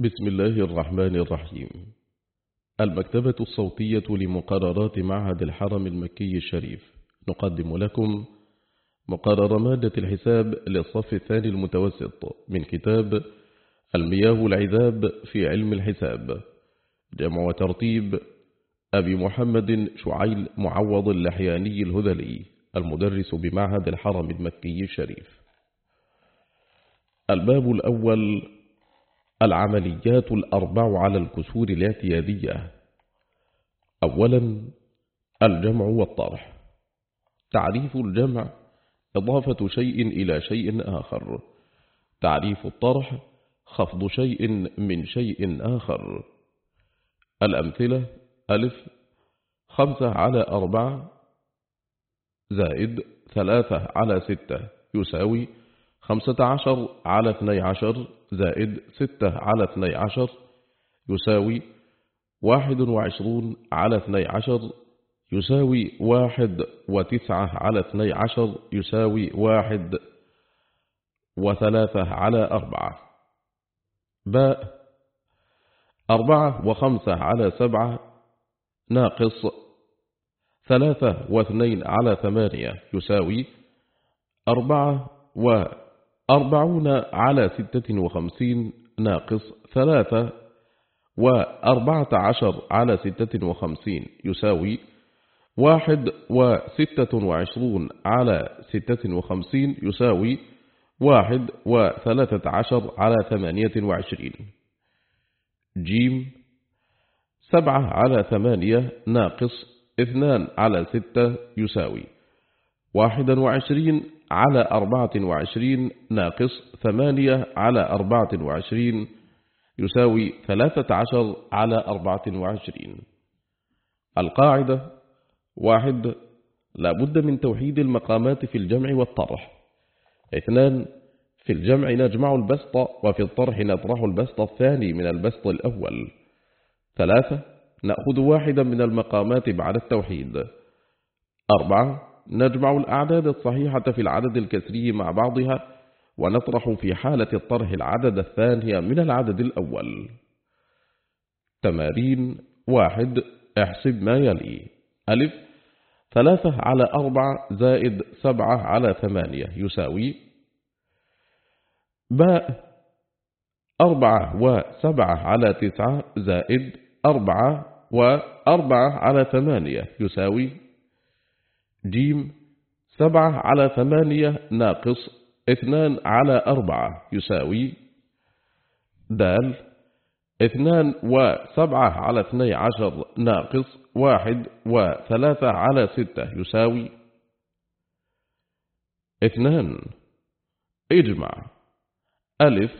بسم الله الرحمن الرحيم. المكتبة الصوتية لمقررات معهد الحرم المكي الشريف. نقدم لكم مقرر مادة الحساب للصف الثاني المتوسط من كتاب المياه العذاب في علم الحساب. جمع وترتيب أبي محمد شعيل معوض اللحياني الهذلي المدرس بمعهد الحرم المكي الشريف. الباب الأول العمليات الأربع على الكسور الاعتيادية. أولا الجمع والطرح. تعريف الجمع إضافة شيء إلى شيء آخر. تعريف الطرح خفض شيء من شيء آخر. الأمثلة ألف خمسة على أربعة زائد ثلاثة على ستة يساوي خمسة عشر على اثني عشر زائد ستة على اثني عشر يساوي واحد وعشرون على اثني عشر يساوي واحد وتسعة على اثني عشر يساوي واحد وثلاثة على أربعة. باء أربعة وخمسة على سبعة ناقص ثلاثة واثنين على ثمانية يساوي أربعة وأربعون على ستة وخمسين ناقص ثلاثة وأربعة عشر على ستة وخمسين يساوي واحد وستة وعشرون على ستة وخمسين يساوي واحد وثلاثة عشر على ثمانية وعشرين. جيم سبعة على ثمانية ناقص اثنان على ستة يساوي واحدا وعشرين على أربعة وعشرين ناقص ثمانية على أربعة وعشرين يساوي ثلاثة عشر على أربعة وعشرين. القاعدة واحد لا بد من توحيد المقامات في الجمع والطرح. اثنان في الجمع نجمع البسط وفي الطرح نطرح البسط الثاني من البسط الأول. ثلاثة نأخذ واحدا من المقامات بعد التوحيد. أربعة نجمع الأعداد الصحيحة في العدد الكسري مع بعضها ونطرح في حالة الطرح العدد الثاني من العدد الأول. تمارين واحد احسب ما يلي. ألف ثلاثة على أربعة زائد سبعة على ثمانية يساوي باء أربعة وسبعة على تسعة زائد أربعة وأربعة على ثمانية يساوي جيم سبعة على ثمانية ناقص اثنان على أربعة يساوي دال اثنان وسبعة على اثني عشر ناقص واحد وثلاثة على ستة يساوي اثنان. اجمع. ألف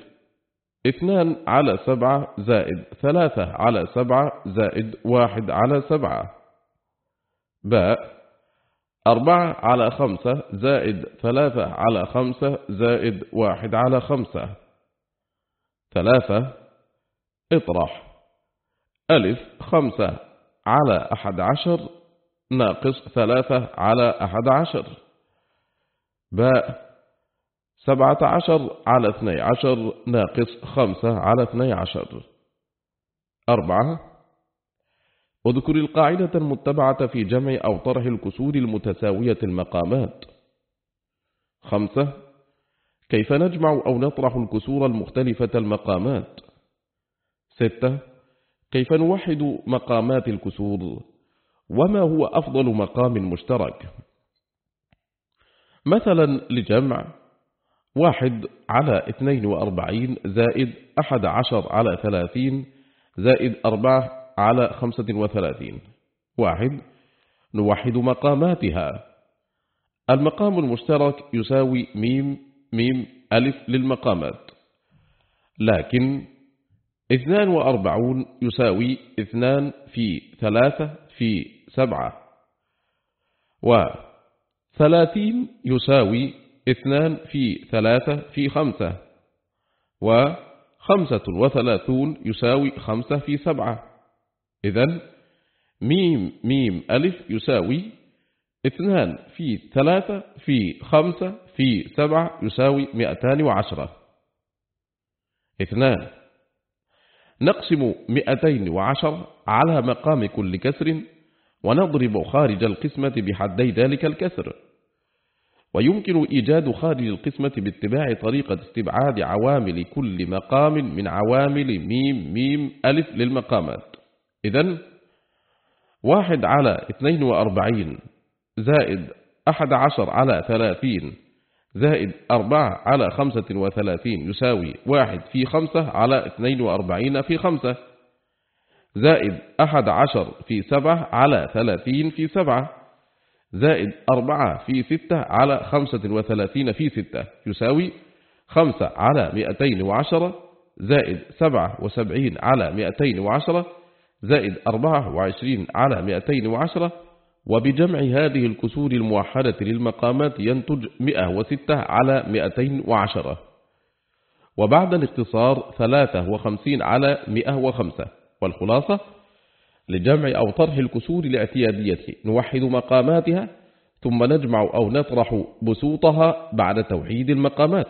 اثنان على سبعة زائد ثلاثة على سبعة زائد واحد على سبعة. باء أربعة على خمسة زائد ثلاثة على خمسة زائد واحد على خمسة. ثلاثة اطرح. ألف خمسة على أحد عشر ناقص ثلاثة على أحد عشر. باء سبعة عشر على اثني عشر ناقص خمسة على اثني عشر. أربعة اذكر القاعدة المتبعة في جمع أو طرح الكسور المتساوية المقامات. خمسة كيف نجمع أو نطرح الكسور المختلفة المقامات؟ ستة كيف نوحد مقامات الكسور؟ وما هو أفضل مقام مشترك؟ مثلا لجمع واحد على اثنين وأربعين زائد أحد عشر على ثلاثين زائد أربعة على خمسة وثلاثين. واحد. نوحد مقاماتها. المقام المشترك يساوي ميم ميم ألف للمقامات. لكن اثنان وأربعون يساوي اثنان في ثلاثة في سبعة. وثلاثين يساوي اثنان في ثلاثة في خمسة. وخمسة وثلاثون يساوي خمسة في سبعة. إذا ميم ميم ألف يساوي اثنان في ثلاثة في خمسة في سبعة يساوي مئتان وعشرة. اثنان. نقسم مئتين وعشر على مقام كل كسر ونضرب خارج القسمة بحدي ذلك الكسر. ويمكن إيجاد خارج القسمة باتباع طريقة استبعاد عوامل كل مقام من عوامل ميم ميم ألف للمقامات. إذن واحد على اثنين وأربعين زائد أحد عشر على ثلاثين زائد أربعة على خمسة وثلاثين يساوي واحد في خمسة على اثنين وأربعين في خمسة زائد أحد عشر في سبعة على ثلاثين في سبعة زائد أربعة في ستة على خمسة وثلاثين في ستة يساوي خمسة على مئتين وعشرة زائد سبعة وسبعين على مئتين وعشرة زائد أربعة وعشرين على مئتين وعشرة وبجمع هذه الكسور الموحدة للمقامات ينتج مئة وستة على مئتين وعشرة. وبعد الاختصار ثلاثة وخمسين على مئة وخمسة. والخلاصة لجمع أو طرح الكسور الاعتيادية نوحد مقاماتها ثم نجمع أو نطرح بسوطها بعد توحيد المقامات.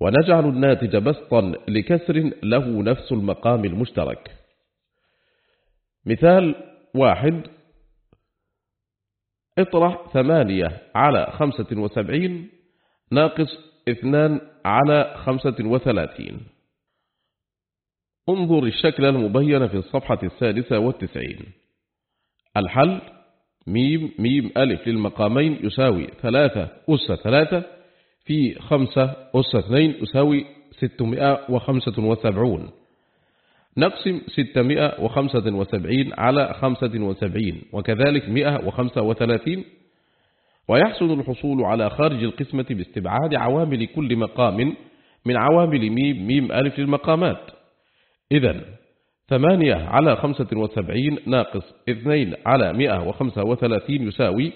ونجعل الناتج بسطا لكسر له نفس المقام المشترك. مثال واحد. اطرح ثمانية على خمسة وسبعين ناقص اثنان على خمسة وثلاثين. انظر الشكل المبين في الصفحة السادسة والتسعين. الحل ميم ميم ألف للمقامين يساوي ثلاثة أس ثلاثة في خمسة أس اثنين يساوي ستمائة وخمسة وسبعون. نقسم ستمائة وخمسة وسبعين على خمسة وسبعين وكذلك مئة وخمسة وثلاثين. ويحسن الحصول على خارج القسمة باستبعاد عوامل كل مقام من عوامل ميم ميم ألف للمقامات. إذا ثمانية على خمسة وسبعين ناقص اثنين على مئة وخمسة وثلاثين يساوي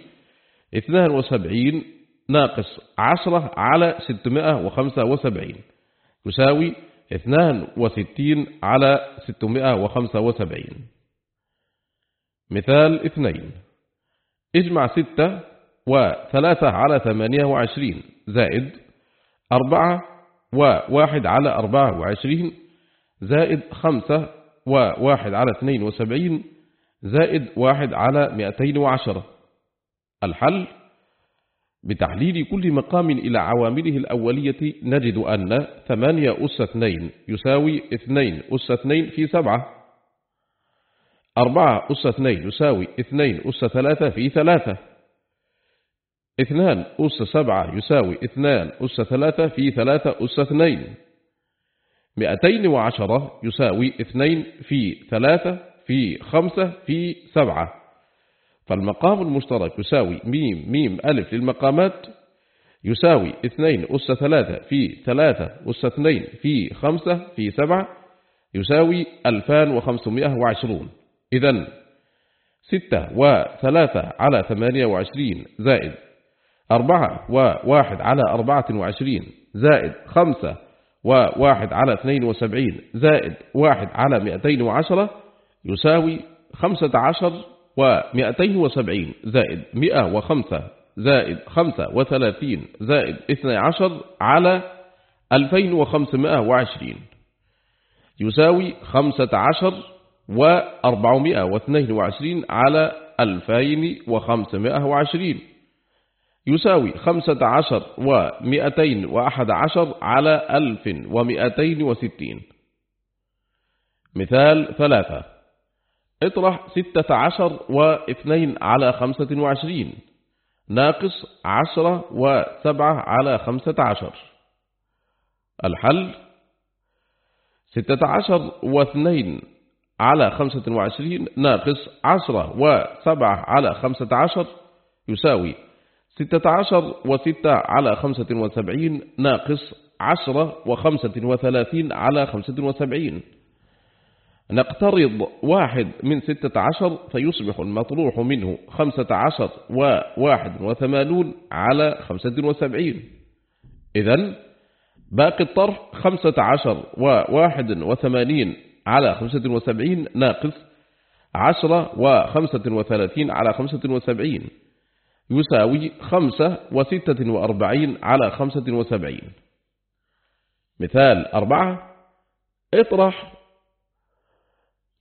اثنان وسبعين ناقص عشرة على ستمائة وخمسة وسبعين يساوي اثنان وستين على ستمائة وخمسة وسبعين. مثال اثنين. اجمع ستة وثلاثة على ثمانية وعشرين زائد أربعة وواحد على أربعة وعشرين زائد خمسة وواحد على اثنين وسبعين زائد واحد على مئتين وعشرة. الحل؟ بتحليل كل مقام إلى عوامله الأولية نجد أن ثمانية أس اثنين يساوي اثنين أس اثنين في سبعة. أربعة أس اثنين يساوي اثنين أس ثلاثة في ثلاثة. اثنان أس سبعة يساوي اثنان أس ثلاثة في ثلاثة أس اثنين. مئتين وعشرة يساوي اثنين في ثلاثة في خمسة في سبعة. فالمقام المشترك يساوي ميم ميم ألف للمقامات يساوي اثنين أس ثلاثة في ثلاثة أس اثنين في خمسة في سبعة يساوي ألفان وخمسمائة وعشرون. إذن ستة وثلاثة على ثمانية وعشرين زائد أربعة وواحد على أربعة وعشرين زائد خمسة وواحد على اثنين وسبعين زائد واحد على مئتين وعشرة يساوي خمسة عشر ومئتين وسبعين زائد مئة وخمسة زائد خمسة وثلاثين زائد اثنى عشر على ألفين وخمسمائة وعشرين. يساوي خمسة عشر وأربعمائة واثنين وعشرين على ألفين وخمسمائة وعشرين. يساوي خمسة عشر ومئتين وأحد عشر على ألف ومئتين وستين. مثال ثلاثة. اطرح ستة عشر واثنين على خمسة وعشرين. ناقص عشرة وسبعة على خمسة عشر. الحل؟ ستة عشر واثنين على خمسة وعشرين ناقص عشرة وسبعة على خمسة عشر يساوي ستة عشر وستة على خمسة وسبعين ناقص عشرة وخمسة وثلاثين على خمسة وسبعين. نقترض واحد من ستة عشر فيصبح المطروح منه خمسة عشر وواحد وثمانون على خمسة وسبعين. إذن باقي الطرح خمسة عشر وواحد وثمانين على خمسة وسبعين ناقص عشرة وخمسة وثلاثين على خمسة وسبعين. يساوي خمسة وستة وأربعين على خمسة وسبعين. مثال أربعة اطرح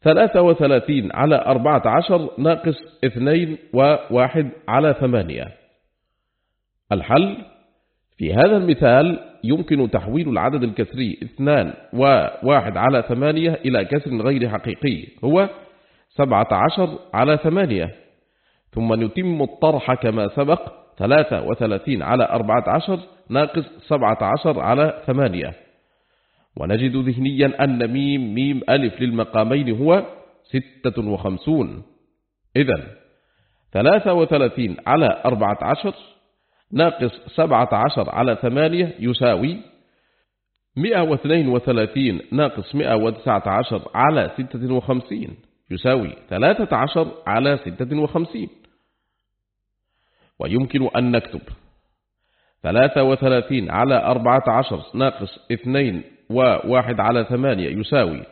ثلاثة وثلاثين على أربعة عشر ناقص اثنين وواحد على ثمانية. الحل في هذا المثال يمكن تحويل العدد الكسري اثنان وواحد على ثمانية إلى كسر غير حقيقي هو سبعة عشر على ثمانية. ثم نتم الطرح كما سبق ثلاثة وثلاثين على أربعة عشر ناقص سبعة عشر على ثمانية. ونجد ذهنيا أن ميم ميم ألف للمقامين هو ستة وخمسون. إذن ثلاثة وثلاثين على أربعة عشر ناقص سبعة عشر على ثمانية يساوي مئة واثنين وثلاثين ناقص مئة وتسعة عشر على ستة وخمسين يساوي ثلاثة عشر على ستة وخمسين. ويمكن أن نكتب ثلاثة وثلاثين على أربعة عشر ناقص اثنين وواحد على ثمانية يساوي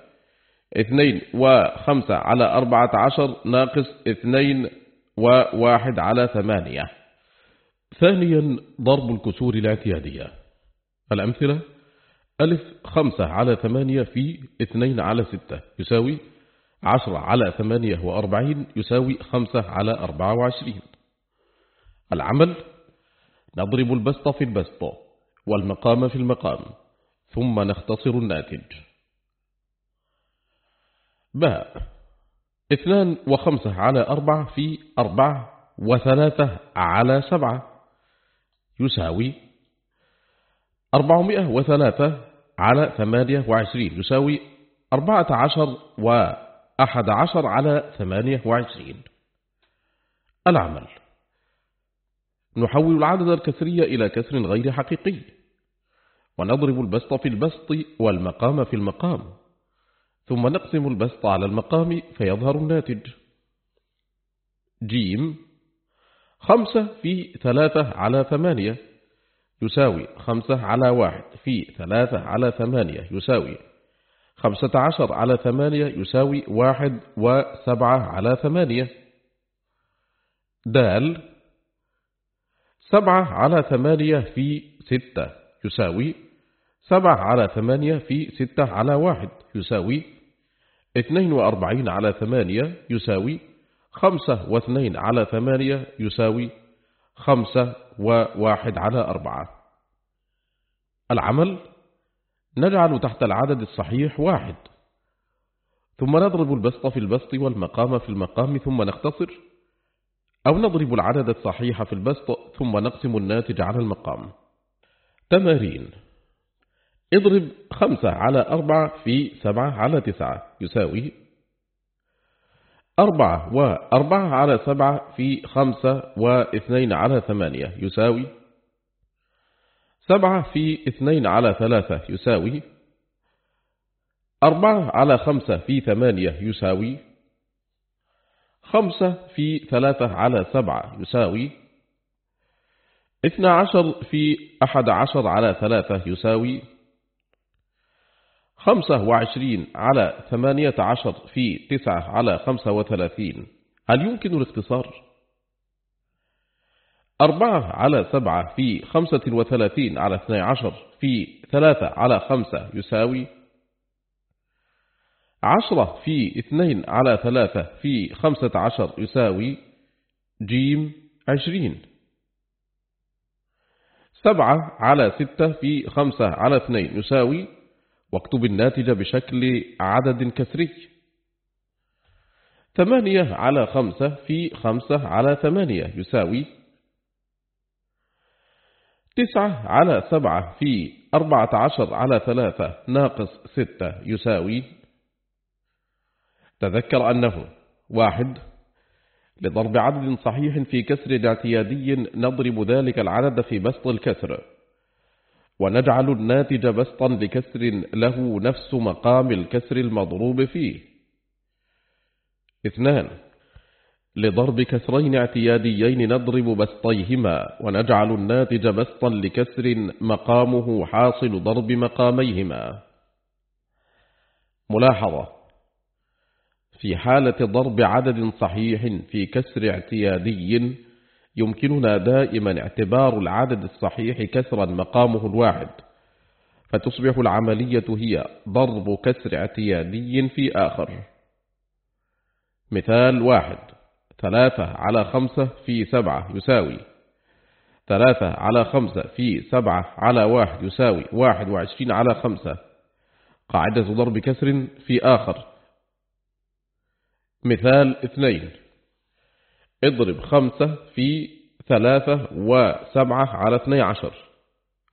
اثنين وخمسة على أربعة عشر ناقص اثنين وواحد على ثمانية. ثانيا ضرب الكسور الاعتيادية. الأمثلة ألف خمسة على ثمانية في اثنين على ستة يساوي عشرة على ثمانية وأربعين يساوي خمسة على أربعة وعشرين. العمل نضرب البسط في البسط والمقام في المقام. ثم نختصر الناتج. باء اثنان وخمسة على أربعة في أربعة وثلاثة على سبعة. يساوي أربعمائة وثلاثة على ثمانية وعشرين. يساوي أربعة عشر وأحد عشر على ثمانية وعشرين. العمل. نحول العدد الكسري إلى كسر غير حقيقي. ونضرب البسط في البسط والمقام في المقام ثم نقسم البسط على المقام فيظهر الناتج. جيم خمسة في ثلاثة على ثمانية يساوي خمسة على واحد في ثلاثة على ثمانية يساوي خمسة عشر على ثمانية يساوي واحد وسبعة على ثمانية. دال سبعة على ثمانية في ستة يساوي سبعة على ثمانية في ستة على واحد يساوي اثنين وأربعين على ثمانية يساوي خمسة واثنين على ثمانية يساوي خمسة وواحد على أربعة. العمل نجعل تحت العدد الصحيح واحد. ثم نضرب البسط في البسط والمقام في المقام ثم نختصر أو نضرب العدد الصحيح في البسط ثم نقسم الناتج على المقام. تمارين اضرب خمسة على أربعة في سبعة على تسعة يساوي أربعة وأربعة على سبعة في خمسة واثنين على ثمانية يساوي سبعة في اثنين على ثلاثة يساوي أربعة على خمسة في ثمانية يساوي خمسة في ثلاثة على سبعة يساوي اثنى عشر في أحد عشر على ثلاثة يساوي خمسة وعشرين على ثمانية عشر في تسعة على خمسة وثلاثين هل يمكن الاختصار؟ أربعة على سبعة في خمسة وثلاثين على اثنى عشر في ثلاثة على خمسة يساوي عشرة في اثنين على ثلاثة في خمسة عشر يساوي جيم عشرين سبعة على ستة في خمسة على اثنين يساوي واكتب الناتج بشكل عدد كسري. ثمانية على خمسة في خمسة على ثمانية يساوي تسعة على سبعة في أربعة عشر على ثلاثة ناقص ستة يساوي تذكر أنه واحد لضرب عدد صحيح في كسر اعتيادي نضرب ذلك العدد في بسط الكسر. ونجعل الناتج بسطا لكسر له نفس مقام الكسر المضروب فيه. اثنان لضرب كسرين اعتياديين نضرب بسطيهما ونجعل الناتج بسطا لكسر مقامه حاصل ضرب مقاميهما. ملاحظة في حالة ضرب عدد صحيح في كسر اعتيادي يمكننا دائما اعتبار العدد الصحيح كسرا مقامه الواحد فتصبح العملية هي ضرب كسر اعتيادي في آخر. مثال واحد ثلاثة على خمسة في سبعة يساوي ثلاثة على خمسة في سبعة على واحد يساوي واحد وعشرين على خمسة. قاعدة ضرب كسر في آخر. مثال اثنين اضرب خمسة في ثلاثة وسبعة على اثني عشر.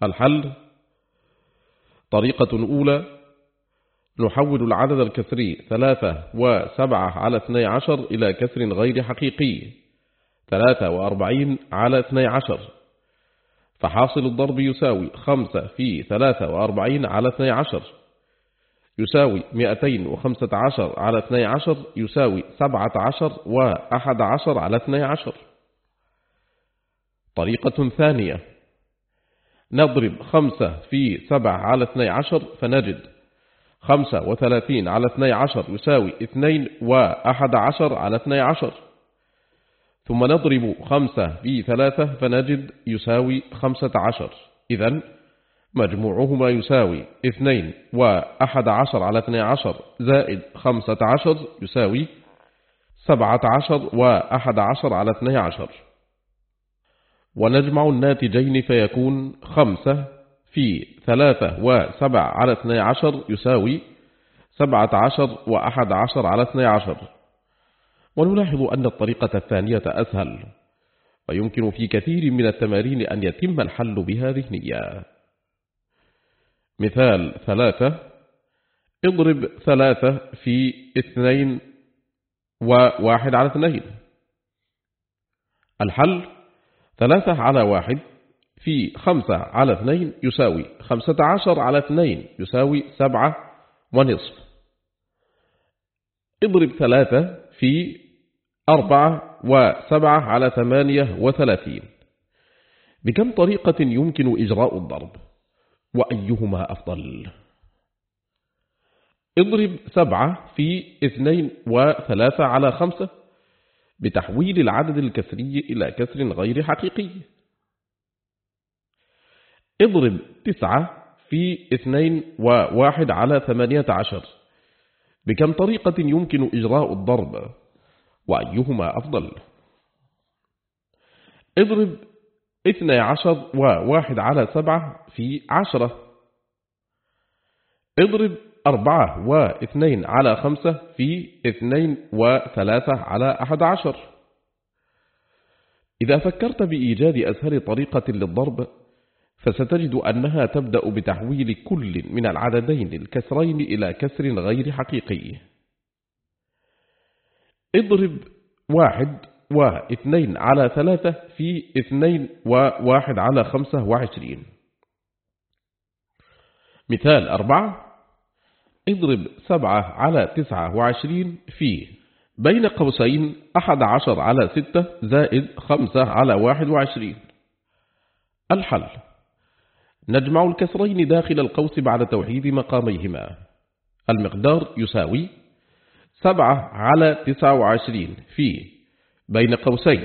الحل؟ طريقة أولى نحول العدد الكسري ثلاثة وسبعة على اثني عشر إلى كسر غير حقيقي ثلاثة وأربعين على اثني عشر. فحاصل الضرب يساوي خمسة في ثلاثة وأربعين على اثني عشر. يساوي مئتين وخمسة عشر على اثني عشر يساوي سبعة عشر وأحد عشر على اثني عشر. طريقة ثانية. نضرب خمسة في سبعة على اثني عشر فنجد خمسة وثلاثين على اثني عشر يساوي اثنين وأحد عشر على اثني عشر. ثم نضرب خمسة في ثلاثة فنجد يساوي خمسة عشر. إذن مجموعهما يساوي اثنين وأحد عشر على اثني عشر زائد خمسة عشر يساوي سبعة عشر وأحد عشر على اثني عشر. ونجمع الناتجين فيكون خمسة في ثلاثة وسبع على اثني عشر يساوي سبعة عشر وأحد عشر على اثني عشر. ونلاحظ أن الطريقة الثانية أسهل ويمكن في كثير من التمارين أن يتم الحل بها ذهنيا مثال ثلاثة اضرب ثلاثة في اثنين وواحد على اثنين. الحل ثلاثة على واحد في خمسة على اثنين يساوي خمسة عشر على اثنين يساوي سبعة ونصف. اضرب ثلاثة في أربعة وسبعة على ثمانية وثلاثين. بكم طريقة يمكن إجراء الضرب؟ وأيهما أفضل. اضرب سبعة في اثنين وثلاثة على خمسة بتحويل العدد الكسري إلى كسر غير حقيقي. اضرب تسعة في اثنين وواحد على ثمانية عشر بكم طريقة يمكن إجراء الضرب؟ وأيهما أفضل؟ اضرب اثنى عشر وواحد على سبعة في عشرة. اضرب أربعة واثنين على خمسة في اثنين وثلاثة على أحد عشر. إذا فكرت بإيجاد أسهل طريقة للضرب فستجد أنها تبدأ بتحويل كل من العددين الكسرين إلى كسر غير حقيقي. اضرب واحد واثنين على ثلاثة في اثنين وواحد على خمسة وعشرين. مثال أربعة اضرب سبعة على تسعة وعشرين في بين قوسين أحد عشر على ستة زائد خمسة على واحد وعشرين. الحل نجمع الكسرين داخل القوس بعد توحيد مقاميهما. المقدار يساوي سبعة على تسعة وعشرين في. بين قوسين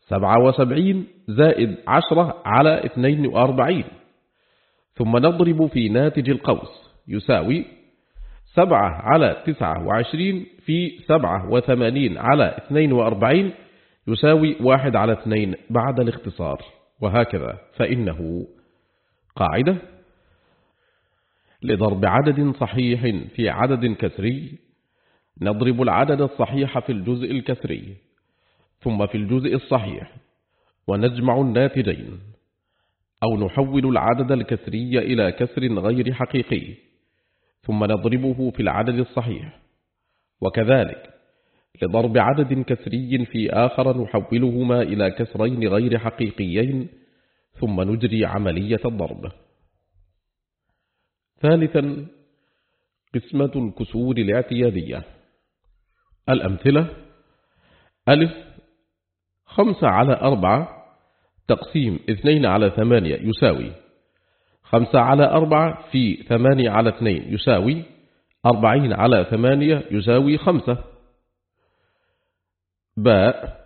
سبعة وسبعين زائد عشرة على اثنين وأربعين. ثم نضرب في ناتج القوس يساوي سبعة على تسعة وعشرين في سبعة وثمانين على اثنين وأربعين يساوي واحد على اثنين بعد الاختصار. وهكذا فإنه قاعدة لضرب عدد صحيح في عدد كسري. نضرب العدد الصحيح في الجزء الكسري. ثم في الجزء الصحيح ونجمع الناتجين أو نحول العدد الكسري إلى كسر غير حقيقي ثم نضربه في العدد الصحيح وكذلك لضرب عدد كسري في آخر نحولهما إلى كسرين غير حقيقيين ثم نجري عملية الضرب. ثالثا قسمة الكسور الاعتيادية. الأمثلة ألف خمسة على أربعة تقسيم اثنين على ثمانية يساوي. خمسة على أربعة في ثمانية على اثنين يساوي. أربعين على ثمانية يساوي خمسة. باء.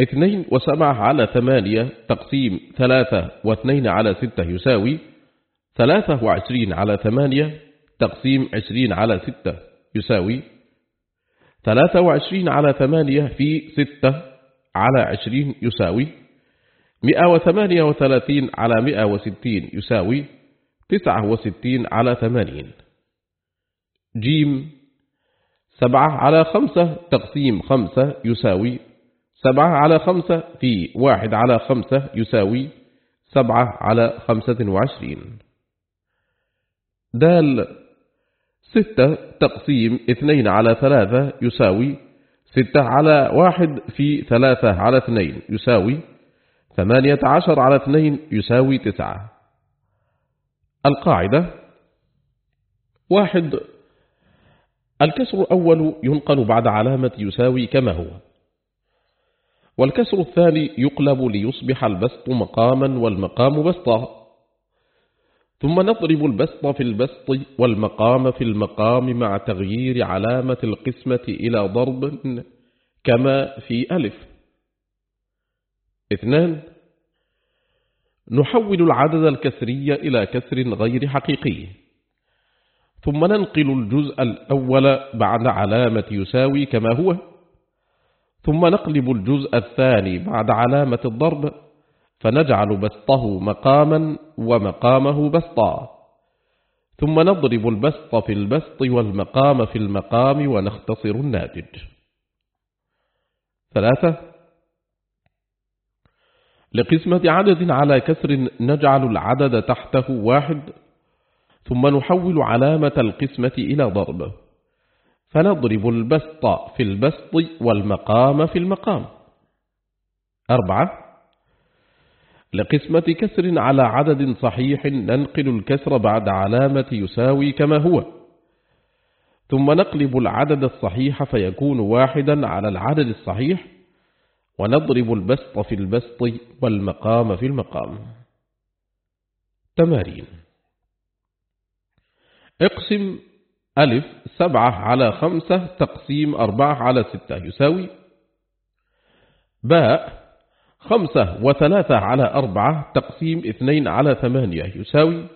اثنين وسبعة على ثمانية تقسيم ثلاثة واثنين على ستة يساوي. ثلاثة وعشرين على ثمانية تقسيم عشرين على ستة يساوي. ثلاثة وعشرين على ثمانية في ستة. على عشرين يساوي مئة وثمانية وثلاثين على مئة وستين يساوي تسعة وستين على ثمانين. جيم سبعة على خمسة تقسيم خمسة يساوي سبعة على خمسة في واحد على خمسة يساوي سبعة على خمسة وعشرين. دال ستة تقسيم اثنين على ثلاثة يساوي ستة على واحد في ثلاثة على اثنين يساوي ثمانية عشر على اثنين يساوي تسعة. القاعدة واحد. الكسر الأول ينقل بعد علامة يساوي كما هو. والكسر الثاني يقلب ليصبح البسط مقاما والمقام بسطا. ثم نضرب البسط في البسط والمقام في المقام مع تغيير علامة القسمة إلى ضرب كما في ألف. اثنان نحول العدد الكسري إلى كسر غير حقيقي. ثم ننقل الجزء الأول بعد علامة يساوي كما هو. ثم نقلب الجزء الثاني بعد علامة الضرب. فنجعل بسطه مقاما ومقامه بسطا. ثم نضرب البسط في البسط والمقام في المقام ونختصر الناتج. ثلاثة. لقسمة عدد على كسر نجعل العدد تحته واحد. ثم نحول علامة القسمة إلى ضرب. فنضرب البسط في البسط والمقام في المقام. أربعة. لقسمة كسر على عدد صحيح ننقل الكسر بعد علامة يساوي كما هو. ثم نقلب العدد الصحيح فيكون واحدا على العدد الصحيح ونضرب البسط في البسط والمقام في المقام. تمارين. اقسم ألف سبعة على خمسة تقسيم أربعة على ستة يساوي باء خمسة وثلاثة على أربعة تقسيم اثنين على ثمانية يساوي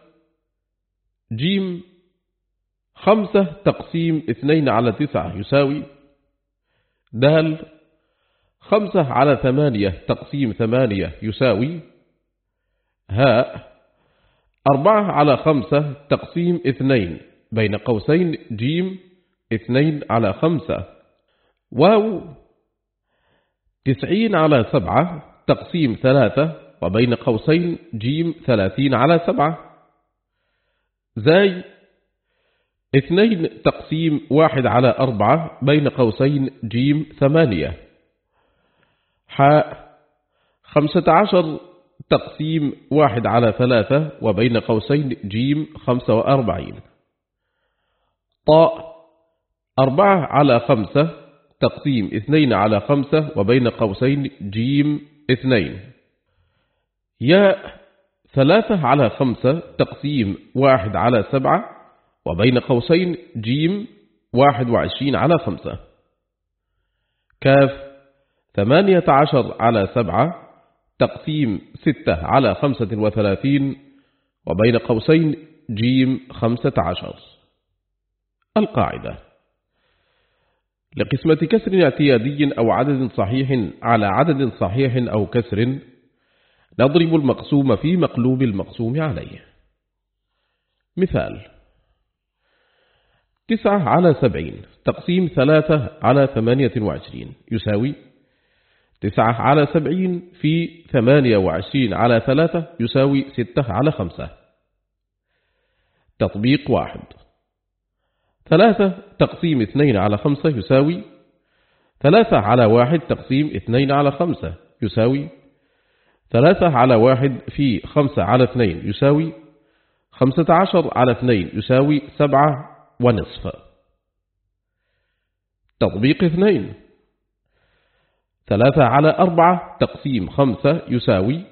جيم. خمسة تقسيم اثنين على تسعة يساوي دال خمسة على ثمانية تقسيم ثمانية يساوي هاء. أربعة على خمسة تقسيم اثنين بين قوسين جيم اثنين على خمسة. واو. تسعين على سبعة تقسيم ثلاثة وبين قوسين جيم ثلاثين على سبعة. زاي اثنين تقسيم واحد على أربعة بين قوسين جيم ثمانية. حاء خمسة عشر تقسيم واحد على ثلاثة وبين قوسين جيم خمسة وأربعين. طاء أربعة على خمسة تقسيم اثنين على خمسة وبين قوسين جيم اثنين. ياء ثلاثة على خمسة تقسيم واحد على سبعة وبين قوسين جيم واحد وعشرين على خمسة. كاف ثمانية عشر على سبعة تقسيم ستة على خمسة وثلاثين وبين قوسين جيم خمسة عشر. القاعدة. لقسمة كسر اعتيادي أو عدد صحيح على عدد صحيح أو كسر نضرب المقسوم في مقلوب المقسوم عليه. مثال تسعة على سبعين تقسيم ثلاثة على ثمانية وعشرين يساوي تسعة على سبعين في ثمانية وعشرين على ثلاثة يساوي ستة على خمسة. تطبيق واحد ثلاثة تقسيم اثنين على خمسة يساوي ثلاثة على واحد تقسيم اثنين على خمسة يساوي ثلاثة على واحد في خمسة على اثنين يساوي خمسة عشر على اثنين يساوي سبعة ونصف. تطبيق اثنين. ثلاثة على أربعة تقسيم خمسة يساوي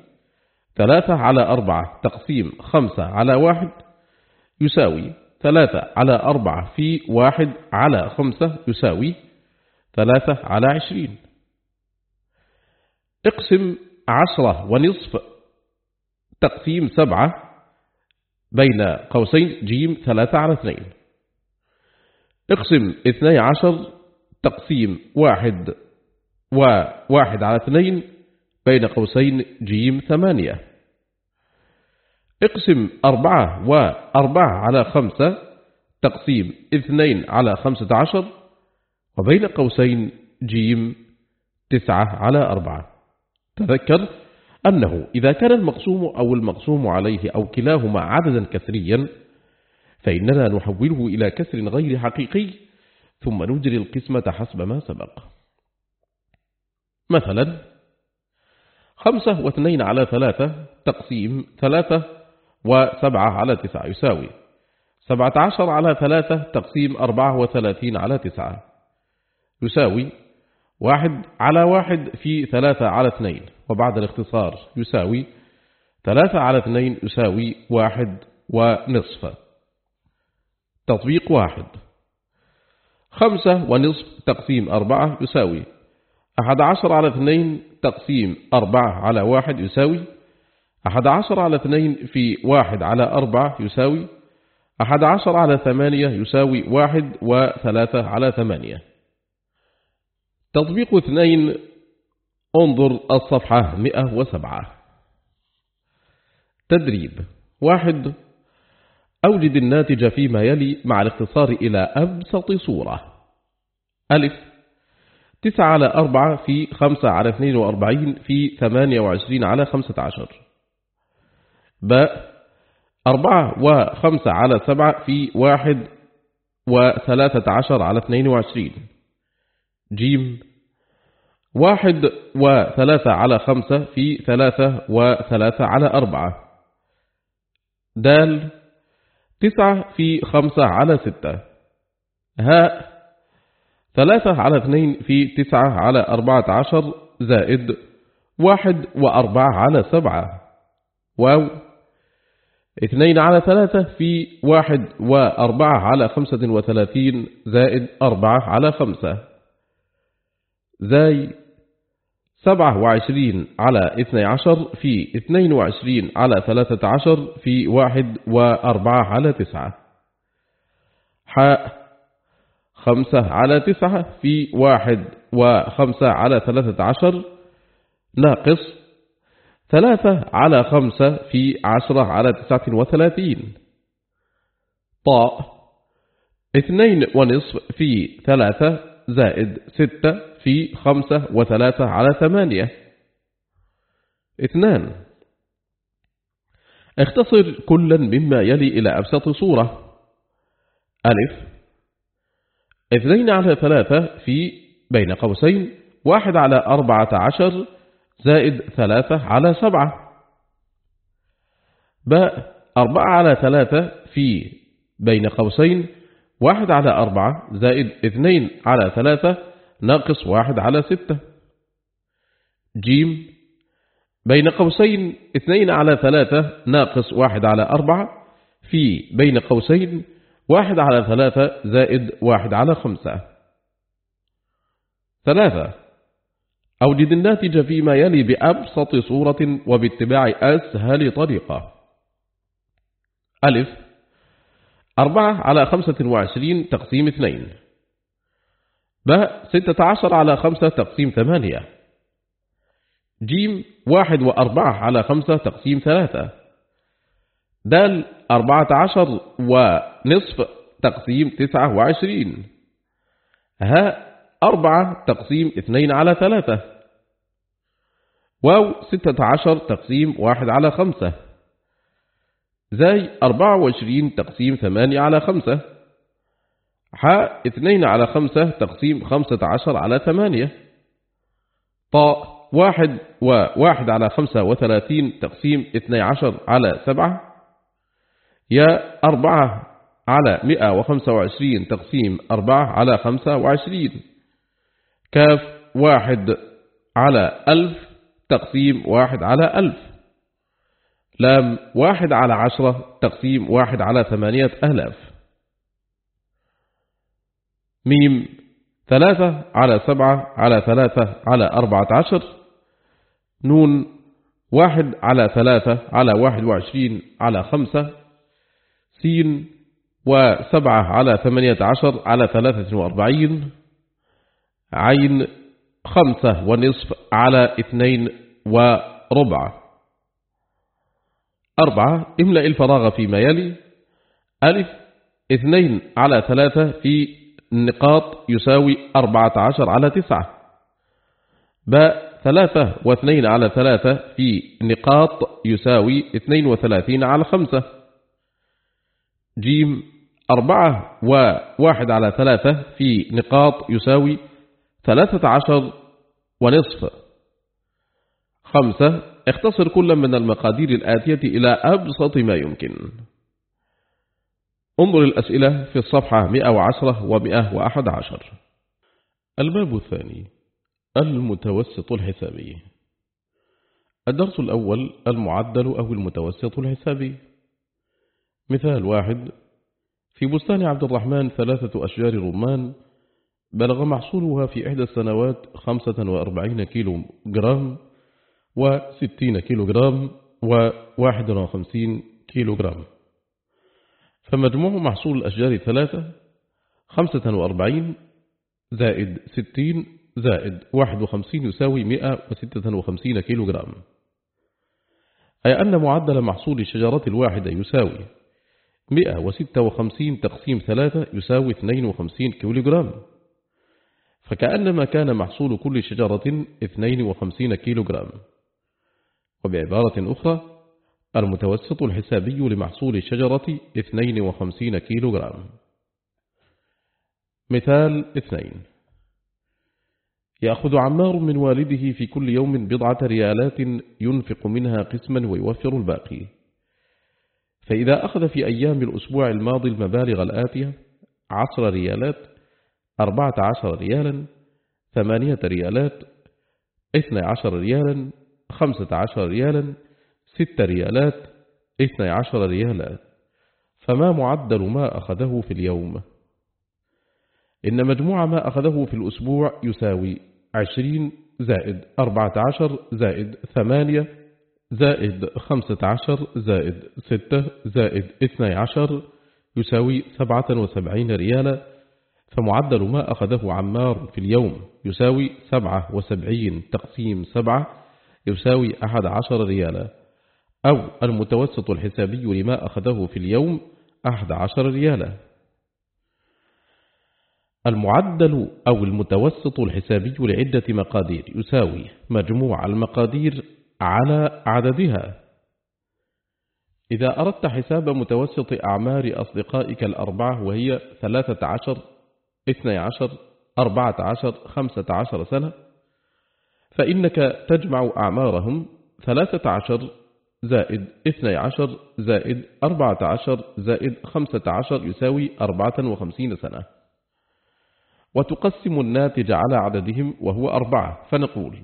ثلاثة على أربعة تقسيم خمسة على واحد يساوي ثلاثة على أربعة في واحد على خمسة يساوي ثلاثة على عشرين. اقسم عشرة ونصف تقسيم سبعة بين قوسين جيم ثلاثة على اثنين. اقسم اثني عشر تقسيم واحد وواحد على اثنين بين قوسين جيم ثمانية. اقسم أربعة وأربعة على خمسة تقسيم اثنين على خمسة عشر وبين قوسين جيم تسعة على أربعة. تذكر أنه إذا كان المقسوم أو المقسوم عليه أو كلاهما عددا كثريا فإننا نحوله إلى كسر غير حقيقي ثم نجري القسمة حسب ما سبق. مثلا خمسة واثنين على ثلاثة تقسيم ثلاثة وسبعة على تسعة يساوي سبعة عشر على ثلاثة تقسيم أربعة وثلاثين على تسعة يساوي واحد على واحد في ثلاثة على اثنين وبعد الاختصار يساوي ثلاثة على اثنين يساوي واحد ونصف. تطبيق واحد. خمسة ونصف تقسيم أربعة يساوي أحد عشر على اثنين تقسيم أربعة على واحد يساوي أحد عشر على اثنين في واحد على أربعة يساوي أحد عشر على ثمانية يساوي واحد وثلاثة على ثمانية. تطبيق اثنين انظر الصفحة 107 تدريب. واحد أوجد الناتج فيما يلي مع الاختصار إلى أبسط صورة. ألف تسعة على أربعة في خمسة على اثنين وأربعين في ثمانية وعشرين على خمسة عشر. باء أربعة وخمسة على سبعة في واحد وثلاثة عشر على اثنين وعشرين. جيم. واحد وثلاثة على خمسة في ثلاثة وثلاثة على أربعة. دال. تسعة في خمسة على ستة. هاء. ثلاثة على اثنين في تسعة على أربعة عشر زائد واحد وأربعة على سبعة. واو. اثنين على ثلاثة في واحد وأربعة على خمسة وثلاثين زائد أربعة على خمسة زي سبعة وعشرين على اثني عشر في اثنين وعشرين على ثلاثة عشر في واحد وأربعة على تسعة. حاء خمسة على تسعة في واحد وخمسة على ثلاثة عشر. ناقص ثلاثة على خمسة في عشرة على تسعة وثلاثين. طاء اثنين ونصف في ثلاثة زائد ستة في خمسة وثلاثة على ثمانية. اثنان اختصر كلا مما يلي إلى أبسط صورة. ألف اثنين على ثلاثة في بين قوسين واحد على أربعة عشر زائد ثلاثة على سبعة. باء أربعة على ثلاثة في بين قوسين واحد على أربعة زائد اثنين على ثلاثة ناقص واحد على ستة. جيم بين قوسين اثنين على ثلاثة ناقص واحد على أربعة في بين قوسين واحد على ثلاثة زائد واحد على خمسة. ثلاثة. أوجد الناتج فيما يلي بأبسط صورة وباتباع أسهل طريقة. ألف. أربعة على خمسة وعشرين تقسيم اثنين. باء ستة عشر على خمسة تقسيم ثمانية. جيم. واحد وأربعة على خمسة تقسيم ثلاثة. دال. أربعة عشر ونصف تقسيم تسعة وعشرين. هاء أربعة تقسيم اثنين على ثلاثة. واو ستة عشر تقسيم واحد على خمسة. زاي أربعة وعشرين تقسيم ثمانية على خمسة. حاء اثنين على خمسة تقسيم خمسة عشر على ثمانية. طاء واحد وواحد على خمسة وثلاثين تقسيم اثني عشر على سبعة. يا أربعة على مئة وخمسة وعشرين تقسيم أربعة على خمسة وعشرين. كاف واحد على ألف تقسيم واحد على ألف. لام واحد على عشرة تقسيم واحد على ثمانية ألاف. ميم ثلاثة على سبعة على ثلاثة على أربعة عشر. نون واحد على ثلاثة على واحد وعشرين على خمسة. سين وسبعة على ثمانية عشر على ثلاثة وأربعين. عين خمسة ونصف على اثنين وربع. أربعة املأ الفراغ فيما يلي. ألف اثنين على ثلاثة في النقاط يساوي أربعة عشر على تسعة. باء ثلاثة واثنين على ثلاثة في نقاط يساوي اثنين وثلاثين على خمسة. جيم أربعة وواحد على ثلاثة في نقاط يساوي ثلاثة عشر ونصف. خمسة اختصر كل من المقادير الآتية إلى أبسط ما يمكن. انظر الأسئلة في الصفحة 110 و 111 الباب الثاني المتوسط الحسابي. الدرس الأول المعدل أو المتوسط الحسابي. مثال واحد في بستان عبد الرحمن ثلاثة أشجار رمان بلغ محصولها في إحدى السنوات 45 كيلو جرام و60 كيلو جرام و51 كيلو جرام. فمجموع محصول الأشجار الثلاثة 45 زائد 60 زائد 51 يساوي 156 كيلو جرام. أي أن معدل محصول الشجرة الواحدة يساوي 156 تقسيم 3 يساوي 52 كيلو جرام. فكأنما كان محصول كل شجرة 52 كيلو جرام وبعبارة أخرى المتوسط الحسابي لمحصول الشجرة 52 كيلو جرام مثال اثنين. يأخذ عمار من والده في كل يوم بضعة ريالات ينفق منها قسما ويوفر الباقي. فإذا أخذ في أيام الأسبوع الماضي المبالغ الآتية عشر ريالات أربعة عشر ريالا ثمانية ريالات اثنى عشر ريالا خمسة عشر ريالا ست ريالات اثنى عشر ريالا فما معدل ما أخذه في اليوم؟ إن مجموع ما أخذه في الأسبوع يساوي عشرين زائد أربعة عشر زائد ثمانية زائد خمسة عشر زائد ستة زائد اثنى عشر يساوي سبعة وسبعين ريالا. فمعدل ما أخذه عمار في اليوم يساوي سبعة وسبعين تقسيم سبعة يساوي أحد عشر ريالا. أو المتوسط الحسابي لما أخذه في اليوم أحد عشر ريالا. المعدل أو المتوسط الحسابي لعدة مقادير يساوي مجموع المقادير على عددها. إذا أردت حساب متوسط أعمار أصدقائك الأربعة وهي ثلاثة عشر اثني عشر أربعة عشر خمسة عشر سنة فإنك تجمع أعمارهم ثلاثة عشر زائد اثني عشر زائد أربعة عشر زائد خمسة عشر يساوي أربعة وخمسين سنة. وتقسم الناتج على عددهم وهو أربعة فنقول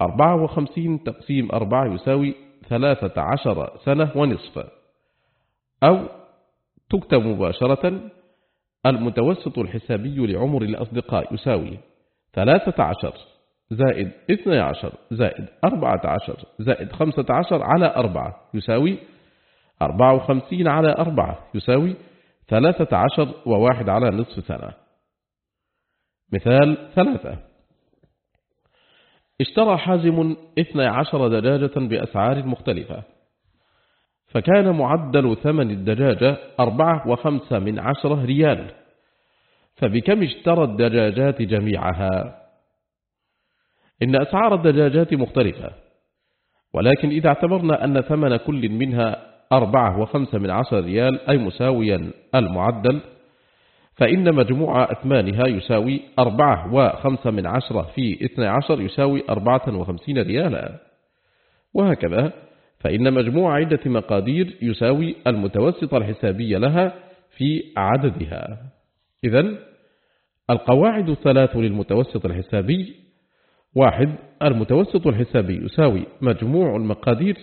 أربعة وخمسين تقسيم أربعة يساوي ثلاثة عشر سنة ونصف أو تكتب مباشرة المتوسط الحسابي لعمر الأصدقاء يساوي ثلاثة عشر زائد اثنى عشر زائد أربعة عشر زائد خمسة عشر على أربعة يساوي أربعة وخمسين على أربعة يساوي ثلاثة عشر وواحد على نصف سنة. مثال ثلاثة. اشترى حازم اثنى عشر دجاجة بأسعار مختلفة. فكان معدل ثمن الدجاجة أربعة وخمسة من عشرة ريال. فبكم اشترى الدجاجات جميعها؟ إن أسعار الدجاجات مختلفة ولكن إذا اعتبرنا أن ثمن كل منها أربعة وخمسة من عشر ريال أي مساويا المعدل فإن مجموع أثمانها يساوي أربعة وخمسة من عشرة في اثنى عشر يساوي أربعة وخمسين ريالا. وهكذا فإن مجموع عدة مقادير يساوي المتوسط الحسابي لها في عددها. إذن القواعد الثلاث للمتوسط الحسابي. واحد المتوسط الحسابي يساوي مجموع المقادير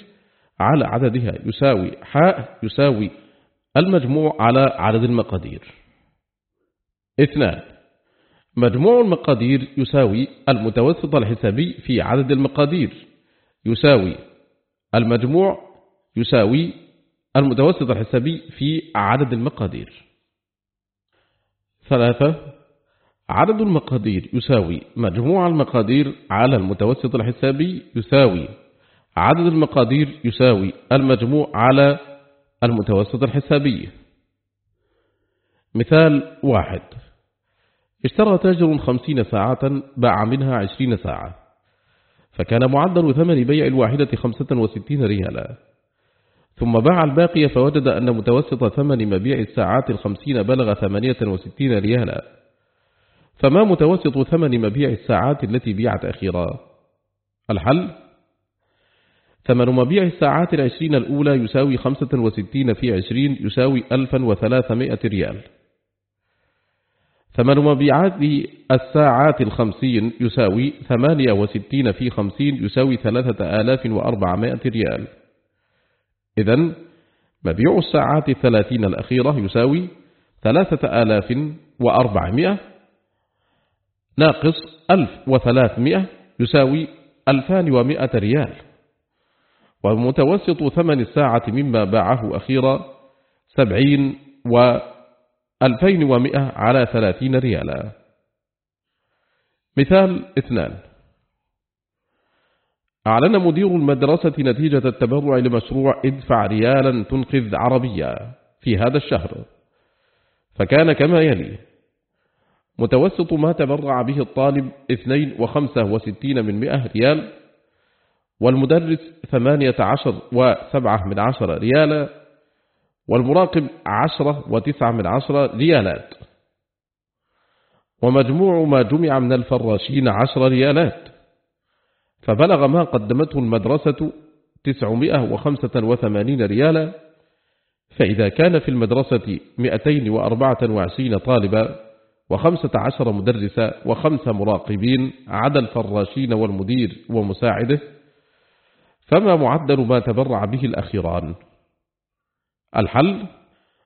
على عددها يساوي حاء يساوي المجموع على عدد المقادير. اثنان مجموع المقادير يساوي المتوسط الحسابي في عدد المقادير يساوي المجموع يساوي المتوسط الحسابي في عدد المقادير. ثلاثة عدد المقادير يساوي مجموع المقادير على المتوسط الحسابي يساوي عدد المقادير يساوي المجموع على المتوسط الحسابي. مثال واحد اشترى تاجر خمسين ساعة باع منها عشرين ساعة. فكان معدل ثمن بيع الواحدة خمسة وستين ريالا. ثم باع الباقي فوجد أن متوسط ثمن مبيع الساعات الخمسين بلغ ثمانية وستين ريالا. فما متوسط ثمن مبيع الساعات التي بيعت أخيرا؟ الحل؟ ثمن مبيع الساعات العشرين الأولى يساوي خمسة وستين في عشرين يساوي ألفا وثلاثمائة ريال. ثمن مبيعات الساعات الخمسين يساوي ثمانية وستين في خمسين يساوي ثلاثة آلاف وأربعمائة ريال. إذن مبيع الساعات الثلاثين الأخيرة يساوي ثلاثة آلاف وأربعمائة ناقص ألف وثلاثمائة يساوي ألفان ومائة ريال. ومتوسط ثمن الساعة مما باعه أخيرا سبعين و 2100 على 30 ريالا. مثال اثنان. أعلن مدير المدرسة نتيجة التبرع لمشروع ادفع ريالا تنقذ عربية في هذا الشهر. فكان كما يلي. متوسط ما تبرع به الطالب 2.65 من 100 ريال والمدرس 18 و7 من 10 ريالا والمراقب عشرة وتسعة من عشر ريالات. ومجموع ما جمع من الفراشين عشر ريالات. فبلغ ما قدمته المدرسة 985 ريالا. فإذا كان في المدرسة 224 طالبا وخمسة عشر مدرسة وخمسة مراقبين عدا الفراشين والمدير ومساعده فما معدل ما تبرع به الأخيران. الحل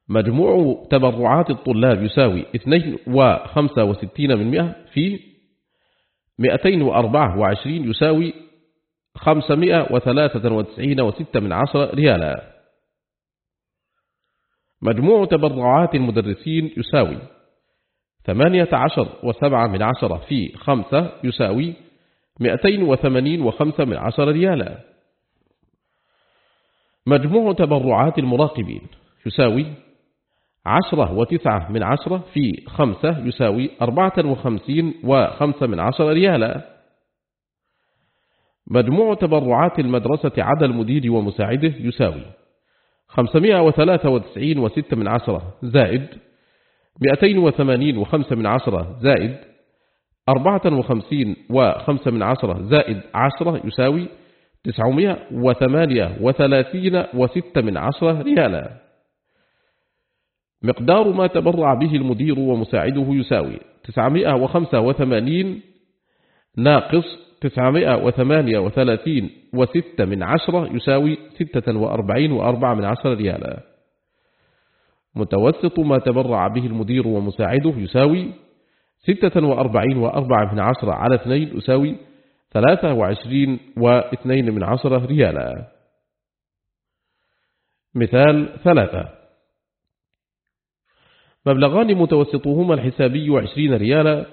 مجموع تبرعات الطلاب يساوي 62 من مئة في 224 يساوي 593 وستة من عشر ريالا. مجموع تبرعات المدرسين يساوي ثمانية عشر وسبعة من عشرة في خمسة يساوي مئتين وثمانين وخمسة من عشر ريالا. مجموع تبرعات المراقبين يساوي عشرة وتسعة من عشرة في خمسة يساوي أربعة وخمسين وخمسة من عشر ريالا. مجموع تبرعات المدرسة عدا المدير ومساعده يساوي خمسمائة وثلاثة وتسعين وستة من عشرة زائد مئتين وثمانين وخمسة من عشرة زائد أربعة وخمسين وخمسة من عشرة زائد عشرة يساوي تسعمائة وثمانية وثلاثين وستة من عشرة ريالا. مقدار ما تبرع به المدير ومساعده يساوي تسعمائة وخمسة وثمانين ناقص تسعمائة وثمانية وثلاثين وستة من عشرة يساوي ستة وأربعين وأربعة من عشرة ريالا. متوسط ما تبرع به المدير ومساعده يساوي ستة وأربعين وأربعة من عشرة على اثنين يساوي ثلاثة وعشرين واثنين من عشرة ريالا. مثال ثلاثة. مبلغان متوسطهما الحسابي عشرين ريالا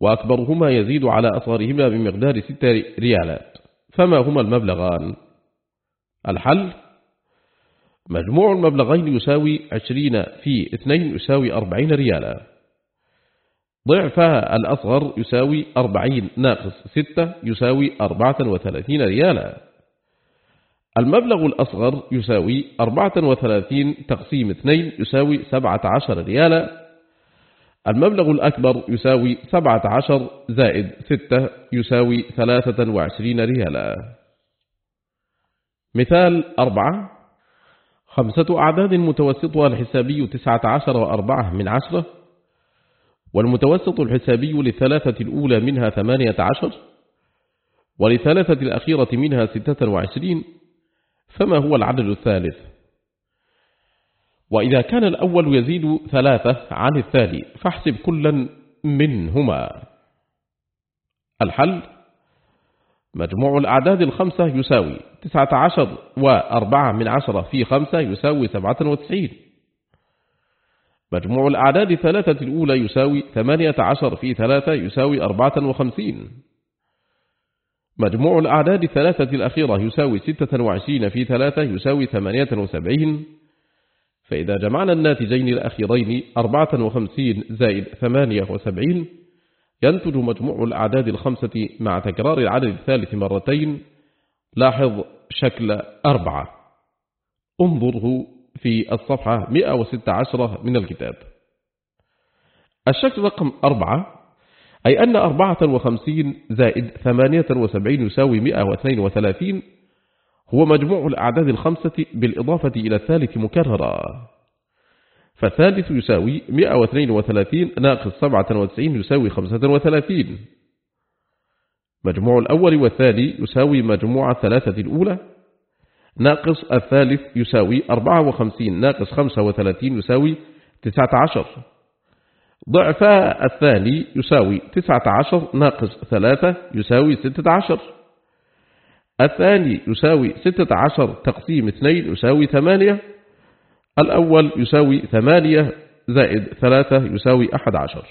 وأكبرهما يزيد على أصغرهما بمقدار ستة ريالات فما هما المبلغان؟ الحل مجموع المبلغين يساوي عشرين في اثنين يساوي أربعين ريالا. ضعفها الأصغر يساوي أربعين ناقص ستة يساوي أربعة وثلاثين ريالا. المبلغ الأصغر يساوي أربعة وثلاثين تقسيم اثنين يساوي سبعة عشر ريالا. المبلغ الأكبر يساوي سبعة عشر زائد ستة يساوي ثلاثة وعشرين ريالا. مثال أربعة. خمسة أعداد متوسطها الحسابي تسعة عشر وأربعة من عشرة. والمتوسط الحسابي للثلاثة الأولى منها ثمانية عشر وللثلاثة الأخيرة منها ستة وعشرين فما هو العدد الثالث؟ وإذا كان الأول يزيد ثلاثة عن الثاني فاحسب كلا منهما. الحل مجموع الأعداد الخمسة يساوي تسعة عشر وأربعة من عشرة في خمسة يساوي سبعة وتسعين. مجموع الأعداد الثلاثة الأولى يساوي ثمانية عشر في ثلاثة يساوي أربعة وخمسين. مجموع الأعداد الثلاثة الأخيرة يساوي ستة وعشرين في ثلاثة يساوي ثمانية وسبعين. فإذا جمعنا الناتجين الأخيرين أربعة وخمسين زائد ثمانية وسبعين ينتج مجموع الأعداد الخمسة مع تكرار العدد الثالث مرتين. لاحظ شكل أربعة. انظره في الصفحة 116 من الكتاب. الشكل رقم أربعة أي أن أربعة وخمسين زائد ثمانية وسبعين يساوي مئة واثنين وثلاثين هو مجموع الأعداد الخمسة بالإضافة إلى الثالث مكررا. فالثالث يساوي مئة واثنين وثلاثين ناقص سبعة وتسعين يساوي خمسة وثلاثين. مجموع الأول والثاني يساوي مجموع الثلاثة الأولى ناقص الثالث يساوي أربعة وخمسين ناقص خمسة وثلاثين يساوي تسعة عشر. ضعف الثاني يساوي تسعة عشر ناقص ثلاثة يساوي ستة عشر. الثاني يساوي ستة عشر تقسيم اثنين يساوي ثمانية. الأول يساوي ثمانية زائد ثلاثة يساوي أحد عشر.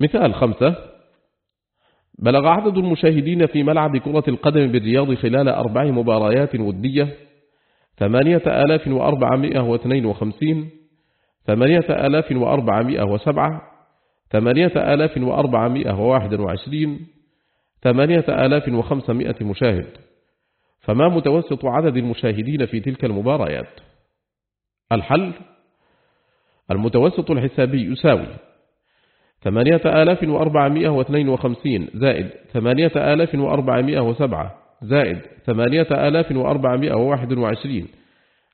مثال خمسة. بلغ عدد المشاهدين في ملعب كرة القدم بالرياض خلال أربع مباريات ودية ثمانية آلاف وأربعمائة واثنين وخمسين ثمانية آلاف وأربعمائة وسبعة ثمانية آلاف وأربعمائة وواحد وعشرين ثمانية آلاف وخمسمائة مشاهد. فما متوسط عدد المشاهدين في تلك المباريات؟ الحل المتوسط الحسابي يساوي ثمانية آلاف وأربعمائة واثنين وخمسين زائد ثمانية آلاف وأربعمائة وسبعة زائد ثمانية آلاف وأربعمائة وواحد وعشرين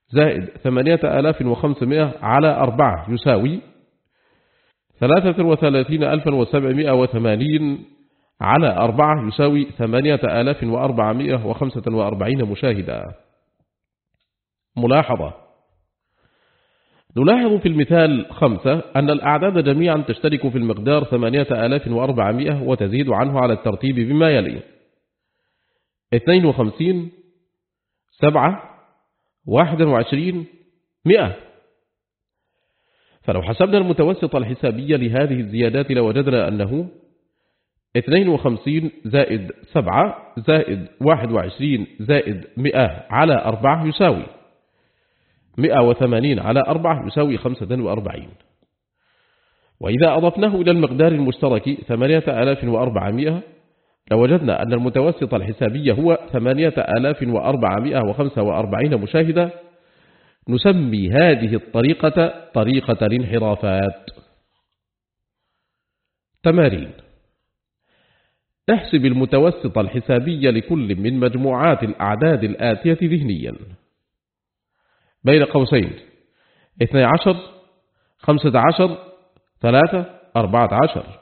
زائد ثمانية آلاف وخمسمائة على أربعة يساوي ثلاثة وثلاثين ألفا وسبعمائة وثمانين على أربعة يساوي ثمانية آلاف وأربعمائة وخمسة وأربعين مشاهدا. ملاحظة نلاحظ في المثال خمسة أن الأعداد جميعا تشترك في المقدار ثمانية آلاف وأربعمائة وتزيد عنه على الترتيب بما يلي. اثنين وخمسين سبعة واحد وعشرين مئة. فلو حسبنا المتوسط الحسابي لهذه الزيادات لوجدنا أنه 52 زائد 7 زائد 21 زائد 100 على 4 يساوي. 180 على 4 يساوي 45 وإذا أضفناه إلى المقدار المشترك 8400 لوجدنا أن المتوسط الحسابي هو 8445 مشاهدة. نسمي هذه الطريقة طريقة الانحرافات. تمارين احسب المتوسط الحسابي لكل من مجموعات الأعداد الآتية ذهنيا. بين قوسين. 12 15 3 14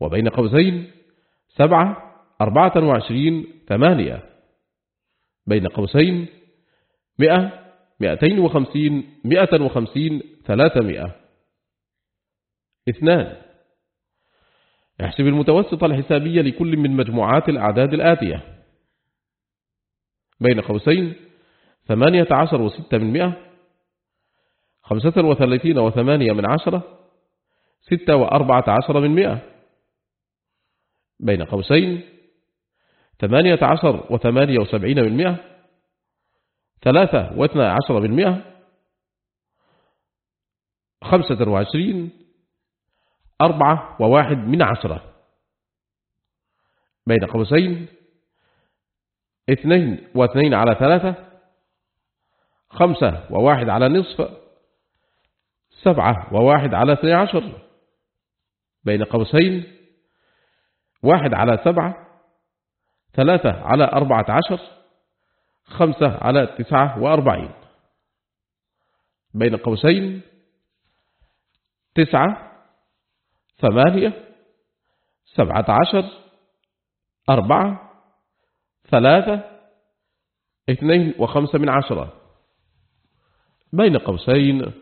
وبين قوسين سبعة أربعة وعشرين ثمانية. بين قوسين مئة مئتين وخمسين مئة وخمسين ثلاثمائة اثنان. احسب المتوسط الحسابي لكل من مجموعات الأعداد الآتية. بين قوسين ثمانية عشر وستة من مئة خمسة وثلاثين وثمانية من عشرة ستة وأربعة عشر من مئة. بين قوسين ثمانية عشر وثمانية وسبعين من مئة ثلاثة واثنى عشر من مئة خمسة وعشرين أربعة وواحد من عشرة. بين قوسين اثنين واثنين على ثلاثة خمسة وواحد على نصف سبعة وواحد على اثني عشر بين قوسين واحد على سبعة ثلاثة على أربعة عشر خمسة على تسعة وأربعين. بين قوسين تسعة ثمانية سبعة عشر أربعة ثلاثة اثنين وخمسة من عشرة. بين قوسين.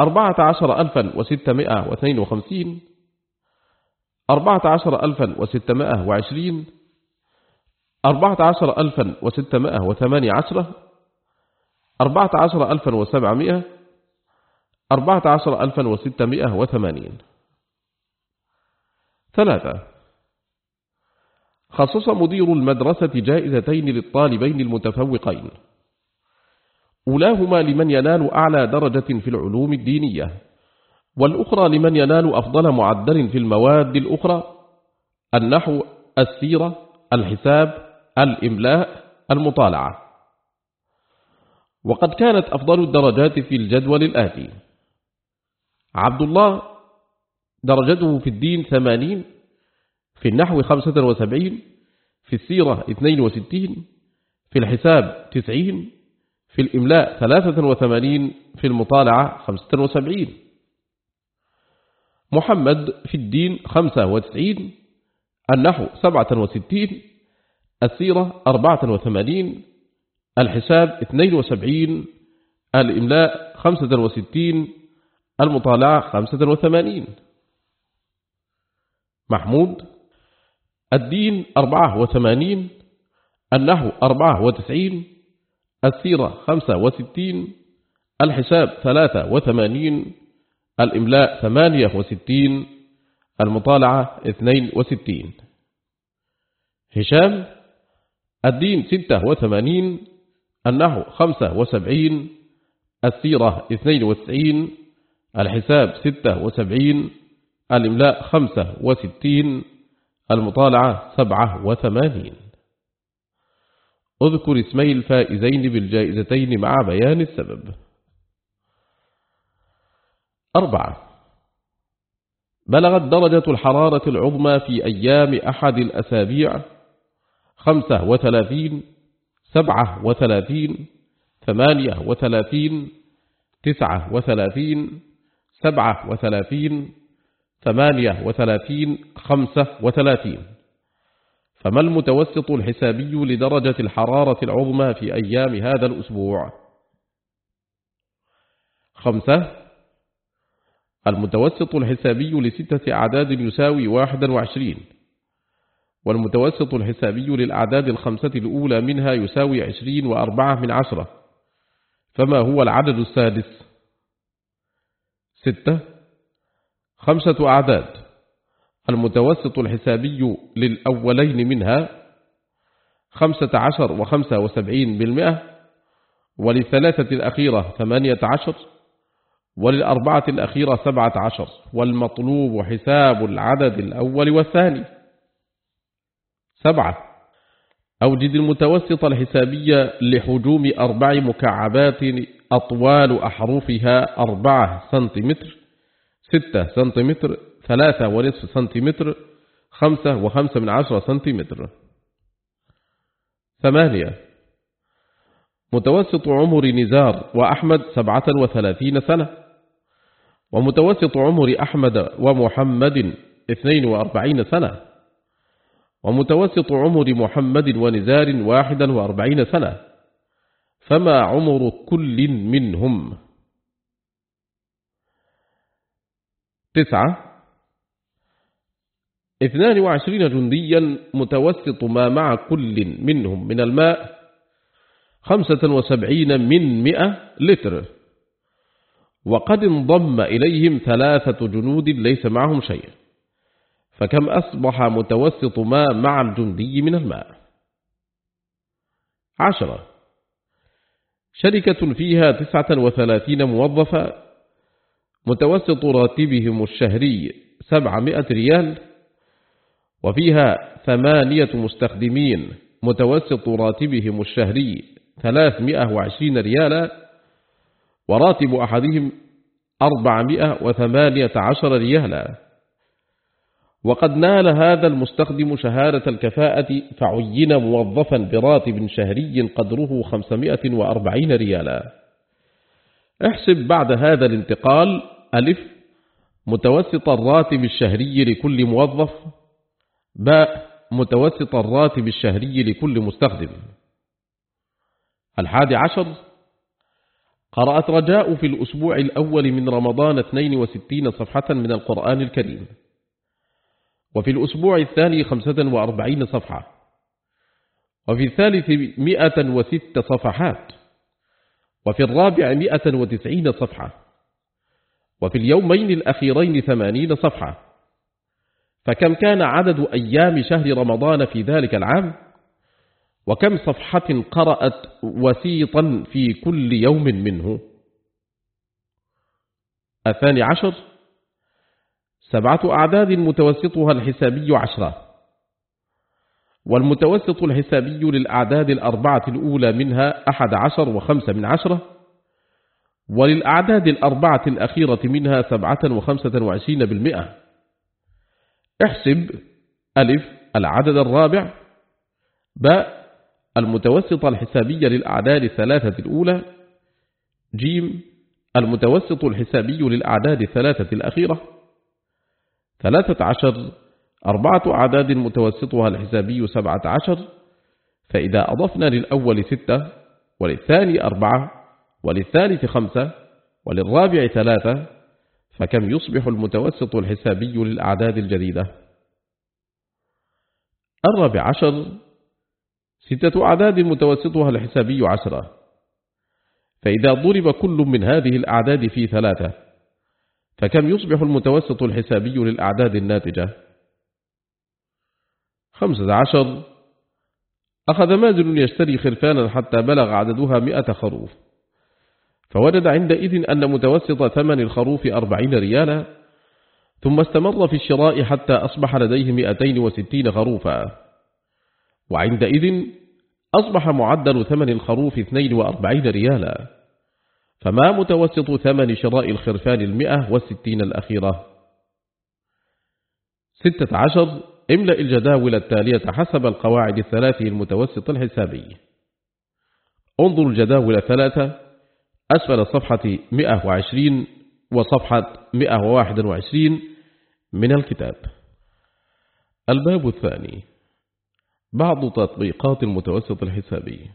أربعة عشر ألفا وستمائة واثنين وخمسين. أربعة عشر ألفا وستمائة وعشرين. أربعة عشر ألفا وستمائة وثمانية عشرة أربعة عشر ألفا وسبعمائة. أربعة عشر ألفا وستمائة وثمانين. ثلاثة. خصص مدير المدرسة جائزتين للطالبين المتفوقين. أولاهما لمن ينال أعلى درجة في العلوم الدينية والأخرى لمن ينال أفضل معدل في المواد الأخرى النحو السيرة الحساب الإملاء المطالعة. وقد كانت أفضل الدرجات في الجدول الآتي. عبد الله درجته في الدين ثمانين في النحو خمسة وسبعين في السيرة اثنين وستين في الحساب تسعين في الإملاء ثلاثة وثمانين في المطالعة خمسة وسبعين. محمد في الدين خمسة وتسعين النحو سبعة وستين السيرة أربعة وثمانين الحساب اثنين وسبعين الإملاء خمسة وستين المطالعة خمسة وثمانين. محمود الدين أربعة وثمانين النحو أربعة وتسعين السيرة خمسة وستين الحساب ثلاثة وثمانين الإملاء ثمانية وستين المطالعة اثنين وستين. هشام الدين ستة وثمانين النحو خمسة وسبعين السيرة اثنين وتسعين الحساب ستة وسبعين الإملاء خمسة وستين المطالعة سبعة وثمانين. اذكر اسمي الفائزين بالجائزتين مع بيان السبب. أربعة. بلغت درجة الحرارة العظمى في أيام أحد الأسابيع خمسة وثلاثين سبعة وثلاثين ثمانية وثلاثين تسعة وثلاثين سبعة وثلاثين ثمانية وثلاثين خمسة وثلاثين. فما المتوسط الحسابي لدرجة الحرارة العظمى في أيام هذا الأسبوع؟ خمسة. المتوسط الحسابي لستة أعداد يساوي واحدا وعشرين. والمتوسط الحسابي للأعداد الخمسة الأولى منها يساوي عشرين وأربعة من عشرة. فما هو العدد السادس؟ ستة. خمسة أعداد. المتوسط الحسابي للأولين منها خمسة عشر وخمسة وسبعين بالمئة وللثلاثة الأخيرة ثمانية عشر وللأربعة الأخيرة سبعة عشر والمطلوب حساب العدد الأول والثاني. سبعة. أوجد المتوسط الحسابية لحجوم أربع مكعبات أطوال أحرفها أربعة سنتيمتر ستة سنتيمتر ثلاثة ونصف سنتيمتر خمسة وخمسة من عشرة سنتيمتر. ثمانية متوسط عمر نزار وأحمد سبعة وثلاثين سنة. ومتوسط عمر أحمد ومحمد اثنين وأربعين سنة. ومتوسط عمر محمد ونزار واحدا وأربعين سنة. فما عمر كل منهم؟ تسعة اثنان وعشرين جنديا متوسط ما مع كل منهم من الماء خمسة وسبعين من مئة لتر. وقد انضم إليهم ثلاثة جنود ليس معهم شيء. فكم أصبح متوسط ما مع الجندي من الماء؟ عشرة. شركة فيها تسعة وثلاثين موظفة. متوسط راتبهم الشهري سبعمائة ريال. وفيها ثمانية مستخدمين متوسط راتبهم الشهري ثلاثمائة وعشرين ريالا وراتب أحدهم أربعمائة وثمانية عشر ريالا. وقد نال هذا المستخدم شهادة الكفاءة فعين موظفا براتب شهري قدره 540 ريالا. احسب بعد هذا الانتقال ألف متوسط الراتب الشهري لكل موظف باء متوسط الراتب الشهري لكل مستخدم. الحادي عشر قرأت رجاء في الأسبوع الأول من رمضان 62 صفحة من القرآن الكريم. وفي الأسبوع الثاني خمسة وأربعين صفحة. وفي الثالث مئة وست صفحات. وفي الرابع مئة وتسعين صفحة. وفي اليومين الأخيرين ثمانين صفحة. فكم كان عدد أيام شهر رمضان في ذلك العام؟ وكم صفحة قرأت وسيطا في كل يوم منه؟ الثاني عشر سبعة أعداد متوسطها الحسابي عشرة. والمتوسط الحسابي للأعداد الأربعة الأولى منها أحد عشر وخمسة من عشرة. وللأعداد الأربعة الأخيرة منها سبعة وخمسة وعشرين بالمئة. احسب ألف العدد الرابع باء المتوسط الحسابي للأعداد الثلاثة الأولى جيم المتوسط الحسابي للأعداد الثلاثة الأخيرة ثلاثة عشر أربعة أعداد متوسطها الحسابي سبعة عشر فإذا أضفنا للأول ستة وللثاني أربعة وللثالث خمسة وللرابع ثلاثة فكم يصبح المتوسط الحسابي للأعداد الجديدة؟ الرابع عشر ستة أعداد متوسطها الحسابي عشرة. فإذا ضرب كل من هذه الأعداد في ثلاثة فكم يصبح المتوسط الحسابي للأعداد الناتجة؟ خمسة عشر. أخذ مازن يشتري خرفانا حتى بلغ عددها مئة خروف. فوجد عندئذ أن متوسط ثمن الخروف أربعين ريالا ثم استمر في الشراء حتى أصبح لديه مئتين وستين خروفا. وعندئذ أصبح معدل ثمن الخروف اثنين وأربعين ريالا. فما متوسط ثمن شراء الخرفان المئة والستين الأخيرة؟ ستة عشر املأ الجداول التالية حسب القواعد الثلاث المتوسط الحسابي. انظر الجداول الثلاثة. أسفل صفحة 120 وصفحة 121 من الكتاب. الباب الثاني. بعض تطبيقات المتوسط الحسابي.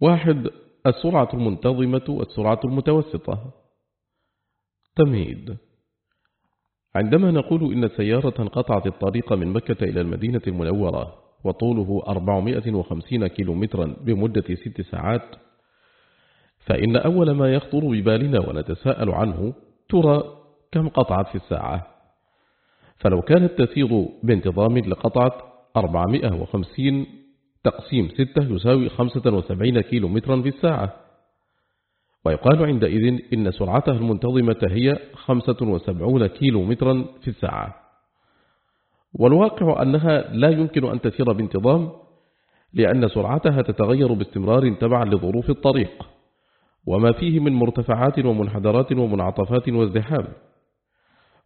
واحد السرعة المنتظمة والسرعة المتوسطة. تمهيد. عندما نقول إن سيارة قطعت الطريق من مكة إلى المدينة المنورة وطوله 450 كيلومترا بمدة ست ساعات فإن أول ما يخطر ببالنا ونتساءل عنه ترى كم قطعت في الساعة. فلو كانت تسير بانتظام لقطعت 450 تقسيم 6 يساوي 75 كيلو مترا في الساعة. ويقال عندئذ إن سرعتها المنتظمة هي 75 كيلو مترا في الساعة. والواقع أنها لا يمكن أن تسير بانتظام لأن سرعتها تتغير باستمرار تبعا لظروف الطريق. وما فيه من مرتفعات ومنحدرات ومنعطفات وازدحام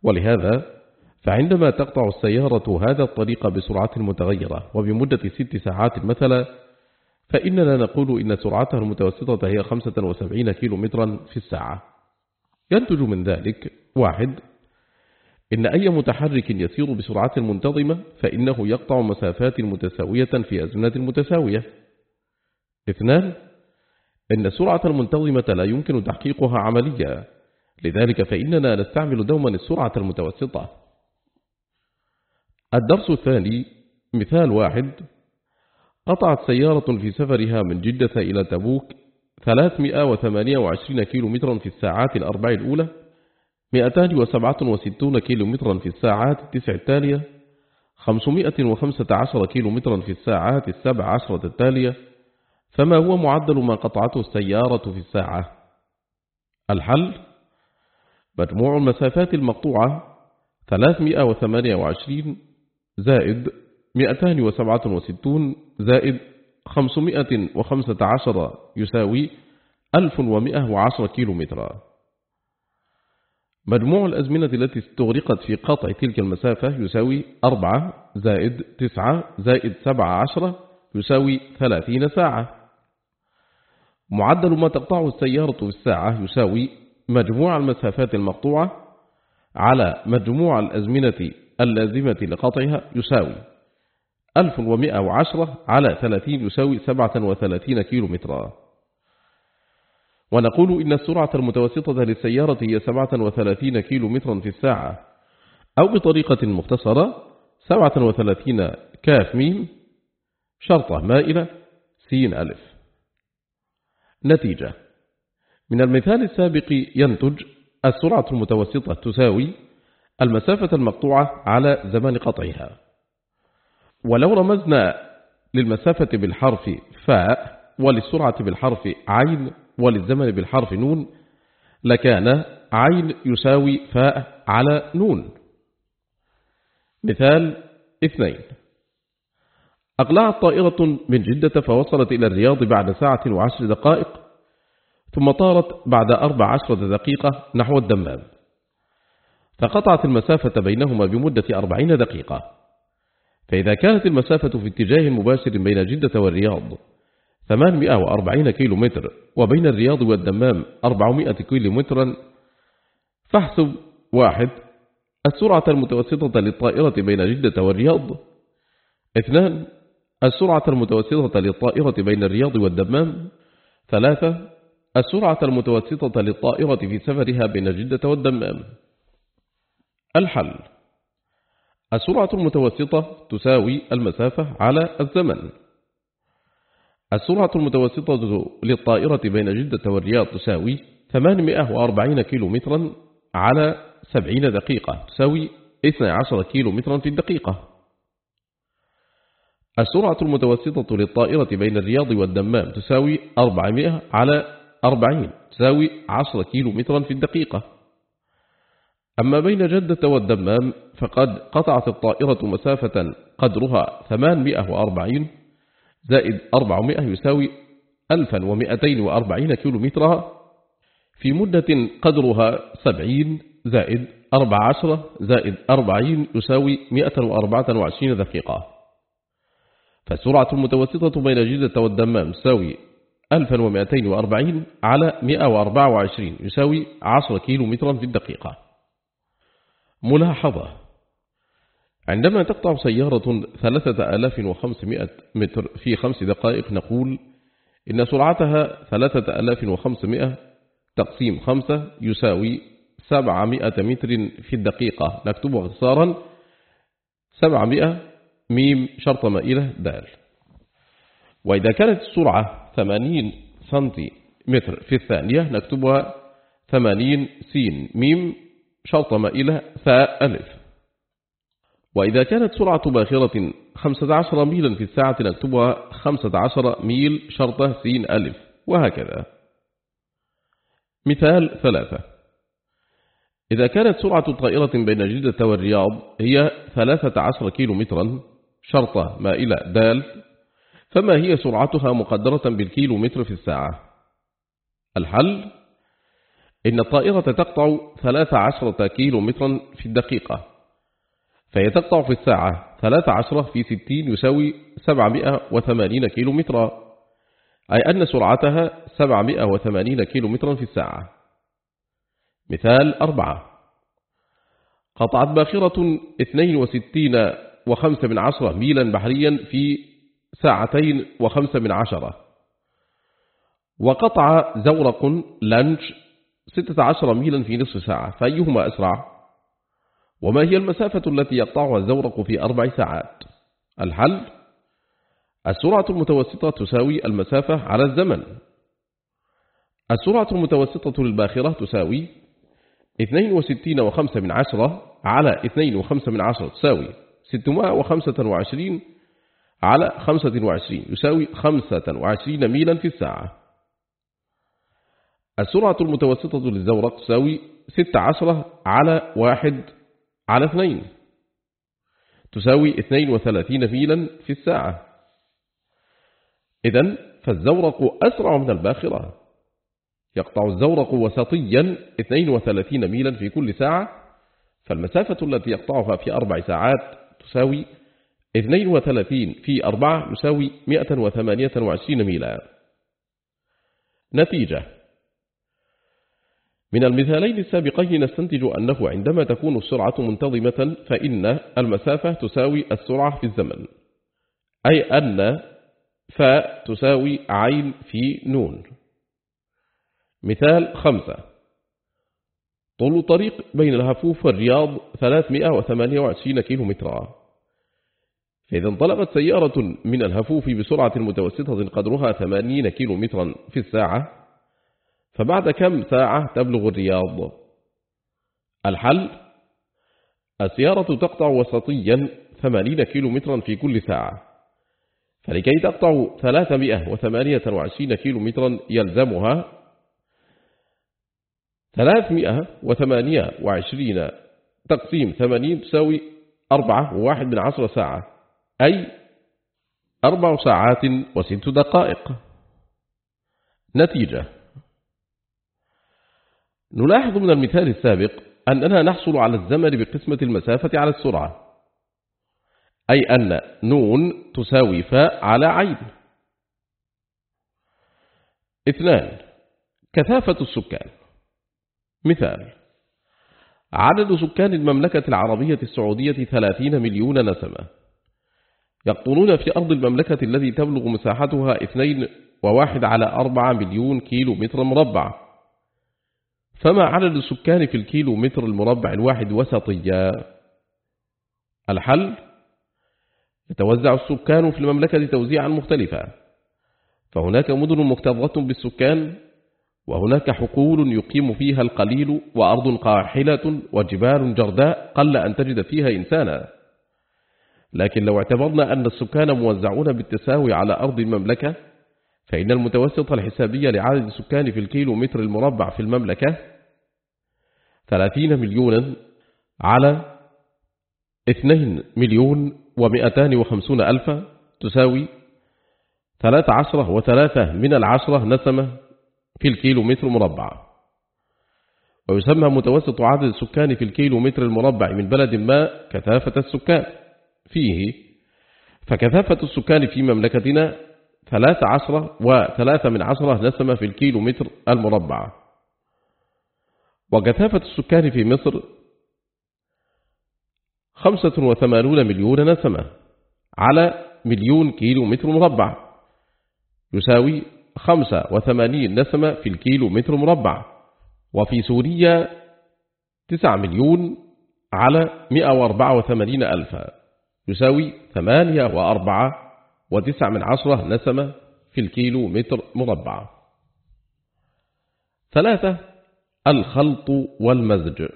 ولهذا فعندما تقطع السيارة هذا الطريق بسرعة متغيرة وبمدة ست ساعات مثلا فإننا نقول إن سرعتها المتوسطة هي 75 كيلو مترا في الساعة. ينتج من ذلك واحد إن أي متحرك يسير بسرعة منتظمة فإنه يقطع مسافات متساوية في أزمنة متساوية. اثنان إن السرعة المنتظمة لا يمكن تحقيقها عمليا. لذلك فإننا نستعمل دوما السرعة المتوسطة. الدرس الثاني مثال واحد. قطعت سيارة في سفرها من جدة إلى تبوك 328 كيلو مترا في الساعات الأربع الأولى 267 كيلو مترا في الساعات التسع التالية 515 كيلو مترا في الساعات السبع عشرة التالية فما هو معدل ما قطعته السيارة في الساعة؟ الحل مجموع المسافات المقطوعة 328 زائد 267 زائد 515 يساوي 1110 كيلو مجموع الأزمنة التي استغرقت في قطع تلك المسافة يساوي 4 زائد 9 زائد 17 يساوي 30 ساعة. معدل ما تقطعه السيارة في الساعة يساوي مجموع المسافات المقطوعة على مجموع الأزمنة اللازمة لقطعها يساوي 1110 على 30 يساوي 37 كيلو مترا ونقول إن السرعة المتوسطة للسيارة هي 37 كيلو مترا في الساعة أو بطريقة مختصرة 37 كاف ميم شرطة مائلة سين ألف. نتيجة. من المثال السابق ينتج السرعة المتوسطة تساوي المسافة المقطوعة على زمان قطعها. ولو رمزنا للمسافة بالحرف فاء وللسرعة بالحرف عين وللزمن بالحرف نون لكان عين يساوي فاء على نون. مثال اثنين. أقلعت طائرة من جدة فوصلت إلى الرياض بعد ساعة وعشر دقائق ثم طارت بعد أربع عشرة دقيقة نحو الدمام. فقطعت المسافة بينهما بمدة أربعين دقيقة. فإذا كانت المسافة في اتجاه مباشر بين جدة والرياض 840 كيلو متر وبين الرياض والدمام 400 كيلو مترا فاحسب واحد السرعة المتوسطة للطائرة بين جدة والرياض. اثنان السرعة المتوسطة للطائرة بين الرياض والدمام. ثلاثة السرعة المتوسطة للطائرة في سفرها بين جدة والدمام. الحل. السرعة المتوسطة تساوي المسافة على الزمن. السرعة المتوسطة للطائرة بين جدة والرياض تساوي 840 كيلو مترا على 70 دقيقة تساوي 12 كيلو مترا في الدقيقة. السرعة المتوسطة للطائرة بين الرياض والدمام تساوي 400 على 40 تساوي 10 كيلو مترا في الدقيقة. أما بين جدة والدمام فقد قطعت الطائرة مسافة قدرها 840 زائد 400 يساوي 1240 كيلو مترا في مدة قدرها 70 زائد 14 زائد 40 يساوي 124 دقيقة. فالسرعة المتوسطة بين جدة والدمام تساوي 1240 على 124 يساوي 10 كيلو مترا في الدقيقة. ملاحظة. عندما تقطع سيارة 3500 متر في خمس دقائق نقول إن سرعتها 3500 تقسيم 5 يساوي 700 متر في الدقيقة. نكتبه اختصارا. 700 ميم شرط مائلة دال. وإذا كانت السرعة 80 سنتيمتر في الثانية نكتبها 80 سين. ميم شرط مائلة ثاء ألف. وإذا كانت سرعة باخرة 15 ميلا في الساعة نكتبها 15 ميل شرطة سين ألف. وهكذا. مثال ثلاثة. إذا كانت سرعة طائرة بين جدة والرياض هي 13 كيلو شرطة مائلة دال فما هي سرعتها مقدرة بالكيلو متر في الساعة؟ الحل إن الطائرة تقطع 13 كيلو مترا في الدقيقة فهي تقطع في الساعة 13 في 60 يساوي 780 كيلو مترا أي أن سرعتها 780 كيلو مترا في الساعة. مثال أربعة قطعت باخرة 62 وخمسة من عشرة ميلا بحريا في ساعتين وخمسة من عشرة. وقطع زورق لانش ستة عشر ميلا في نصف ساعة. فأيهما أسرع؟ وما هي المسافة التي يقطعها الزورق في أربع ساعات؟ الحل السرعة المتوسطة تساوي المسافة على الزمن. السرعة المتوسطة للباخرة تساوي 62 وخمسة من عشرة على 2 وخمسة من عشرة تساوي. 625 على 25 يساوي 25 ميلا في الساعة. السرعة المتوسطة للزورق تساوي 16 على 1 على 2 تساوي 32 ميلا في الساعة. إذن فالزورق أسرع من الباخرة. يقطع الزورق وسطيا 32 ميلا في كل ساعة فالمسافة التي يقطعها في أربع ساعات تساوي 32 في 4 يساوي 128 ميلا. نتيجة. من المثالين السابقين نستنتج أنه عندما تكون السرعة منتظمة فإن المسافة تساوي السرعة في الزمن أي أن فاء تساوي عين في نون. مثال خمسة. طول الطريق بين الهفوف والرياض 328 كيلو مترا فإذا انطلقت سيارة من الهفوف بسرعة متوسطة قدرها 80 كيلو مترا في الساعة فبعد كم ساعة تبلغ الرياض؟ الحل السيارة تقطع وسطيا 80 كيلو مترا في كل ساعة فلكي تقطع 328 كيلو مترا يلزمها 328 تقسيم 80 تساوي 4 وواحد من عشر ساعة. أي أربع ساعات وست دقائق. نتيجة. نلاحظ من المثال السابق أننا نحصل على الزمن بقسمة المسافة على السرعة أي أن نون تساوي فاء على عين. اثنان. كثافة السكان. مثال. عدد سكان المملكة العربية السعودية ثلاثين مليون نسمة. يقطنون في أرض المملكة الذي تبلغ مساحتها اثنين وواحد على أربعة مليون كيلو متر مربع. فما عدد السكان في الكيلو متر المربع الواحد وسطيا الحل يتوزع السكان في المملكة توزيعا مختلفا. فهناك مدن مكتظة بالسكان وهناك حقول يقيم فيها القليل وأرض قاحلة وجبال جرداء قل أن تجد فيها إنسانا. لكن لو اعتبرنا أن السكان موزعون بالتساوي على أرض المملكة فإن المتوسط الحسابي لعدد السكان في الكيلو متر المربع في المملكة 30 مليونا على 2 مليون ومئتان وخمسون ألف تساوي ثلاث عشرة وثلاثة من العشرة نسمة في الكيلو متر مربع ويسمى متوسط عدد السكان في الكيلو متر المربع من بلد ما كثافة السكان. فيه. فكثافة السكان في مملكتنا ثلاث عشرة وثلاثة من عشرة نسمة في الكيلو متر المربع. وكثافة السكان في مصر خمسة وثمانون مليون نسمة على مليون كيلو متر مربع. يساوي خمسة وثمانين نسمة في الكيلو متر مربع. وفي سوريا تسع مليون على مئة وأربعة وثمانين ألفا. يساوي ثمانية وأربعة وتسع من عشرة نسمة في الكيلو متر مربع. ثلاثة الخلط والمزج.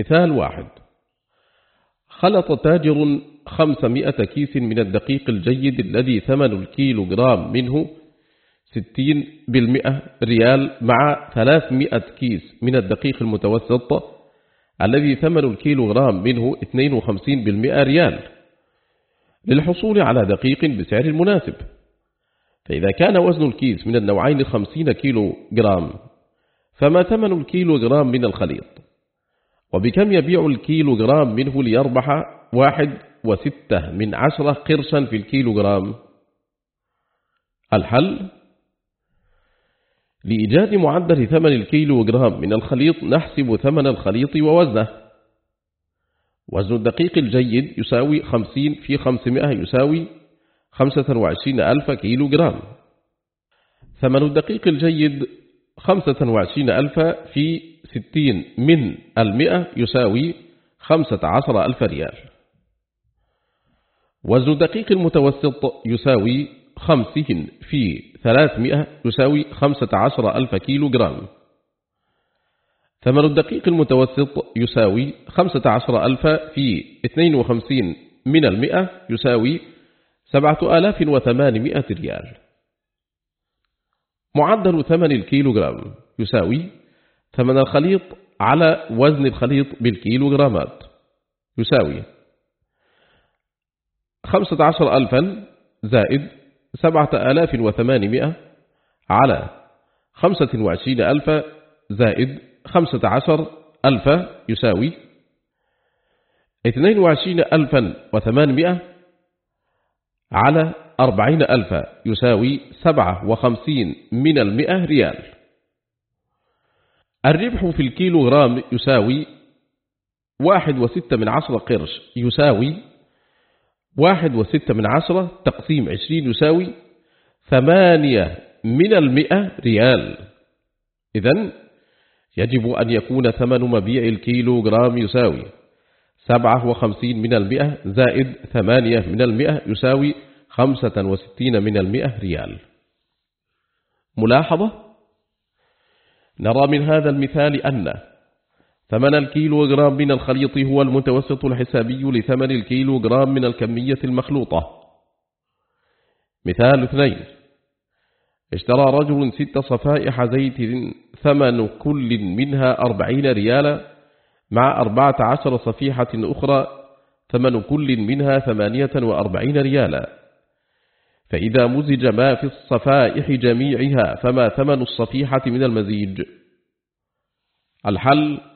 مثال واحد. خلط تاجر خمسمائة كيس من الدقيق الجيد الذي ثمن الكيلو جرام منه ستين بالمئة ريال مع ثلاثمائة كيس من الدقيق المتوسط الذي ثمن الكيلو جرام منه اثنين وخمسين بالمئة ريال للحصول على دقيق بسعر مناسب فإذا كان وزن الكيس من النوعين خمسين كيلو جرام فما ثمن الكيلو جرام من الخليط؟ وبكم يبيع الكيلو جرام منه ليربح واحد وستة من عشرة قرشا في الكيلو جرام الحل لإيجاد معدل ثمن الكيلو جرام من الخليط نحسب ثمن الخليط ووزنه. وزن الدقيق الجيد يساوي خمسين في خمسمائة يساوي خمسة وعشرين ألف كيلو جرام ثمن الدقيق الجيد خمسة وعشرين ألف في ستين من المئة يساوي خمسة عشر ألف ريال. وزن الدقيق المتوسط يساوي خمسين في ثلاثمائة يساوي خمسة عشر ألف كيلو جرام ثمن الدقيق المتوسط يساوي خمسة عشر ألف في اثنين وخمسين من المئة يساوي سبعة آلاف وثمانمائة ريال. معدل ثمن الكيلو جرام يساوي ثمن الخليط على وزن الخليط بالكيلو جرامات يساوي خمسة عشر ألفا زائد سبعة آلاف وثمانمائة على خمسة وعشرين ألف زائد خمسة عشر ألف يساوي اثنين وعشرين ألفا وثمانمائة على أربعين ألف يساوي سبعة وخمسين من المئة ريال. الربح في الكيلو غرام يساوي واحد وستة من عشرة قرش يساوي واحد وستة من عشرة تقسيم عشرين يساوي ثمانية من المئة ريال. إذن يجب أن يكون ثمن مبيع الكيلو غرام يساوي سبعة وخمسين من المئة زائد ثمانية من المئة يساوي خمسة وستين من المئة ريال. ملاحظة؟ نرى من هذا المثال أن ثمن الكيلو جرام من الخليط هو المتوسط الحسابي لثمن الكيلو جرام من الكمية المخلوطة. مثال اثنين. اشترى رجل ست صفائح زيت ثمن كل منها أربعين ريالا مع أربعة عشر صفيحة أخرى ثمن كل منها ثمانية وأربعين ريالا. فإذا مزج ما في الصفائح جميعها فما ثمن الصفيحة من المزيج؟ الحل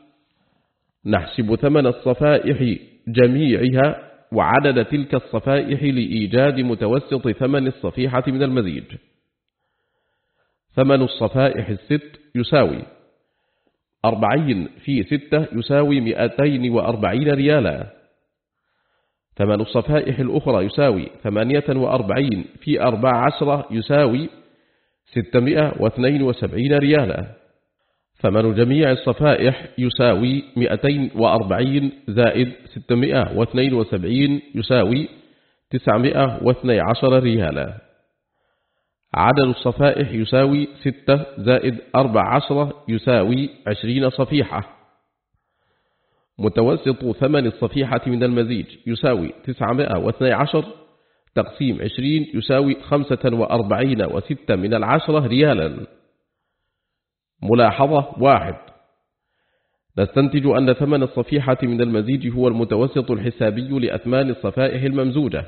نحسب ثمن الصفائح جميعها وعدد تلك الصفائح لإيجاد متوسط ثمن الصفيحة من المزيج. ثمن الصفائح الست يساوي أربعين في ستة يساوي مئتين وأربعين ريالا. ثمن الصفائح الأخرى يساوي ثمانية وأربعين في أربع عشرة يساوي ستمائة واثنين وسبعين ريالا. ثمن جميع الصفائح يساوي مئتين وأربعين زائد ستمائة واثنين وسبعين يساوي تسعمائة واثني عشر ريالا. عدد الصفائح يساوي ستة زائد أربع عشرة يساوي عشرين صفيحة. متوسط ثمن الصفيحة من المزيج يساوي تسعمائة واثني عشر تقسيم عشرين يساوي خمسة وأربعين وستة من العشرة ريالا. ملاحظة واحد. نستنتج أن ثمن الصفيحة من المزيج هو المتوسط الحسابي لأثمان الصفائح الممزوجة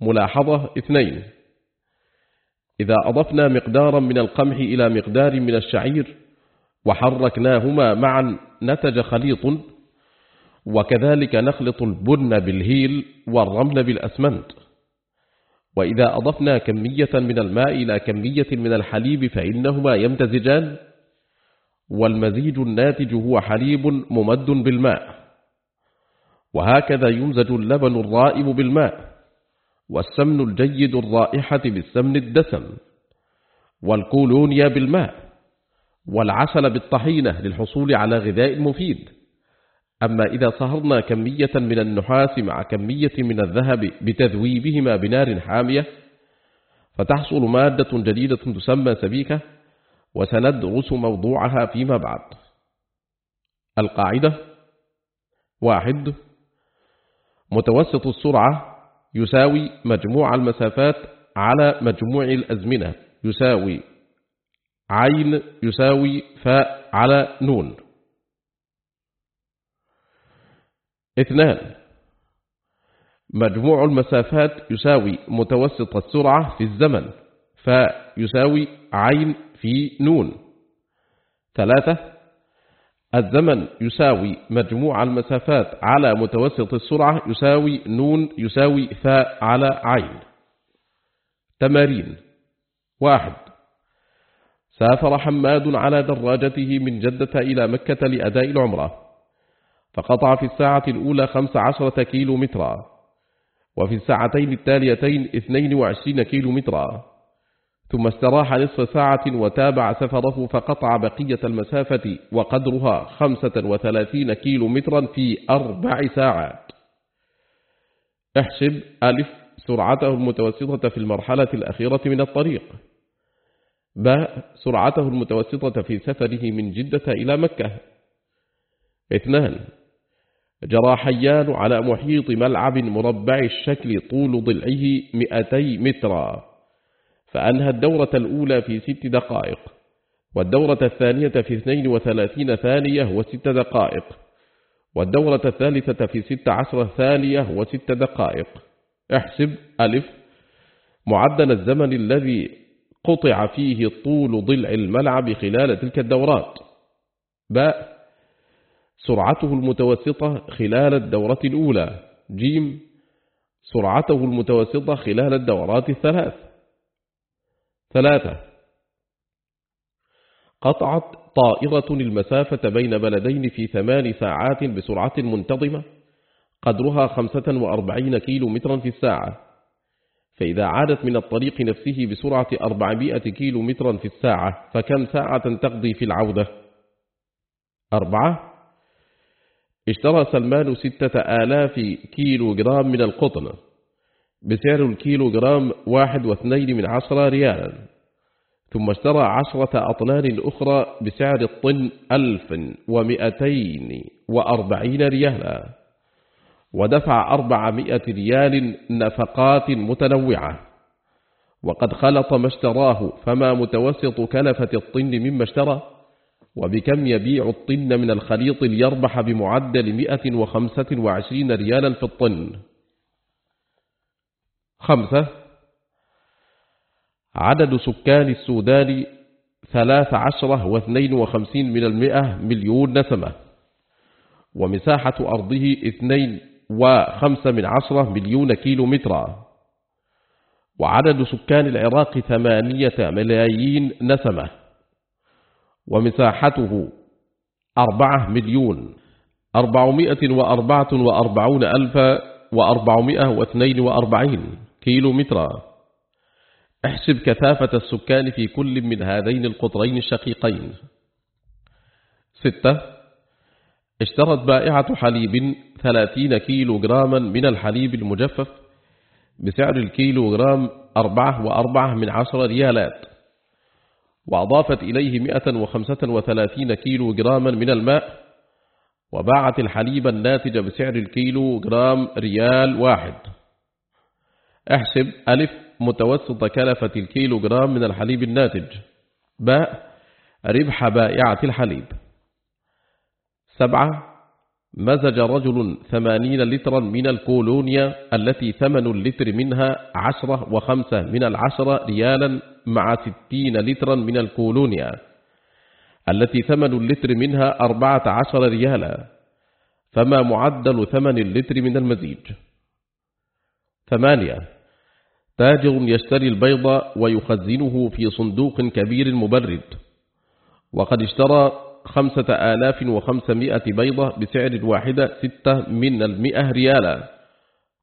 ملاحظة اثنين. إذا أضفنا مقدارا من القمح إلى مقدار من الشعير وحركناهما معا نتج خليط وكذلك نخلط البن بالهيل والرمل بالأسمنت. وإذا أضفنا كمية من الماء إلى كمية من الحليب فإنهما يمتزجان. والمزيج الناتج هو حليب ممد بالماء. وهكذا يمزج اللبن الرائب بالماء. والسمن الجيد الرائحة بالسمن الدسم. والكولونيا بالماء. والعسل بالطحينة للحصول على غذاء مفيد. أما إذا صهرنا كمية من النحاس مع كمية من الذهب بتذويبهما بنار حامية فتحصل مادة جديدة تسمى سبيكة وسندرس موضوعها فيما بعد. القاعدة واحد متوسط السرعة يساوي مجموع المسافات على مجموع الأزمنة يساوي عين يساوي فاء على نون. اثنان. مجموع المسافات يساوي متوسط السرعة في الزمن فاء يساوي عين في نون. ثلاثة الزمن يساوي مجموع المسافات على متوسط السرعة يساوي نون يساوي ثاء على عين. تمارين. واحد سافر حماد على دراجته من جدة إلى مكة لأداء العمرة. فقطع في الساعة الأولى خمس عشرة كيلو مترا وفي الساعتين التاليتين اثنين وعشرين كيلو مترا ثم استراح نصف ساعة وتابع سفره فقطع بقية المسافة وقدرها خمسة وثلاثين كيلو مترا في أربع ساعات. احسب ألف سرعته المتوسطة في المرحلة الأخيرة من الطريق. باء سرعته المتوسطة في سفره من جدة إلى مكة. اثنان جرى حيان على محيط ملعب مربع الشكل طول ضلعه مئتي مترا. فأنهى الدورة الأولى في ست دقائق والدورة الثانية في 32 ثانية وست دقائق والدورة الثالثة في ست عشر ثانية وست دقائق. احسب ألف. معدل الزمن الذي قطع فيه طول ضلع الملعب خلال تلك الدورات. باء. سرعته المتوسطة خلال الدورة الأولى. جيم. سرعته المتوسطة خلال الدورات الثلاث. ثلاثة. قطعت طائرة المسافة بين بلدين في ثمان ساعات بسرعة منتظمة. قدرها خمسة وأربعين كيلو مترا في الساعة. فإذا عادت من الطريق نفسه بسرعة أربعمائة كيلو مترا في الساعة فكم ساعة تقضي في العودة؟ أربعة. اشترى سلمان ستة آلاف كيلو جرام من القطن بسعر الكيلو جرام واحد واثنين من عشرة ريالا ثم اشترى عشرة أطنان أخرى بسعر الطن ألف ومئتين وأربعين ريالا ودفع أربعمائة ريال نفقات متنوعة وقد خلط ما اشتراه فما متوسط كلفة الطن مما اشترى وبكم يبيع الطن من الخليط ليربح بمعدل مئة وخمسة وعشرين ريالا في الطن؟ خمسة. عدد سكان السودان ثلاث عشرة واثنين وخمسين من المئة مليون نسمة. ومساحة أرضه اثنين وخمسة من عشرة مليون كيلو مترا وعدد سكان العراق ثمانية ملايين نسمة. ومساحته أربعة مليون أربعمائة وأربعة وأربعون ألف وأربعمائة واثنين وأربعين كيلو مترا احسب كثافة السكان في كل من هذين القطرين الشقيقين. ستة اشترت بائعة حليب ثلاثين كيلو جراما من الحليب المجفف بسعر الكيلو جرام أربعة وأربعة من عشر ريالات. وأضافت إليه مئة وخمسة وثلاثين كيلو جراما من الماء وباعت الحليب الناتج بسعر الكيلو جرام ريال واحد. احسب ألف متوسط كلفة الكيلو جرام من الحليب الناتج. باء ربح بائعة الحليب. سبعة مزج رجل ثمانين لترا من الكولونيا التي ثمن اللتر منها عشرة وخمسة من العشرة ريالا مع ستين لترا من الكولونيا التي ثمن اللتر منها أربعة عشر ريالا فما معدل ثمن اللتر من المزيج؟ ثمانية. تاجر يشتري البيض ويخزنه في صندوق كبير مبرد وقد اشترى خمسة آلاف وخمسمائة بيضة بسعر الواحدة ستة من المئة ريالا.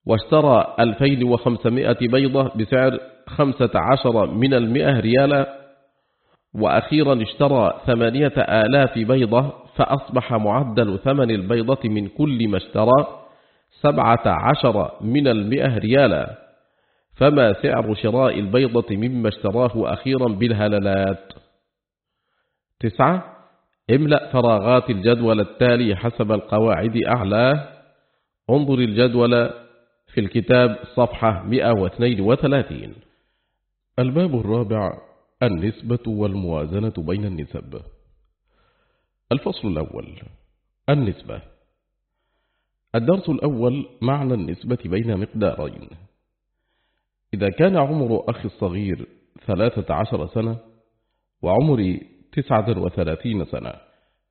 واشترى ألفين وخمسمائة بيضة بسعر خمسة عشر من المئة ريالا. وأخيرا اشترى ثمانية آلاف بيضة فأصبح معدل ثمن البيضة من كل ما اشترى سبعة عشر من المئة ريالا. فما سعر شراء البيضة مما اشتراه أخيرا بالهللات تسعة املأ فراغات الجدول التالي حسب القواعد أعلى. انظر الجدول في الكتاب صفحة 132 الباب الرابع النسبة والموازنة بين النسب. الفصل الأول النسبة. الدرس الأول معنى النسبة بين مقدارين. إذا كان عمر أخي الصغير ثلاثة عشر سنة وعمري تسعة وثلاثين سنة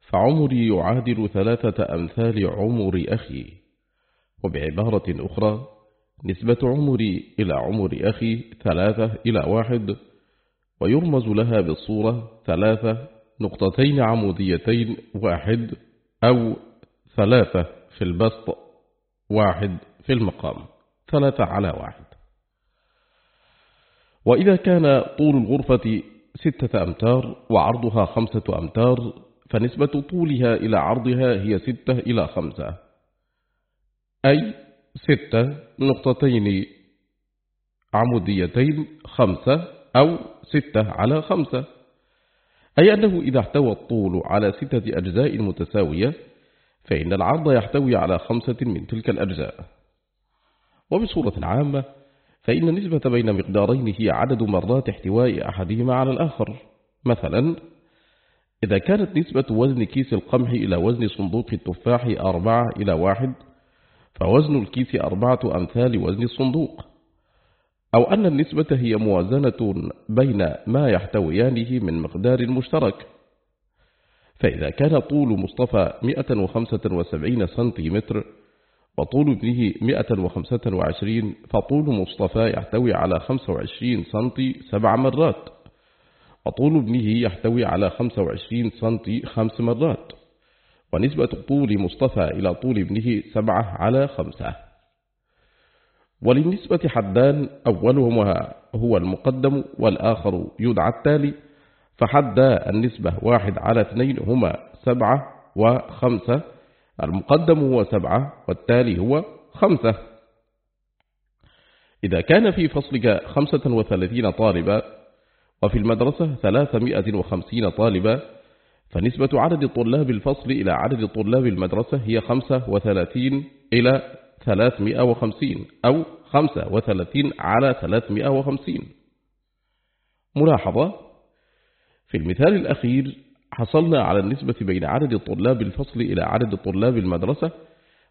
فعمري يعادل ثلاثة أمثال عمر أخي. وبعبارة أخرى نسبة عمري إلى عمر أخي ثلاثة إلى واحد ويرمز لها بالصورة ثلاثة نقطتين عموديتين واحد أو ثلاثة في البسط واحد في المقام ثلاثة على واحد. وإذا كان طول الغرفة ستة أمتار وعرضها خمسة أمتار فنسبة طولها إلى عرضها هي ستة إلى خمسة. أي ستة نقطتين عموديتين خمسة أو ستة على خمسة. أي أنه إذا احتوى الطول على ستة أجزاء متساوية فإن العرض يحتوي على خمسة من تلك الأجزاء. وبصورة عامة فإن النسبة بين مقدارين هي عدد مرات احتواء أحدهما على الآخر. مثلا إذا كانت نسبة وزن كيس القمح إلى وزن صندوق التفاح أربعة إلى واحد فوزن الكيس أربعة أمثال وزن الصندوق. أو أن النسبة هي موازنة بين ما يحتويانه من مقدار مشترك. فإذا كان طول مصطفى 175 سنتيمتر وطول ابنه 125 فطول مصطفى يحتوي على 25 سنتي سبع مرات. وطول ابنه يحتوي على 25 سنتي خمس مرات. ونسبة طول مصطفى إلى طول ابنه سبعة على خمسة. وللنسبة حدان أولهما هو المقدم والآخر يدعى التالي. فحدا النسبة واحد على اثنين هما سبعة وخمسة. المقدم هو سبعة والتالي هو خمسة. إذا كان في فصلك خمسة وثلاثين طالبا وفي المدرسة 350 طالبا فنسبة عدد طلاب الفصل إلى عدد طلاب المدرسة هي 35 إلى 350 أو 35 على 350 ملاحظة؟ في المثال الأخير حصلنا على النسبة بين عدد طلاب الفصل إلى عدد طلاب المدرسة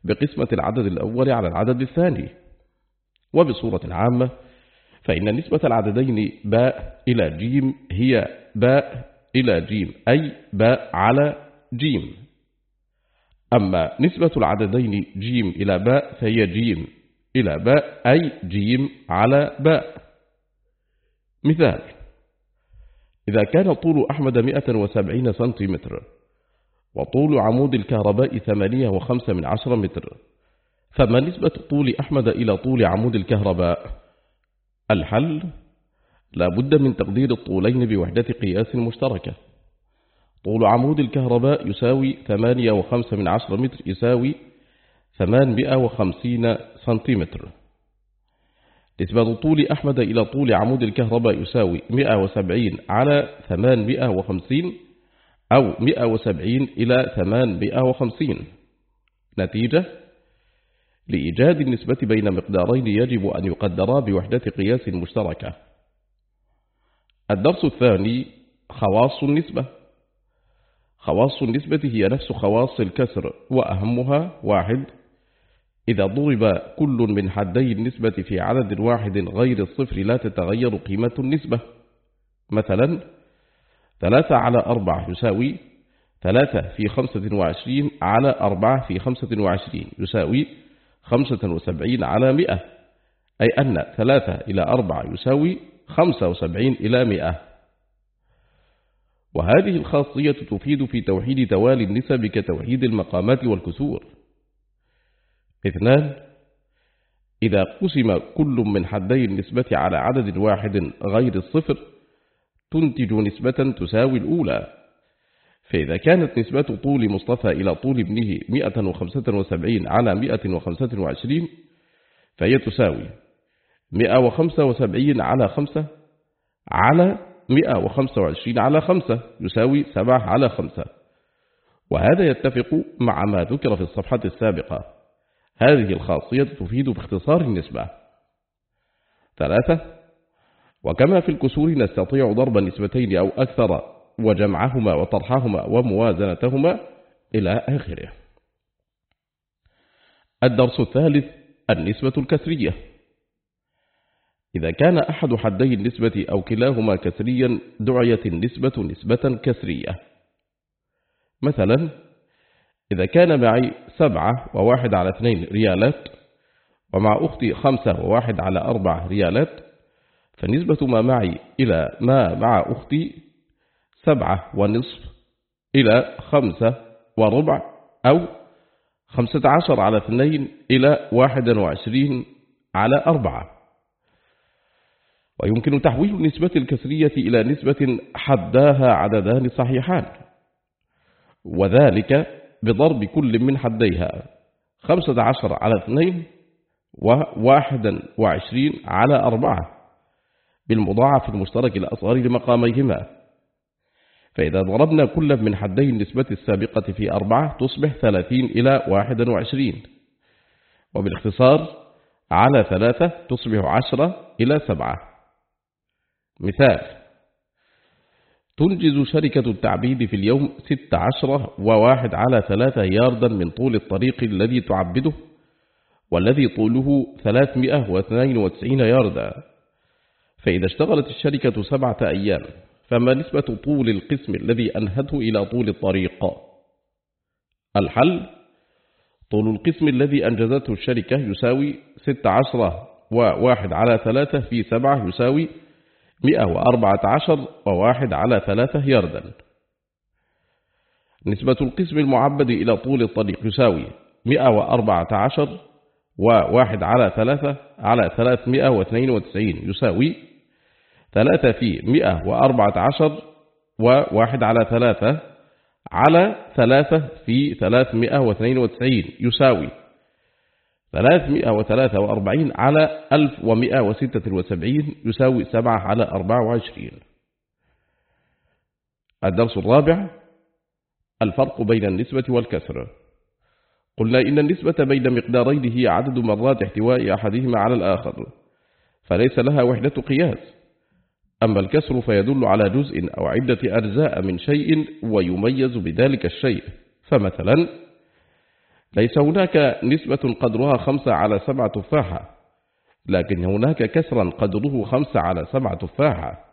بقسمة العدد الأول على العدد الثاني. وبصورة عامة فإن نسبة العددين باء إلى جيم هي باء إلى جيم أي باء على جيم. أما نسبة العددين جيم إلى باء فهي جيم إلى باء أي جيم على باء. مثال إذا كان طول أحمد 170 سنتيمتر وطول عمود الكهرباء 8 وخمسة من عشر متر فما نسبة طول أحمد إلى طول عمود الكهرباء؟ الحل لا بد من تقدير الطولين بوحدة قياس مشتركة. طول عمود الكهرباء يساوي 8 وخمسة من متر يساوي 850 سنتيمتر. نسبة طول أحمد إلى طول عمود الكهرباء يساوي 170 على 850 أو 170 إلى 850 نتيجة لإيجاد النسبة بين مقدارين يجب أن يقدرا بوحدة قياس مشتركة. الدرس الثاني خواص النسبة. خواص النسبة هي نفس خواص الكسر وأهمها واحد إذا ضرب كل من حدي النسبة في عدد واحد غير الصفر لا تتغير قيمة النسبة. مثلا ثلاثة على أربعة يساوي ثلاثة في خمسة وعشرين على أربعة في خمسة وعشرين يساوي خمسة وسبعين على مئة. أي أن ثلاثة إلى أربعة يساوي خمسة وسبعين إلى مئة. وهذه الخاصية تفيد في توحيد توالي النسب كتوحيد المقامات والكسور. اثنان إذا قسم كل من حدي النسبة على عدد واحد غير الصفر تنتج نسبة تساوي الأولى. فإذا كانت نسبة طول مصطفى إلى طول ابنه 175 على 125 فهي تساوي 175 على 5 على 125 على 5 يساوي 7 على 5 وهذا يتفق مع ما ذكر في الصفحة السابقة. هذه الخاصية تفيد باختصار النسبة. ثلاثة وكما في الكسور نستطيع ضرب النسبتين أو أكثر وجمعهما وطرحهما وموازنتهما إلى آخره. الدرس الثالث النسبة الكسرية. إذا كان أحد حدي النسبة أو كلاهما كسريا دعيت النسبة نسبة كسرية. مثلا إذا كان معي سبعة وواحد على اثنين ريالات ومع أختي خمسة وواحد على أربع ريالات فنسبة ما معي إلى ما مع أختي سبعة ونصف إلى خمسة وربع أو خمسة عشر على اثنين إلى واحد وعشرين على أربعة. ويمكن تحويل النسبة الكسرية إلى نسبة حداها عددان صحيحان وذلك بضرب كل من حديها خمسة عشر على اثنين وواحدا وعشرين على أربعة بالمضاعف المشترك الأصغر لمقاميهما. فإذا ضربنا كل من حدي النسبة السابقة في أربعة تصبح ثلاثين إلى واحدا وعشرين. وبالاختصار على ثلاثة تصبح عشرة إلى سبعة. مثال تنجز شركة التعبيد في اليوم ست عشرة وواحد على ثلاثة ياردا من طول الطريق الذي تعبده والذي طوله ثلاثمائة واثنين وتسعين ياردا. فإذا اشتغلت الشركة سبعة أيام فما نسبة طول القسم الذي أنهته إلى طول الطريق؟ الحل طول القسم الذي أنجزته الشركة يساوي ست عشرة وواحد على ثلاثة في سبعة يساوي مئة وأربعة عشر وواحد على ثلاثة يردا. نسبة القسم المعبد إلى طول الطريق يساوي مئة وأربعة عشر وواحد على ثلاثة على ثلاثمائة واثنين وتسعين يساوي ثلاثة في مئة وأربعة عشر وواحد على ثلاثة على ثلاثة في ثلاثمائة واثنين وتسعين يساوي ثلاثمائة وثلاثة وأربعين على ألف ومائة وستة وسبعين يساوي سبعة على أربعة وعشرين. الدرس الرابع الفرق بين النسبة والكسر. قلنا إن النسبة بين مقدارين هي عدد مرات احتواء أحدهما على الآخر فليس لها وحدة قياس. أما الكسر فيدل على جزء أو عدة أجزاء من شيء ويميز بذلك الشيء. فمثلا ليس هناك نسبة قدرها خمسة على سبعة تفاحة لكن هناك كسرا قدره خمسة على سبعة تفاحة.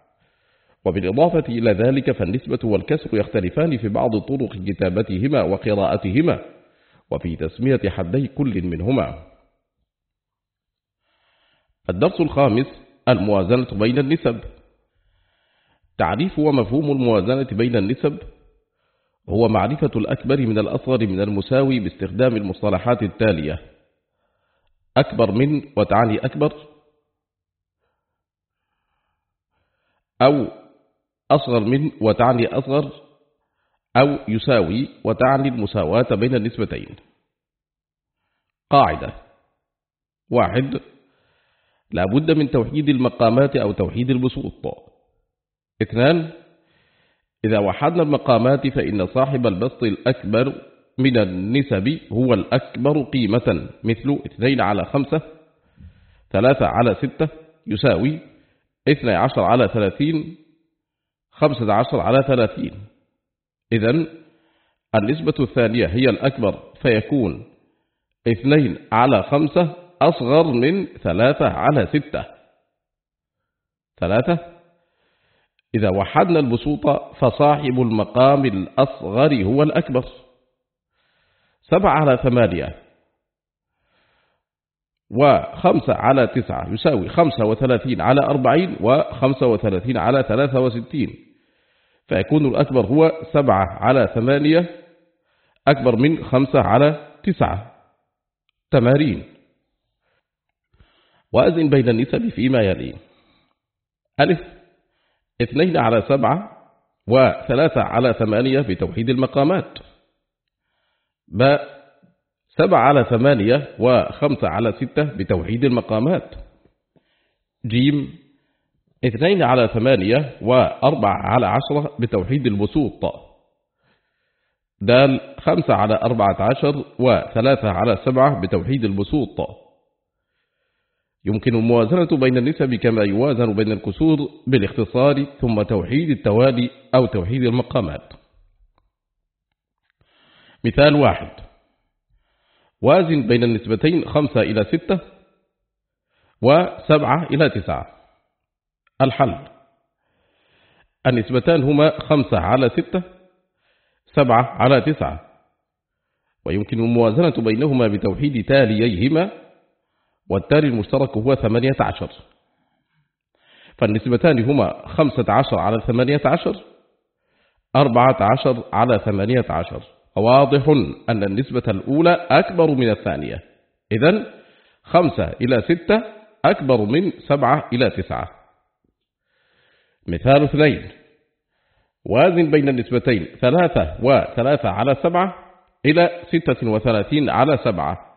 وبالإضافة إلى ذلك فالنسبة والكسر يختلفان في بعض طرق كتابتهما وقراءتهما وفي تسمية حدي كل منهما. الدرس الخامس الموازنة بين النسب. تعريف ومفهوم الموازنة بين النسب هو معرفة الأكبر من الأصغر من المساوي باستخدام المصطلحات التالية. أكبر من وتعني أكبر. أو أصغر من وتعني أصغر. أو يساوي وتعني المساواة بين النسبتين. قاعدة. واحد. لا بد من توحيد المقامات أو توحيد البسوط. اثنان. إذا وحدنا المقامات فإن صاحب البسط الأكبر من النسب هو الأكبر قيمة مثل اثنين على خمسة ثلاثة على ستة يساوي اثنى عشر على ثلاثين خمسة عشر على ثلاثين. إذن النسبة الثانية هي الأكبر فيكون اثنين على خمسة أصغر من ثلاثة على ستة. ثلاثة إذا وحدنا البسوط فصاحب المقام الأصغر هو الأكبر. سبعة على ثمانية وخمسة على تسعة يساوي خمسة وثلاثين على أربعين وخمسة وثلاثين على ثلاثة وستين. فيكون الأكبر هو سبعة على ثمانية أكبر من خمسة على تسعة. تمارين. وأزن بين النسب فيما يلي. ألف. اثنين على سبعة وثلاثة على ثمانية بتوحيد المقامات. باء سبعة على ثمانية وخمسة على ستة بتوحيد المقامات. جيم اثنين على ثمانية وأربعة على عشرة بتوحيد البسوط دال خمسة على أربعة عشر وثلاثة على سبعة بتوحيد البسوط يمكن الموازنة بين النسب كما يوازن بين الكسور بالاختصار ثم توحيد التوالي أو توحيد المقامات. مثال واحد. وازن بين النسبتين خمسة إلى ستة وسبعة إلى تسعة. الحل. النسبتان هما خمسة على ستة سبعة على تسعة. ويمكن الموازنة بينهما بتوحيد تالييهما والتالي المشترك هو ثمانية عشر. فالنسبتان هما خمسة عشر على ثمانية عشر أربعة عشر على ثمانية عشر. واضح أن النسبة الأولى أكبر من الثانية. إذن خمسة إلى ستة أكبر من سبعة إلى تسعة. مثال اثنين. وازن بين النسبتين ثلاثة وثلاثة على سبعة إلى ستة وثلاثين على سبعة.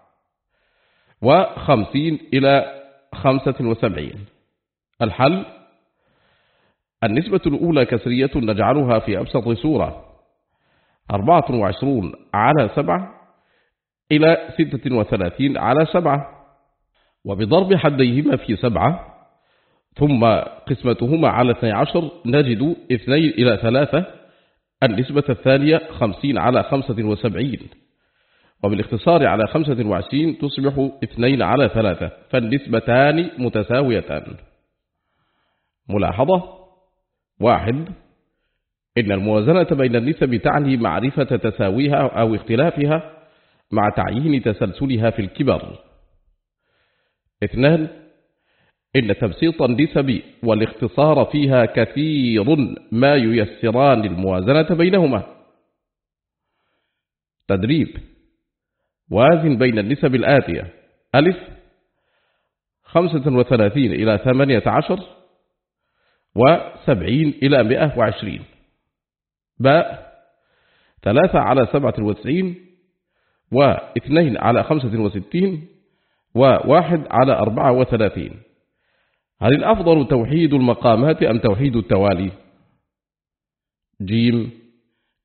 وخمسين إلى خمسة وسبعين. الحل النسبة الأولى كسرية نجعلها في أبسط صورة. أربعة وعشرون على سبعة إلى ستة وثلاثين على سبعة. وبضرب حديهما في سبعة ثم قسمتهما على 12 نجد اثنين إلى ثلاثة. النسبة الثانية خمسين على خمسة وسبعين. وبالاختصار على خمسة وعشرين تصبح اثنين على ثلاثة فالنسبتان متساويتان. ملاحظة؟ واحد. إن الموازنة بين النسب تعني معرفة تساويها أو اختلافها مع تعيين تسلسلها في الكبر. اثنان. إن تبسيط النسب والاختصار فيها كثير ما ييسران الموازنة بينهما. تدريب. وازن بين النسب الآتية. ألف خمسة وثلاثين إلى ثمانية عشر وسبعين إلى مئة وعشرين. باء ثلاثة على سبعة وتسعين واثنين على خمسة وستين وواحد على أربعة وثلاثين. هل الأفضل توحيد المقامات أم توحيد التوالي؟ جيم.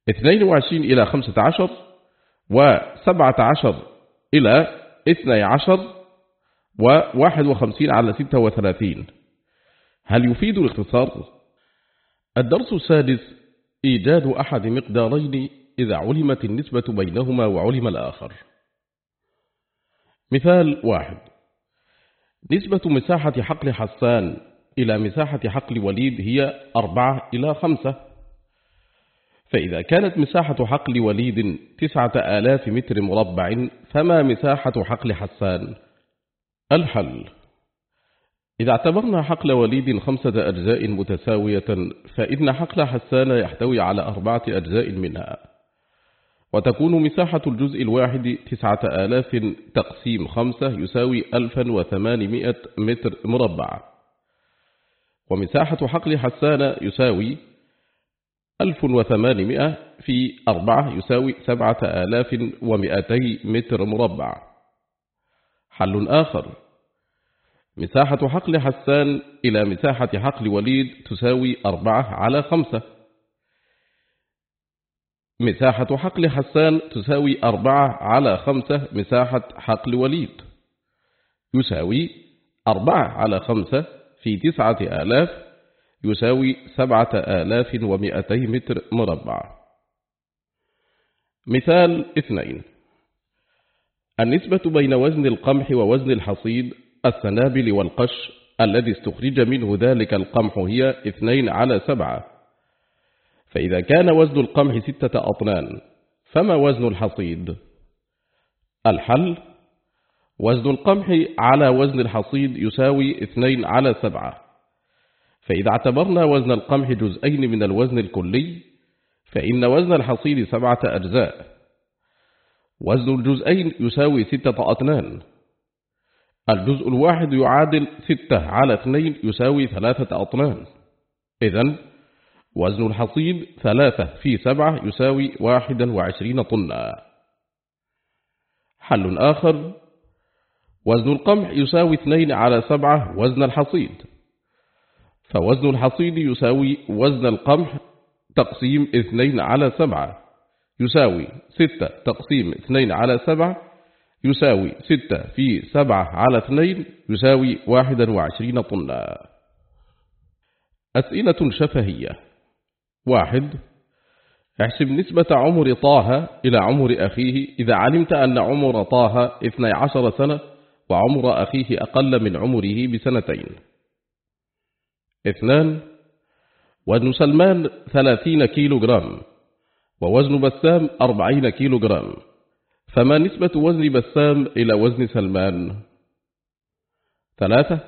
22 إلى 15 و17 إلى 12 و51 على 36 هل يفيد الاختصار؟ الدرس السادس إيجاد أحد مقدارين إذا علمت النسبة بينهما وعلم الآخر. مثال واحد نسبة مساحة حقل حسان إلى مساحة حقل وليد هي أربعة إلى خمسة. فإذا كانت مساحة حقل وليد تسعة آلاف متر مربع فما مساحة حقل حسان؟ الحل. إذا اعتبرنا حقل وليد خمسة أجزاء متساوية فإن حقل حسان يحتوي على أربعة أجزاء منها. وتكون مساحة الجزء الواحد تسعة آلاف تقسيم خمسة يساوي ألفا وثمانمائة متر مربع. ومساحة حقل حسان يساوي ألف وثمانمائة في أربعة يساوي سبعة آلاف ومئتي متر مربع. حل آخر. مساحة حقل حسان إلى مساحة حقل وليد تساوي أربعة على خمسة. مساحة حقل حسان تساوي أربعة على خمسة مساحة حقل وليد يساوي أربعة على خمسة في تسعة آلاف يساوي سبعة آلاف ومئتي متر مربع. مثال اثنين. النسبة بين وزن القمح ووزن الحصيد السنابل والقش الذي استخرج منه ذلك القمح هي اثنين على سبعة. فإذا كان وزن القمح ستة أطنان فما وزن الحصيد؟ الحل وزن القمح على وزن الحصيد يساوي اثنين على سبعة. فإذا اعتبرنا وزن القمح جزئين من الوزن الكلي فإن وزن الحصيد سبعة أجزاء. وزن الجزئين يساوي ستة أطنان. الجزء الواحد يعادل ستة على اثنين يساوي ثلاثة أطنان. إذن وزن الحصيد ثلاثة في سبعة يساوي واحدا وعشرين طنا. حل آخر. وزن القمح يساوي اثنين على سبعة وزن الحصيد. فوزن الحصيد يساوي وزن القمح تقسيم اثنين على سبعة. يساوي ستة تقسيم اثنين على سبعة. يساوي ستة في سبعة على اثنين. يساوي واحدا وعشرين طنا. أسئلة شفهية. واحد. احسب نسبة عمر طه إلى عمر أخيه إذا علمت أن عمر طه اثني عشر سنة وعمر أخيه أقل من عمره بسنتين. اثنان وزن سلمان ثلاثين كيلو جرام ووزن بسام أربعين كيلو جرام فما نسبة وزن بسام إلى وزن سلمان؟ ثلاثة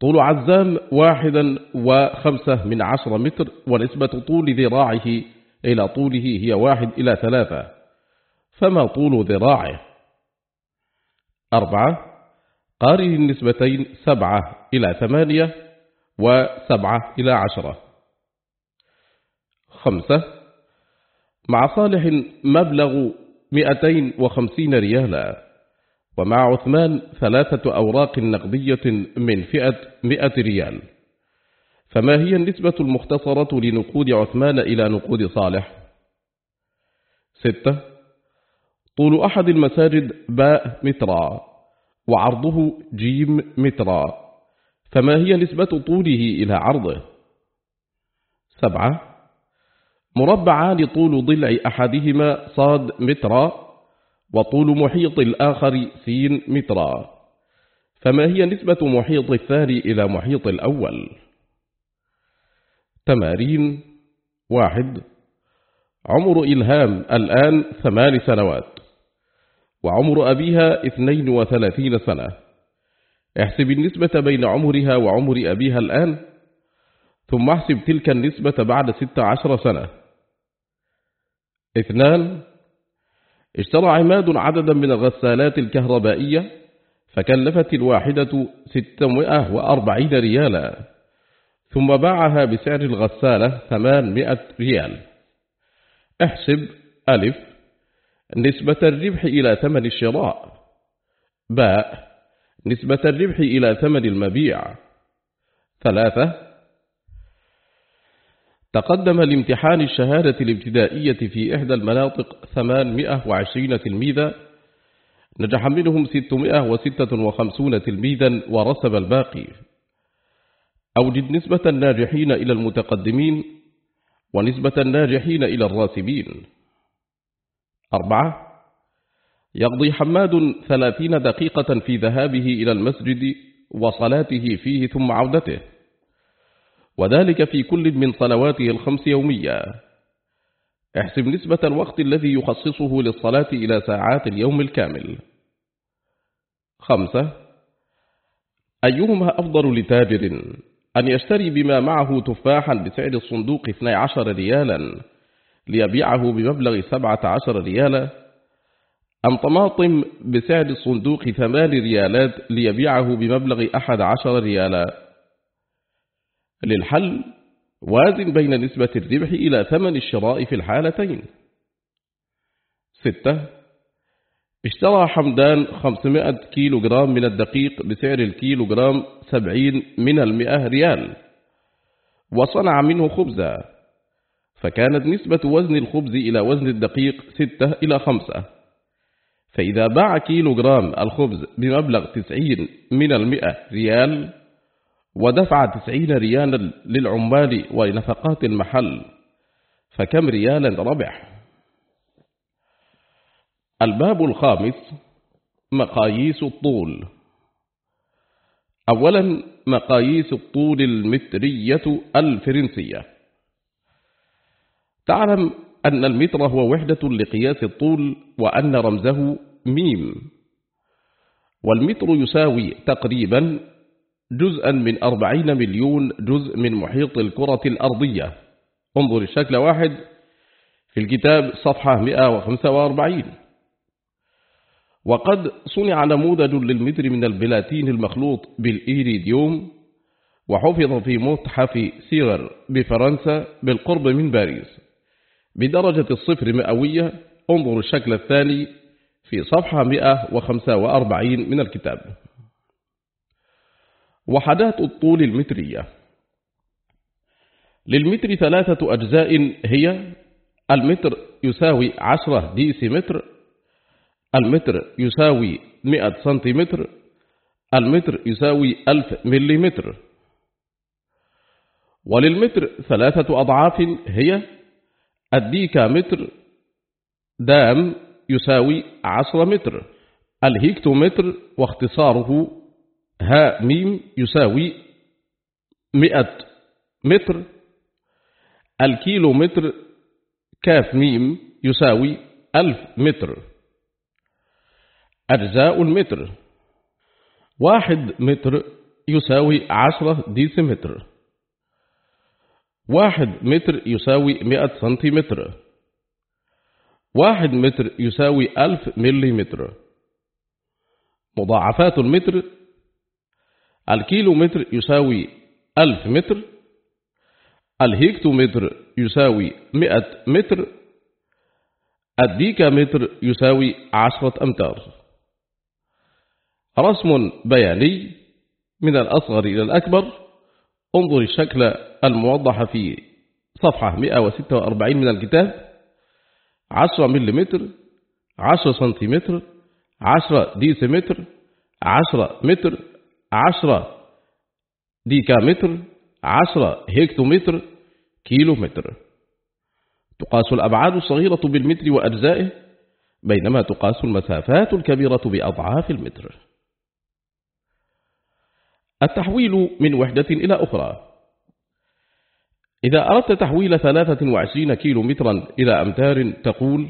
طول عزام واحدا وخمسة من عشر متر ونسبة طول ذراعه إلى طوله هي واحد إلى ثلاثة فما طول ذراعه؟ أربعة قارن النسبتين سبعة إلى ثمانية وسبعة إلى عشرة. خمسة مع صالح مبلغ مئتين وخمسين ريالا ومع عثمان ثلاثة أوراق نقدية من فئة مئة ريال. فما هي النسبة المختصرة لنقود عثمان إلى نقود صالح؟ ستة طول أحد المساجد باء مترا وعرضه جيم مترا. فما هي نسبة طوله إلى عرضه؟ سبعة. مربعان طول ضلع أحدهما صاد مترا وطول محيط الآخر سين مترا. فما هي نسبة محيط الثاني إلى محيط الأول؟ تمارين. واحد. عمر إلهام الآن ثمان سنوات وعمر أبيها اثنين وثلاثين سنة. احسب النسبة بين عمرها وعمر أبيها الآن ثم احسب تلك النسبة بعد ست عشر سنة. اثنان اشترى عماد عددا من الغسالات الكهربائية فكلفت الواحدة ستمائة وأربعين ريالا ثم باعها بسعر الغسالة ثمانمائة ريال. احسب ألف نسبة الربح إلى ثمن الشراء. باء نسبة الربح إلى ثمن المبيع. ثلاثة تقدم لامتحان الشهادة الابتدائية في إحدى المناطق 820 تلميذا. نجح منهم 656 تلميذا ورسب الباقي. أوجد نسبة الناجحين إلى المتقدمين ونسبة الناجحين إلى الراسبين. أربعة يقضي حماد ثلاثين دقيقة في ذهابه إلى المسجد وصلاته فيه ثم عودته. وذلك في كل من صلواته الخمس يوميا احسب نسبة الوقت الذي يخصصه للصلاة إلى ساعات اليوم الكامل. خمسة. أيهما أفضل لتاجر؟ أن يشتري بما معه تفاحا بسعر الصندوق 12 ريالا ليبيعه بمبلغ 17 ريالا أم طماطم بسعر الصندوق 8 ريالات ليبيعه بمبلغ 11 ريالا؟ للحل وازن بين نسبة الربح إلى ثمن الشراء في الحالتين. ستة اشترى حمدان 500 كيلو جرام من الدقيق بسعر الكيلو جرام 70 من المئة ريال وصنع منه خبزا فكانت نسبة وزن الخبز إلى وزن الدقيق ستة إلى خمسة. فإذا باع كيلو جرام الخبز بمبلغ 90 من المئة ريال ودفع تسعين ريالا للعمال ولنفقات المحل فكم ريالا ربح؟ الباب الخامس مقاييس الطول. أولا مقاييس الطول المترية الفرنسية. تعلم أن المتر هو وحدة لقياس الطول وأن رمزه ميم. والمتر يساوي تقريبا جزءا من أربعين مليون جزء من محيط الكرة الأرضية. انظر الشكل واحد في الكتاب صفحة 145 وقد صنع نموذج للمتر من البلاتين المخلوط بالإيريديوم وحفظ في متحف سيغر بفرنسا بالقرب من باريس. بدرجة الصفر مئوية. انظر الشكل الثاني في صفحة 145 من الكتاب. وحدات الطول المترية. للمتر ثلاثة أجزاء هي المتر يساوي عشرة ديسيمتر المتر يساوي مئة سنتيمتر المتر يساوي ألف مليمتر. وللمتر ثلاثة أضعاف هي الديكامتر دام يساوي عشر متر. الهيكتومتر واختصاره ها ميم يساوي مئة متر. الكيلو متر كاف ميم يساوي ألف متر. أجزاء المتر. واحد متر يساوي عشرة ديسيمتر. واحد متر يساوي مئة سنتيمتر. واحد متر يساوي ألف مليمتر. مضاعفات المتر. الكيلو متر يساوي ألف متر. الهيكتو متر يساوي مئة متر. الديكا متر يساوي عشرة أمتار. رسم بياني من الأصغر إلى الأكبر. انظر الشكل الموضح في صفحة 146 من الكتاب. 10 مليمتر 10 سنتيمتر 10 ديسيمتر 10 متر عشرة ديكامتر عشرة هكتومتر كيلو متر تقاس الأبعاد الصغيرة بالمتر وأجزائه بينما تقاس المسافات الكبيرة بأضعاف المتر. التحويل من وحدة إلى أخرى. إذا أردت تحويل 23 كيلو مترا إلى أمتار تقول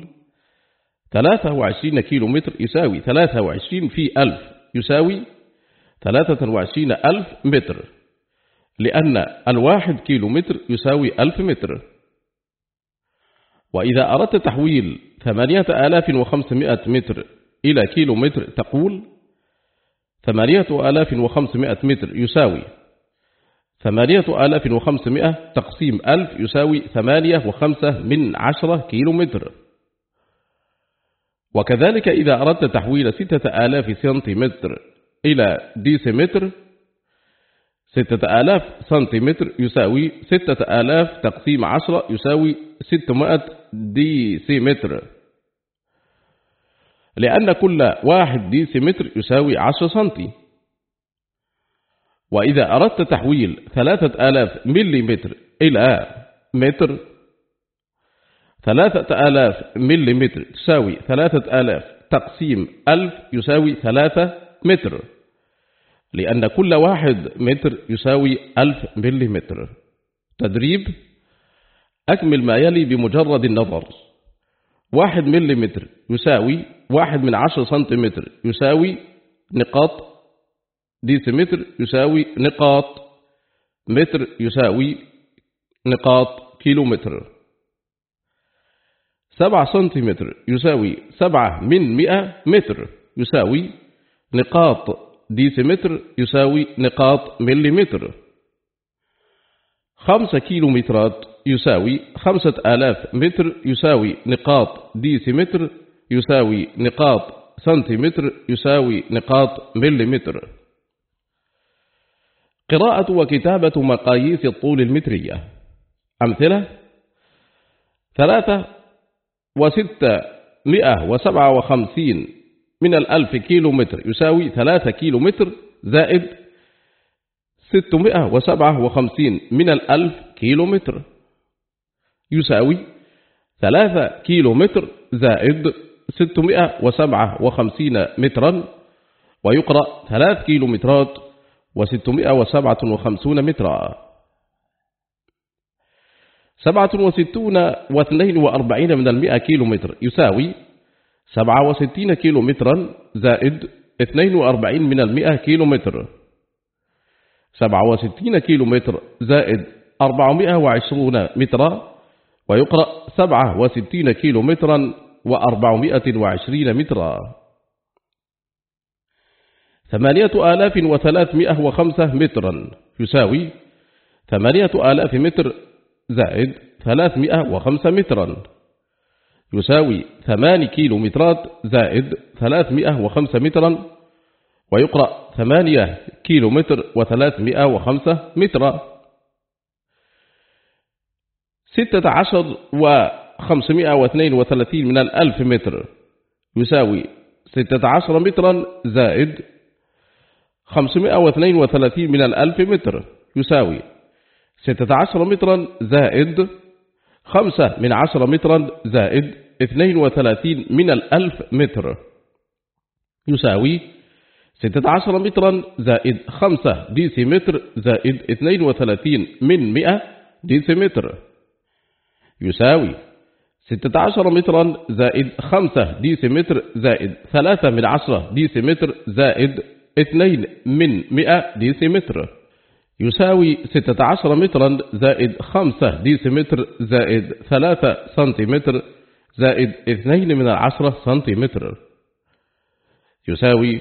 23 كيلو متر يساوي 23 في ألف يساوي ثلاثة وعشرين ألف متر لأن الواحد كيلو متر يساوي ألف متر. وإذا أردت تحويل ثمانية آلاف وخمسمائة متر إلى كيلو متر تقول ثمانية آلاف وخمسمائة متر يساوي. ثمانية آلاف وخمسمائة تقسيم ألف يساوي ثمانية وخمسة من عشرة كيلو متر وكذلك إذا أردت تحويل ستة آلاف سنتيمتر إلى ديسيمتر ستة آلاف سنتيمتر يساوي ستة آلاف تقسيم عشرة يساوي ستمائة ديسيمتر. لأن كل واحد ديسيمتر يساوي عشر سنتي. وإذا أردت تحويل ثلاثة آلاف مليمتر إلى متر ثلاثة آلاف مليمتر تساوي ثلاثة آلاف تقسيم ألف يساوي ثلاثة متر. لأن كل واحد متر يساوي ألف مليمتر. تدريب أكمل ما يلي بمجرد النظر. واحد مليمتر يساوي واحد من عشر سنتيمتر يساوي نقاط ديسيمتر يساوي نقاط متر يساوي نقاط كيلومتر. سبعة سنتيمتر يساوي سبعة من مئة متر يساوي نقاط ديسيمتر يساوي نقاط مليمتر. خمسة كيلومترات يساوي خمسة آلاف متر يساوي نقاط ديسيمتر يساوي نقاط سنتيمتر يساوي نقاط مليمتر. قراءة وكتابة مقاييس الطول المترية. أمثلة ثلاثة وستة مئة وسبعة وخمسين من الألف كيلو متر يساوي ثلاثة كيلو متر زائد ستمائة وسبعة وخمسين من الألف كيلو متر يساوي ثلاثة كيلو متر زائد ستمائة وسبعة وخمسين مترا ويقرأ ثلاث كيلو مترات وستمائة وسبعة وخمسون مترا. سبعة وستون واثنين وأربعين من المئة كيلو متر يساوي سبعة وستين كيلو مترا زائد اثنين وأربعين من المئة كيلو متر سبعة وستين كيلو متر زائد أربعمائة وعشرون مترا ويقرأ سبعة وستين كيلو مترا وأربعمائة وعشرين مترا. ثمانية آلاف وثلاثمائة وخمسة مترا يساوي ثمانية آلاف متر زائد ثلاثمائة وخمسة مترا يساوي ثمان كيلو مترات زائد ثلاثمائة وخمسة مترا ويقرأ ثمانية كيلو متر وثلاثمائة وخمسة مترا. ستة عشر و 532 من الألف متر. يساوي 16 مترا زائد 532 من الألف متر. يساوي 16 مترا زائد 5 من 10 مترا زائد 32 من الألف متر. يساوي 16 مترا زائد 5 ديسيمتر زائد 32 من 100 ديسيمتر. يساوي ستة عشر مترا زائد خمسة ديسيمتر زائد ثلاثة من عشرة ديسيمتر زائد اثنين من مئة ديسيمتر. يساوي ستة عشر مترا زائد خمسة ديسيمتر زائد ثلاثة سنتيمتر زائد اثنين من العشرة سنتيمتر. يساوي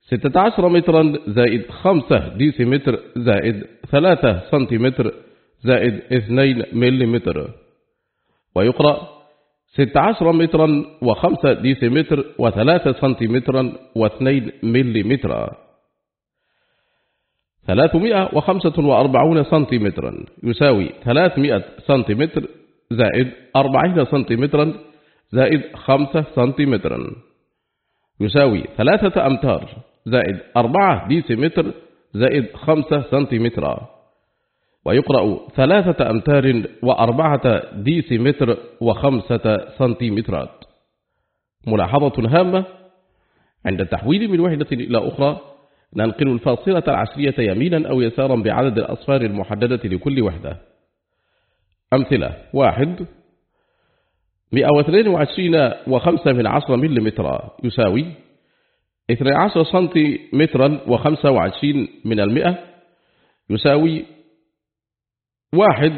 ستة عشر مترا زائد خمسة ديسيمتر زائد ثلاثة سنتيمتر زائد اثنين مليمتر. ويقرأ ستة عشر مترا وخمسة ديسيمتر وثلاثة سنتيمترا واثنين مليمتر ثلاثمائة وخمسة وأربعون سنتيمترا يساوي ثلاثمائة سنتيمتر زائد أربعين سنتيمترا زائد خمسة سنتيمترا يساوي ثلاثة أمتار زائد أربعة ديسيمتر زائد خمسة سنتيمترا. ويقرأ ثلاثة أمتار وأربعة ديسيمتر وخمسة سنتيمترات. ملاحظة هامة. عند التحويل من وحدة إلى أخرى ننقل الفاصلة العشرية يمينا أو يسارا بعدد الأصفار المحددة لكل وحدة. أمثلة. واحد. مئة واثنين وعشرين وخمسة من عشرة مليمتر يساوي اثنى عشر سنتيمترا وخمسة وعشرين من المئة. يساوي واحد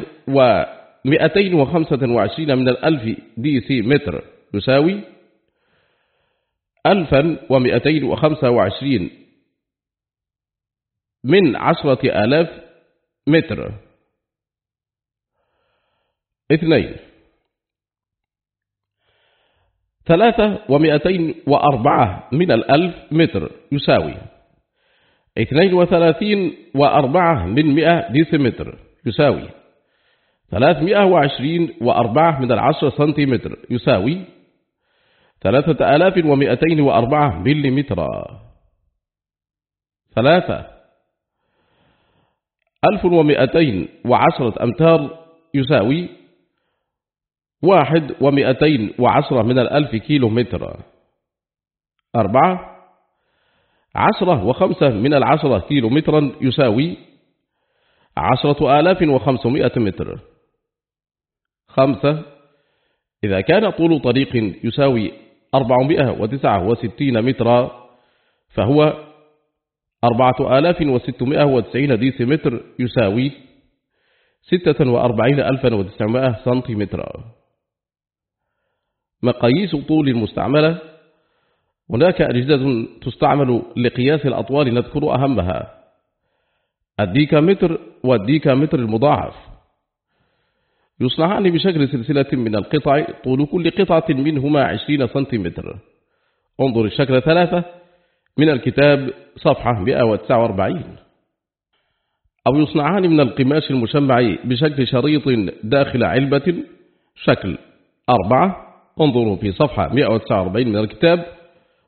وخمسة وعشرين من الألف دي سي متر يساوي ألفا ومئتين وخمسة وعشرين من عشرة آلاف متر. اثنين. ثلاثة ومئتين وأربعة من الألف متر يساوي اثنين وثلاثين وأربعة من مئة ديسيمتر يساوي ثلاثمائة وعشرين وأربعة من العشر سنتيمتر يساوي ثلاثة آلاف ومئتين وأربعة مليمتر ثلاثة ألف ومئتين وعشرة أمتار يساوي واحد ومئتين وعشرة من الألف كيلو متر أربعة عشرة وخمسة من العشرة كيلو مترا يساوي عشرة آلاف وخمسمائة متر. خمسة إذا كان طول طريق يساوي أربعمائة وتسعة وستين مترا فهو أربعة آلاف وستمائة وتسعين ديسيمتر يساوي ستة وأربعين ألفا وتسعمائة سنتيمتر. مقاييس طول المستعملة. هناك أجهزة تستعمل لقياس الأطوال نذكر أهمها. الديكامتر والديكامتر المضاعف. يصنعان بشكل سلسلة من القطع طول كل قطعة منهما عشرين سنتيمتر. انظر الشكل ثلاثة من الكتاب صفحة 149 أو يصنعان من القماش المشمع بشكل شريط داخل علبة شكل أربعة. انظروا في صفحة 149 من الكتاب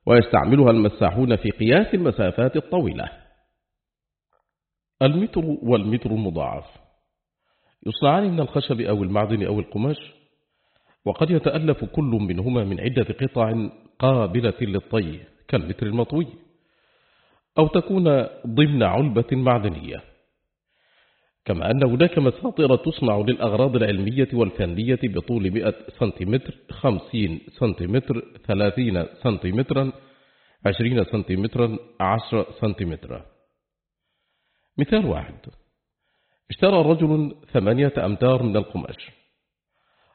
ويستعملها المساحون في قياس المسافات الطويلة. المتر والمتر المضاعف. يصنعان من الخشب أو المعدن أو القماش وقد يتألف كل منهما من عدة قطع قابلة للطي كالمتر المطوي أو تكون ضمن علبة معدنية. كما أن هناك مساطر تصنع للأغراض العلمية والفنية بطول 100 سنتيمتر 50 سنتيمتر 30 سنتيمترا 20 سنتيمترا 10 سنتيمترا. مثال واحد. اشترى رجل ثمانية أمتار من القماش.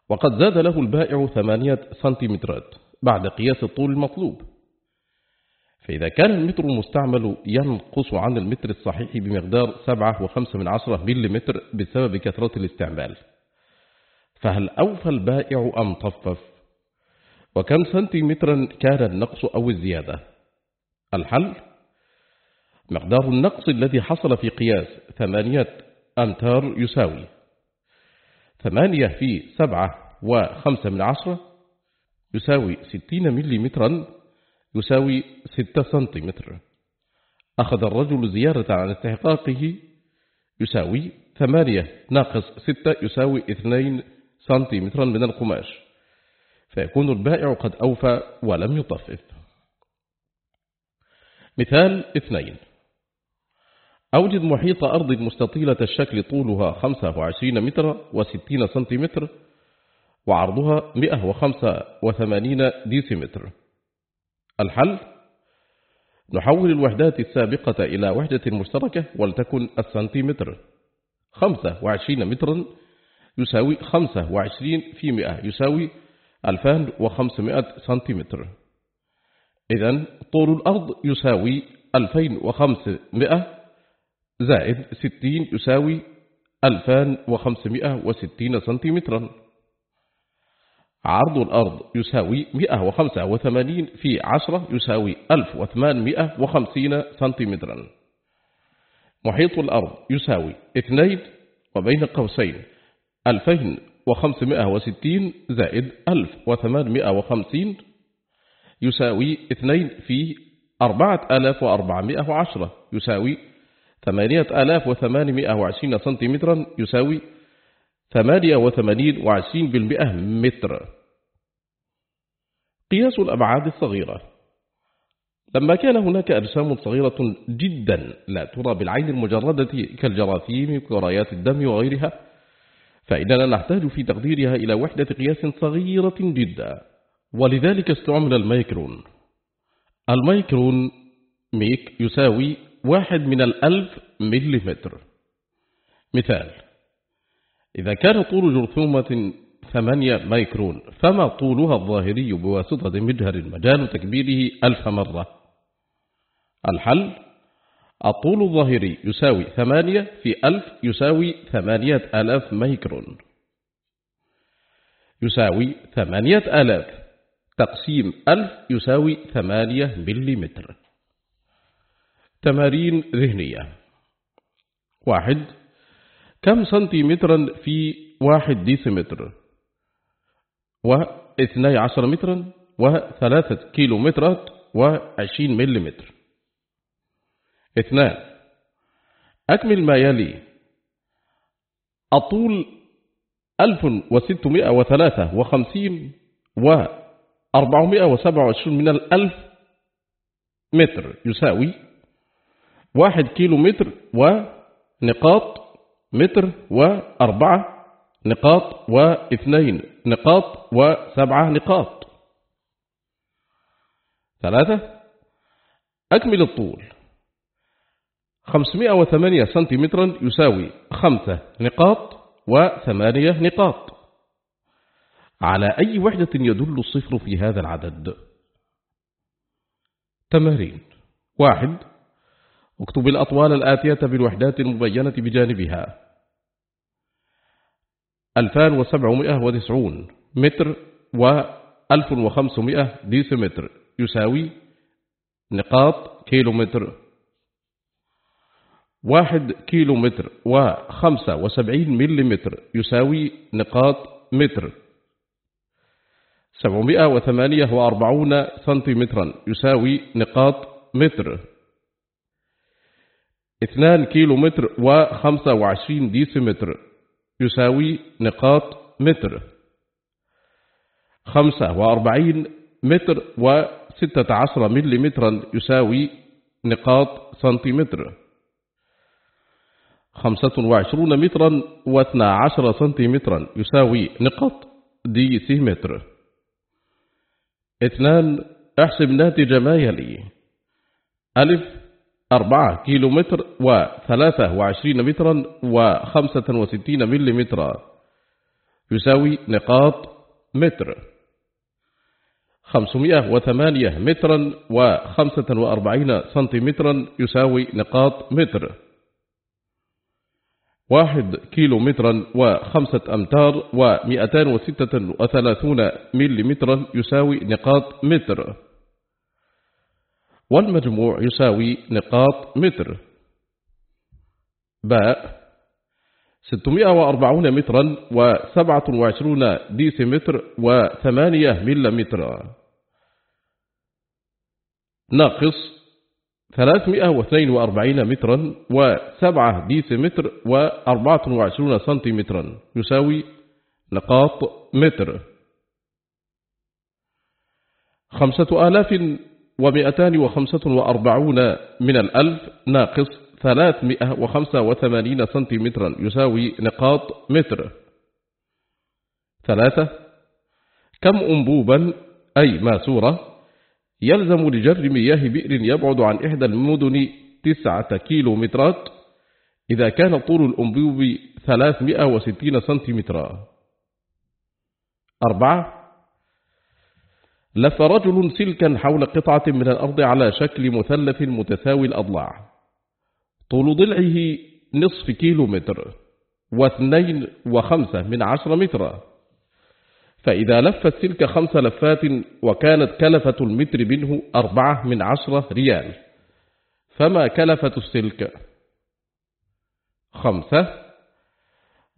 وقد زاد له البائع ثمانية سنتيمترات بعد قياس الطول المطلوب. فإذا كان المتر المستعمل ينقص عن المتر الصحيح بمقدار سبعة وخمسة من عشرة مليمتر بسبب كثرة الاستعمال. فهل أوفى البائع أم طفف؟ وكم سنتيمترا كان النقص أو الزيادة؟ الحل مقدار النقص الذي حصل في قياس ثمانية أمتار يساوي ثمانية في سبعة وخمسة من عشرة يساوي ستين مليمترا يساوي ستة سنتيمتر. أخذ الرجل زيارة عن استحقاقه يساوي ثمانية ناقص ستة يساوي اثنين سنتيمترا من القماش. فيكون البائع قد أوفى ولم يطفف مثال اثنين. أوجد محيط أرض مستطيلة الشكل طولها 25 متر و60 سنتيمتر وعرضها 185 ديسيمتر. الحل؟ نحول الوحدات السابقة إلى وحدة مشتركة ولتكن السنتيمتر. 25 مترا يساوي 25 في 100 يساوي 2500 سنتيمتر. إذن طول الأرض يساوي 2500 زائد 60 يساوي 2560 سنتيمترا. عرض الأرض يساوي 185 في 10 يساوي 1850 سنتيمترا. محيط الأرض يساوي 2 وبين قوسين 2560 زائد 1850 يساوي 2 في 4410 يساوي 8820 سنتيمترا يساوي ثمانية وثمانين وعشرين بالمئة متر. قياس الأبعاد الصغيرة. لما كان هناك أجسام صغيرة جدا لا ترى بالعين المجردة كالجراثيم وكريات الدم وغيرها فإننا نحتاج في تقديرها إلى وحدة قياس صغيرة جدا. ولذلك استعمل الميكرون. الميكرون ميك يساوي واحد من الألف مليمتر. مثال إذا كان طول جرثومة ثمانية مايكرون فما طولها الظاهري بواسطة مجهر مجال تكبيره ألف مرة؟ الحل الطول الظاهري يساوي ثمانية في ألف يساوي ثمانية ألاف مايكرون يساوي ثمانية ألاف تقسيم ألف يساوي ثمانية مليمتر. تمارين ذهنية. واحد كم سنتيمترا في واحد ديسيمتر؟ واثني عشر مترا وثلاثة كيلومترات وعشرين مليمتر. اثنان أكمل ما يلي. الطول ألف وستمائة وثلاثة وخمسين وأربعمائة وسبعة وعشرون من الألف متر يساوي واحد كيلو متر ونقاط متر وأربعة نقاط واثنين نقاط وسبعة نقاط. ثلاثة أكمل الطول. 508 سنتيمترا يساوي خمسة نقاط وثمانية نقاط. على أي وحدة يدل الصفر في هذا العدد؟ تمارين. واحد اكتب الأطوال الآتية بالوحدات المبينة بجانبها. 2790 متر و 1500 ديسيمتر يساوي نقاط كيلومتر. واحد كيلو متر وخمسة وسبعين مليمتر يساوي نقاط متر. سبعمائة وثمانية وأربعون سنتيمترا يساوي نقاط متر. اثنان كيلو متر وخمسة وعشرين ديسيمتر يساوي نقاط متر. خمسة وأربعين متر وستة عشر مليمترا يساوي نقاط سنتيمتر. خمسة وعشرون مترا واثنى عشر سنتيمترا يساوي نقط ديسيمتر اثنان احسب ناتج ما يلي. ألف أربعة كيلو متر وثلاثة وعشرين مترا وخمسة وستين مليمترا. يساوي نقاط متر. خمسمائة وثمانية مترا وخمسة وأربعين سنتيمترا يساوي نقاط متر. واحد كيلو مترا وخمسة أمتار ومئتان وستة وثلاثون مليمترا يساوي نقاط متر. والمجموع يساوي نقاط متر. باء 640 مترا و27 ديسيمتر و8 مليمتر. ناقص 342 مترا و7 ديسيمتر و24 سنتيمترا. يساوي نقاط متر. خمسة آلاف ومئتان وخمسة وأربعون من الألف ناقص ثلاثمائة وخمسة وثمانين سنتيمترا يساوي نقاط متر. ثلاثة كم أنبوبا أي ماسورة يلزم لجر مياه بئر يبعد عن إحدى المدن تسعة كيلو مترات إذا كان طول الأنبوب 360 سنتيمترا. أربعة لف رجل سلكا حول قطعة من الأرض على شكل مثلث متساوي الأضلاع. طول ضلعه نصف كيلو متر واثنين وخمسة من عشر مترا فإذا لف السلك خمس لفات وكانت كلفة المتر منه أربعة من عشرة ريال. فما كلفة السلك؟ خمسة.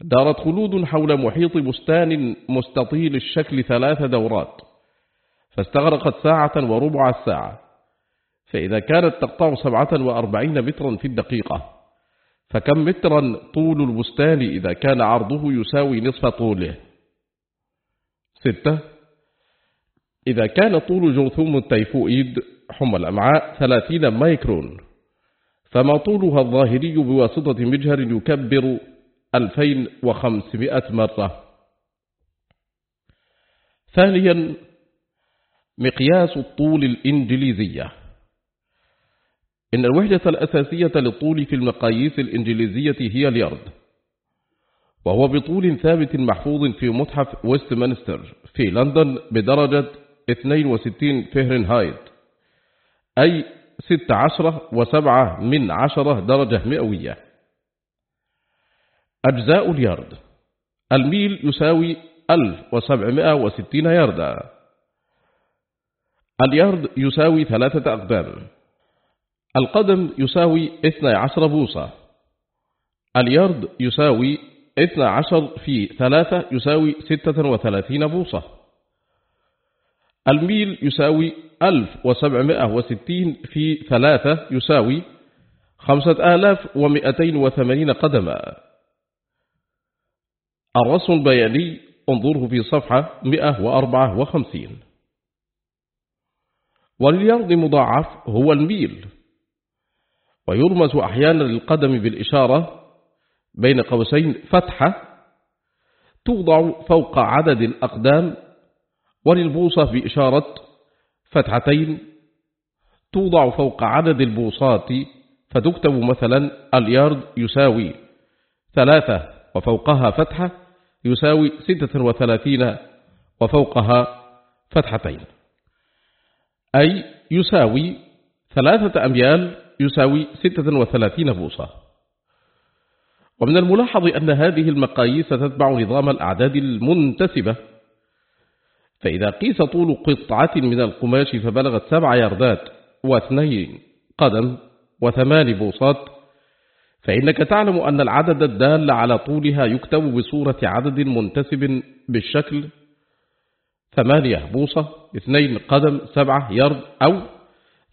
دارت خلود حول محيط بستان مستطيل الشكل ثلاث دورات. فاستغرقت ساعة وربع الساعة. فإذا كانت تقطع سبعة وأربعين مترا في الدقيقة. فكم مترا طول البستان إذا كان عرضه يساوي نصف طوله؟ ستة. إذا كان طول جرثوم التيفوئيد حمى الأمعاء ثلاثين مايكرون فما طولها الظاهري بواسطة مجهر يكبر 2500 مرة. ثانيا مقياس الطول الإنجليزية إن الوحدة الأساسية للطول في المقاييس الإنجليزية هي اليارد وهو بطول ثابت محفوظ في متحف ويستمنستر في لندن بدرجة 62 فهرنهايت أي 16 وسبعة من عشرة درجة مئوية. أجزاء اليارد الميل يساوي 1760 ياردا اليارد يساوي ثلاثة أقدام القدم يساوي 12 بوصة. اليرد يساوي 12 في 3 يساوي 36 بوصة. الميل يساوي 1760 في 3 يساوي 5280 قدما. الرسم البياني انظره في صفحة 154 ولليرد مضاعف هو الميل. ويرمز أحيانا للقدم بالإشارة بين قوسين فتحة توضع فوق عدد الأقدام وللبوصة بإشارة فتحتين توضع فوق عدد البوصات فتكتب مثلا اليارد يساوي ثلاثة وفوقها فتحة يساوي ستة وثلاثين وفوقها فتحتين. أي يساوي ثلاثة أميال يساوي ستة وثلاثين بوصة. ومن الملاحظ أن هذه المقاييس تتبع نظام الأعداد المنتسبة. فإذا قيس طول قطعة من القماش فبلغت سبع يردات واثنين قدم وثمان بوصات فإنك تعلم أن العدد الدال على طولها يكتب بصورة عدد منتسب بالشكل ثمانية بوصة اثنين قدم سبعة يرد أو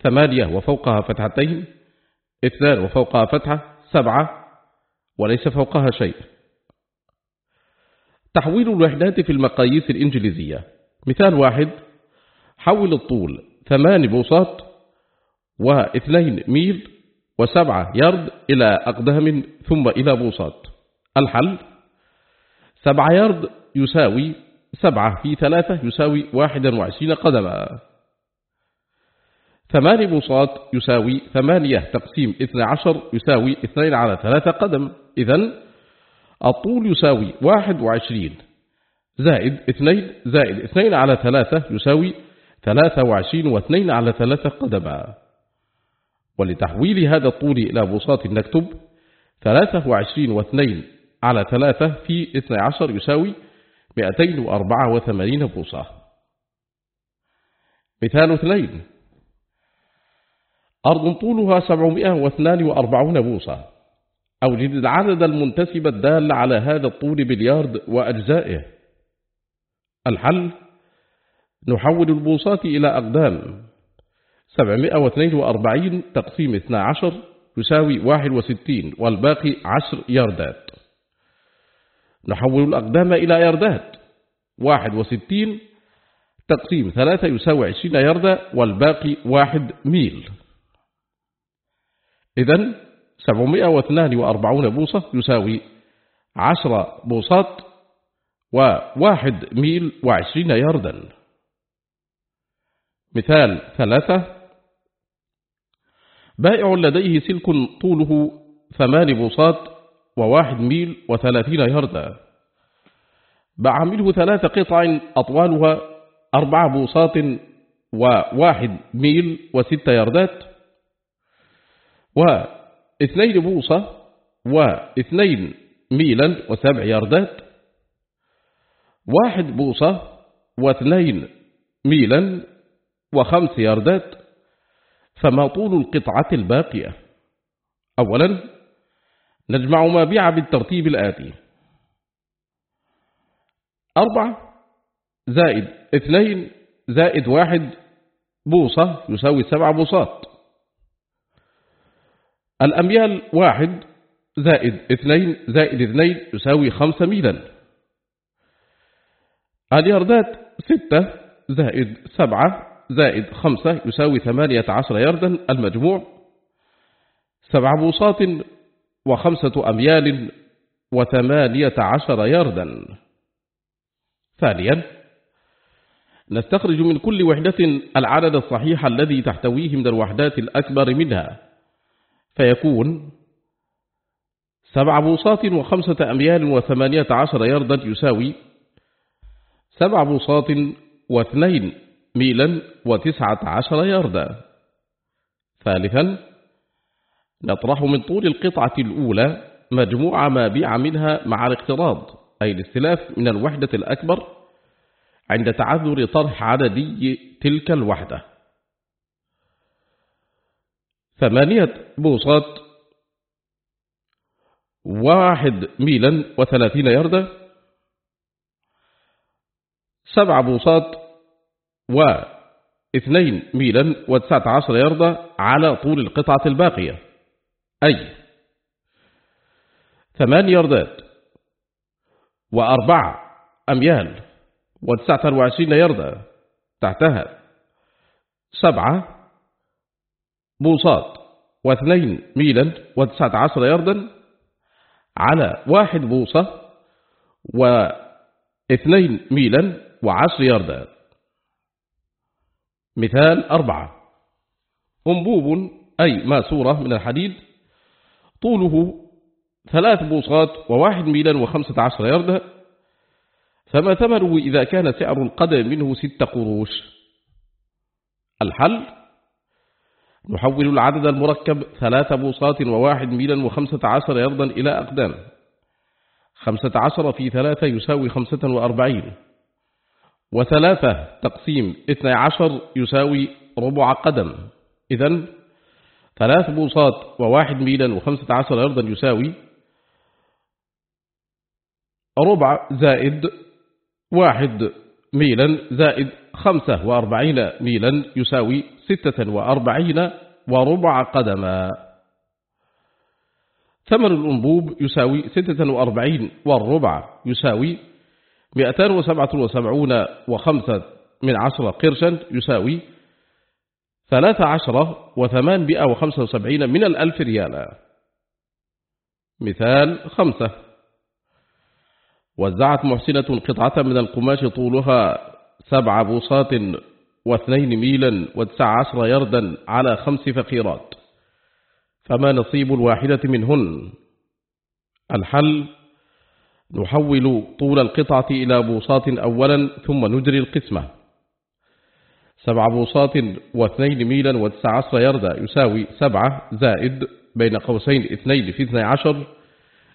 ثمانية وفوقها فتحتين اثنان وفوقها فتحة سبعة وليس فوقها شيء. تحويل الوحدات في المقاييس الإنجليزية. مثال واحد حول الطول ثمان بوصات واثنين ميل وسبعة يرد إلى أقدام ثم إلى بوصات. الحل سبعة يرد يساوي سبعة في ثلاثة يساوي واحدا وعشرين قدما. ثمان بوصات يساوي ثمانية تقسيم اثنى عشر يساوي اثنين على ثلاثة قدم. إذن الطول يساوي واحد وعشرين زائد اثنين زائد اثنين على ثلاثة يساوي ثلاثة وعشرين واثنين على ثلاثة قدما. ولتحويل هذا الطول إلى بوصات نكتب ثلاثة وعشرين واثنين على ثلاثة في اثنى عشر يساوي مئتين وأربعة وثمانين بوصة. مثال اثنين. أرض طولها سبعمائة واثنان وأربعون بوصة. أوجد العدد المنتسب الدال على هذا الطول باليارد وأجزائه. الحل نحول البوصات إلى أقدام. 742 تقسيم 12 يساوي 61 والباقي 10 ياردات. نحول الأقدام إلى ياردات 61 تقسيم 3 يساوي 20 ياردة والباقي 1 ميل. إذن 742 بوصة يساوي 10 بوصات وواحد ميل وعشرين يردا مثال ثلاثة. بائع لديه سلك طوله ثمان بوصات وواحد ميل وثلاثين يردا باع منه ثلاث قطع أطوالها أربع بوصات وواحد ميل وست يردات واثنين بوصة واثنين ميلا وسبع يردات واحد بوصة واثنين ميلا وخمس يردات فما طول القطعة الباقية؟ أولا نجمع ما بيع بالترتيب الآتي. أربعة زائد اثنين زائد واحد بوصة يساوي سبع بوصات. الأميال واحد زائد اثنين زائد اثنين يساوي خمسة ميلا. اليردات ستة زائد سبعة زائد خمسة يساوي ثمانية عشر يردا المجموع سبع بوصات وخمسة أميال وثمانية عشر يردا. ثانيا نستخرج من كل وحدة العدد الصحيح الذي تحتويه من الوحدات الأكبر منها. فيكون سبع بوصات وخمسة أميال وثمانية عشر يردا يساوي سبع بوصات واثنين ميلا وتسعة عشر يردا. ثالثا نطرح من طول القطعة الأولى مجموع ما بيع منها مع الاقتراض أي الاستلاف من الوحدة الأكبر عند تعذر طرح عددي تلك الوحدة. ثمانية بوصات واحد ميلا وثلاثين يردة سبع بوصات واثنين ميلا وتسعة عشر يردة على طول القطعة الباقية. أي. ثمان يردات وأربع أميال وتسعة وعشرين يردة تحتها. سبعة بوصات واثنين ميلا وتسعة عشر يردا على واحد بوصة واثنين ميلا وعشر يردا مثال أربعة. أنبوب أي ماسورة من الحديد طوله ثلاث بوصات وواحد ميلا وخمسة عشر يردا فما ثمره إذا كان سعر القدم منه ست قروش. الحل نحول العدد المركب ثلاث بوصات وواحد ميلا وخمسة عشر يرضا إلى أقدام. خمسة عشر في ثلاثة يساوي خمسة وأربعين. وثلاثة تقسيم اثنى عشر يساوي ربع قدم. إذن ثلاث بوصات وواحد ميلا وخمسة عشر يرضا يساوي ربع زائد واحد ميلا زائد خمسة وأربعين ميلا يساوي ستة وأربعين وربع قدما. ثمن الأنبوب يساوي ستة وأربعين والربع يساوي مئتان وسبعة وسبعون وخمسة من عشرة قرشا يساوي ثلاثة عشرة وثمان بئة وخمسة وسبعين من الألف ريالا. مثال خمسة. وزعت محسنة قطعة من القماش طولها سبع بوصات واثنين ميلا وتسع عشر يردا على خمس فقيرات. فما نصيب الواحدة منهن. الحل نحول طول القطعة إلى بوصات أولا ثم نجري القسمة. سبع بوصات واثنين ميلا وتسع عشر يردا يساوي سبعة زائد بين قوسين اثنين في اثني عشر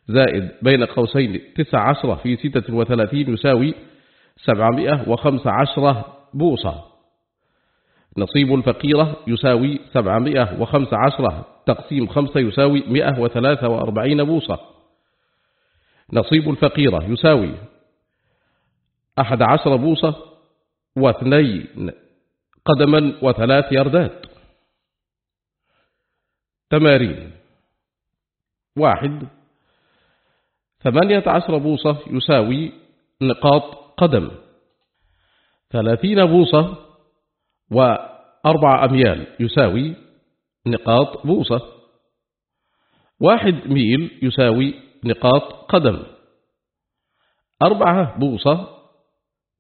زائد بين قوسين تسع عشرة في ستة وثلاثين يساوي سبعمائة وخمس عشرة بوصة. نصيب الفقيرة يساوي سبعمائة وخمس عشرة تقسيم خمسة يساوي مئة وثلاثة وأربعين بوصة. نصيب الفقيرة يساوي أحد عشر بوصة واثنين قدما وثلاث يردات تمارين. واحد. ثمانية عشر بوصة يساوي نقاط قدم. ثلاثين بوصة وأربع أميال يساوي نقاط بوصة. واحد ميل يساوي نقاط قدم. أربعة بوصة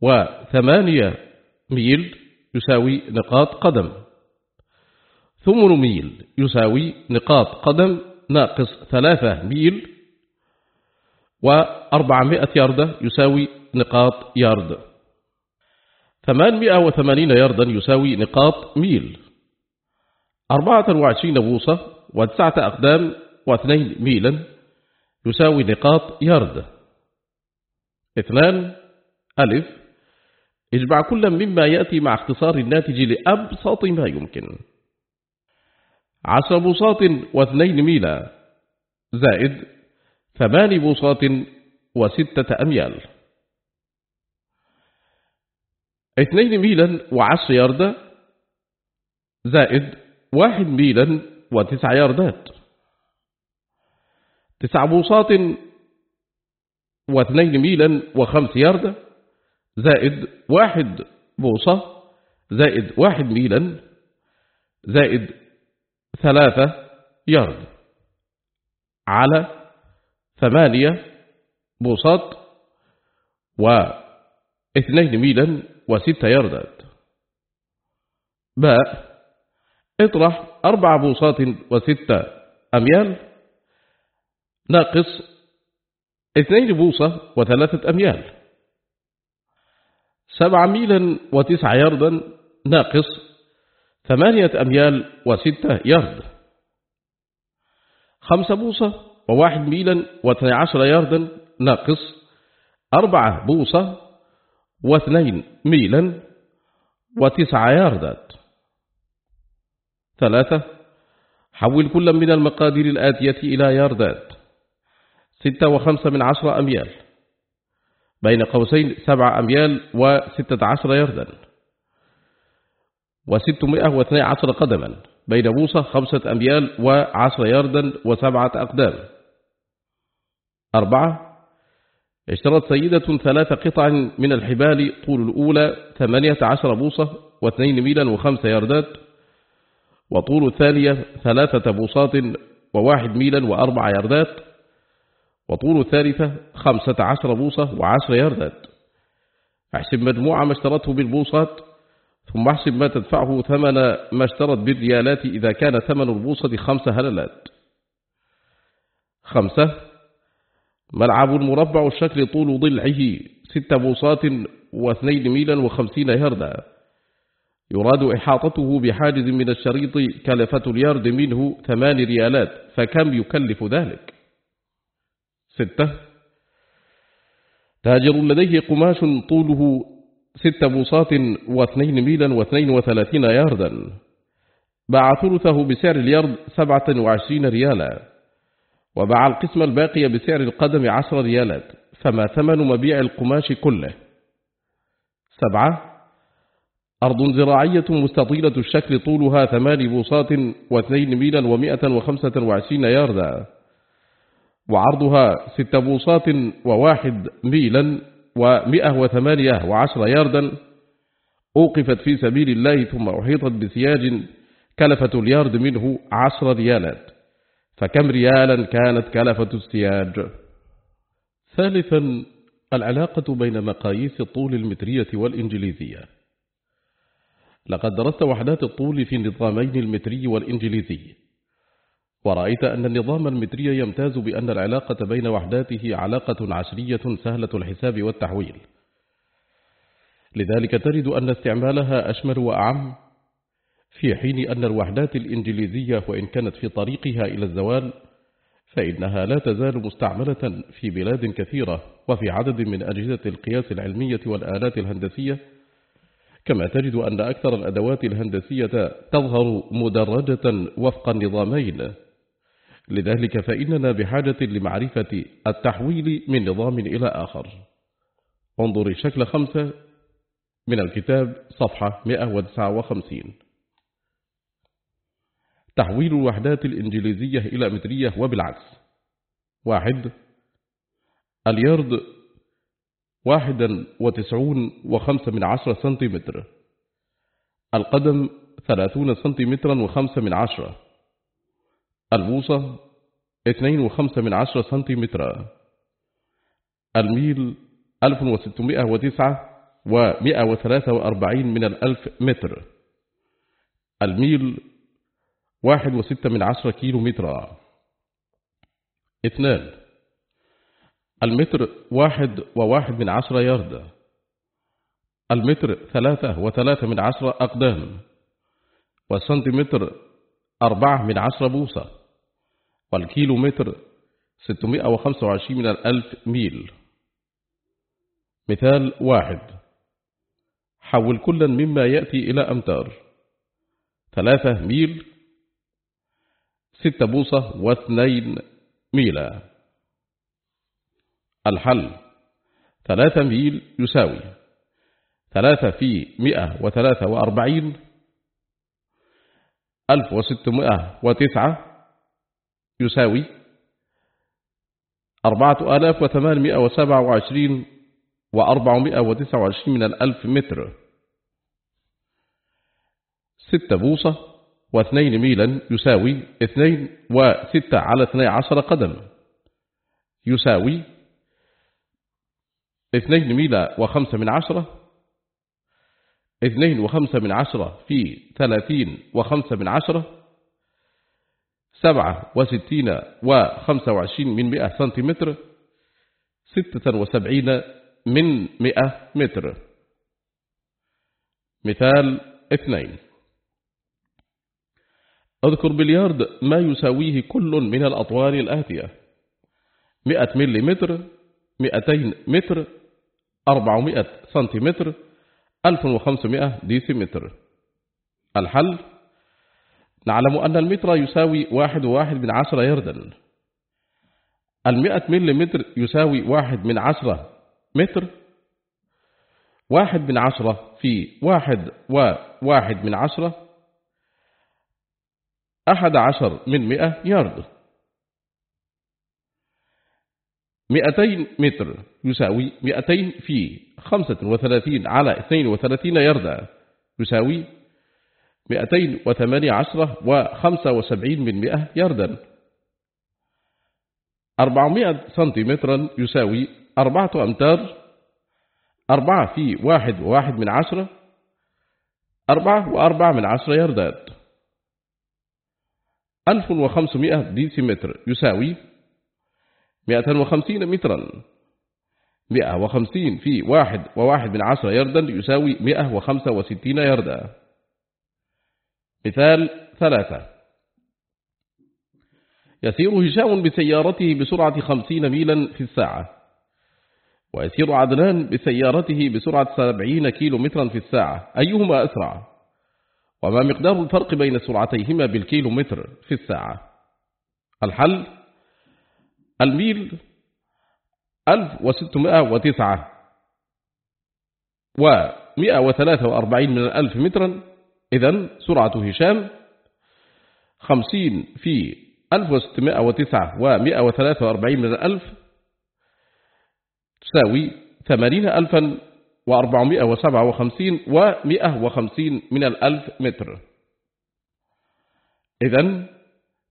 وثمانية ميل يساوي نقاط قدم. ثمن ميل يساوي نقاط قدم ناقص ثلاثة ميل وأربعمائة ياردة يساوي نقاط يارد. ثمانمائة وثمانين ياردا يساوي نقاط ميل. أربعة وعشرين بوصة وتسعة أقدام واثنين ميلا يساوي نقاط يارد. اثنان ألف اجمع كل مما يأتي مع اختصار الناتج لأبسط ما يمكن. عشر بوصات واثنين ميلا. زائد ثمان بوصات وستة أميال. اثنين ميلا وعشر ياردة. زائد واحد ميلا وتسع ياردات. تسع بوصات واثنين ميلا وخمس ياردة. زائد واحد بوصة زائد واحد ميلا زائد ثلاثة يارد. على ثمانية بوصات واثنين ميلا وستة يردات باء اطرح أربع بوصات وستة أميال. ناقص اثنين بوصة وثلاثة أميال. سبع ميلا وتسع يردا ناقص ثمانية أميال وستة يرد خمس بوصة وواحد ميلا واثني عشر ياردا ناقص أربعة بوصة واثنين ميلا وتسعة ياردات ثلاثة حول كل من المقادير الآتية إلى ياردات ستة وخمسة من عشرة أميال. بين قوسين سبع أميال وستة عشر يردا وستمائة واثنى عشر قدما بين بوصة خمسة أميال وعشر يردا وسبعة أقدام أربعة اشترت سيدة ثلاث قطع من الحبال طول الأولى ثمانية عشر بوصة واثنين ميلا وخمس يردات وطول الثانية ثلاثة بوصات وواحد ميلا وأربع يردات وطول الثالثة خمسة عشر بوصة وعشر يردات احسب مجموع ما اشترته بالبوصات ثم احسب ما تدفعه ثمن ما اشترت بالريالات إذا كان ثمن البوصة خمسة هللات. خمسة ملعب مربع الشكل طول ضلعه ست بوصات واثنين ميلا وخمسين يردا يراد إحاطته بحاجز من الشريط كلفة اليرد منه ثمان ريالات فكم يكلف ذلك؟ ستة. تاجر لديه قماش طوله ست بوصات واثنين ميلا واثنين وثلاثين ياردا. باع ثلثه بسعر اليرد سبعة وعشرين ريالا. وباع القسم الباقي بسعر القدم عشر ريالات فما ثمن مبيع القماش كله. سبعة. أرض زراعية مستطيلة الشكل طولها ثمان بوصات واثنين ميلا ومئة وخمسة وعشرين ياردا. وعرضها ست بوصات وواحد ميلا ومئة وثمانية وعشر ياردا أوقفت في سبيل الله ثم أحيطت بسياج كلفة اليارد منه عشر ريالات. فكم ريالا كانت كلفة السياج؟ ثالثا العلاقة بين مقاييس الطول المترية والإنجليزية. لقد درست وحدات الطول في النظامين المتري والإنجليزي. ورأيت أن النظام المتري يمتاز بأن العلاقة بين وحداته علاقة عشرية سهلة الحساب والتحويل. لذلك تجد أن استعمالها أشمل وأعم في حين أن الوحدات الإنجليزية وإن كانت في طريقها إلى الزوال فإنها لا تزال مستعملة في بلاد كثيرة وفي عدد من أجهزة القياس العلمية والآلات الهندسية. كما تجد أن أكثر الأدوات الهندسية تظهر مدرجة وفق النظامين. لذلك فإننا بحاجة لمعرفة التحويل من نظام إلى آخر. انظر شكل خمسة من الكتاب صفحة 159 تحويل الوحدات الإنجليزية إلى مترية وبالعكس. واحد اليرد واحدا وتسعون وخمسة من عشرة سنتيمتر. القدم ثلاثون سنتيمترا وخمسة من عشرة. البوصة اثنين وخمسة من عشرة سنتيمترا. الميل ألف وستمائة وتسعة ومائة وثلاثة وأربعين من الألف متر. الميل واحد وستة من عشرة كيلو مترا اثنان المتر واحد وواحد من عشرة يارد. المتر ثلاثة وثلاثة من عشرة أقدام. والسنتيمتر أربعة من عشرة بوصة. والكيلو متر ستمائة وخمسة وعشرين من الألف ميل. مثال واحد. حول كلا مما يأتي إلى أمتار. ثلاثة ميل. ستة بوصة واثنين ميلا. الحل. ثلاثة ميل يساوي. ثلاثة في مئة وثلاثة وأربعين. ألف وستمائة وتسعة. يساوي أربعة آلاف وثمانمائة وسبعة وعشرين وأربعمائة وتسعة وعشرين من الألف متر. ستة بوصة واثنين ميلا يساوي اثنين وستة على اثني عشر قدم. يساوي اثنين ميلا وخمسة من عشرة. اثنين وخمسة من عشرة في ثلاثين وخمسة من عشرة. سبعة وستين وخمسة وعشرين من مئة سنتيمتر ستة وسبعين من مئة متر. مثال اثنين. اذكر باليارد ما يساويه كل من الأطوال الآتية. مئة مليمتر مئتين متر أربعمائة سنتيمتر ألف وخمسمائة ديسيمتر. الحل؟ نعلم أن المتر يساوي واحد وواحد من عشرة يردا. المئة مليمتر يساوي واحد من عشرة متر. واحد من عشرة في واحد وواحد من عشرة. أحد عشر من مئة يرد. مئتين متر يساوي مئتين في خمسة وثلاثين على اثنين وثلاثين يردا يساوي مئتين وثمانية عشرة وخمسة وسبعين من مئة يردا. أربعمائة سنتيمترا يساوي أربعة أمتار أربعة في واحد وواحد من عشرة أربعة وأربعة من عشرة يرداد. ألف وخمسمائة ديسيمتر يساوي مئة وخمسين مترا. مئة وخمسين في واحد وواحد من عشرة يردا يساوي مئة وخمسة وستين يردا. مثال ثلاثة. يسير هشام بسيارته بسرعة خمسين ميلا في الساعة. ويسير عدنان بسيارته بسرعة سبعين كيلو مترا في الساعة. أيهما أسرع؟ وما مقدار الفرق بين سرعتيهما بالكيلو متر في الساعة؟ الحل؟ الميل ألف وستمائة وتسعة. ومئة وثلاثة وأربعين من الألف مترا. إذن سرعة هشام خمسين في ألف وستمائة وتسعة ومئة وثلاثة وأربعين من الألف تساوي ثمانين ألفا وأربعمائة وسبعة وخمسين ومئة وخمسين من الألف متر. إذن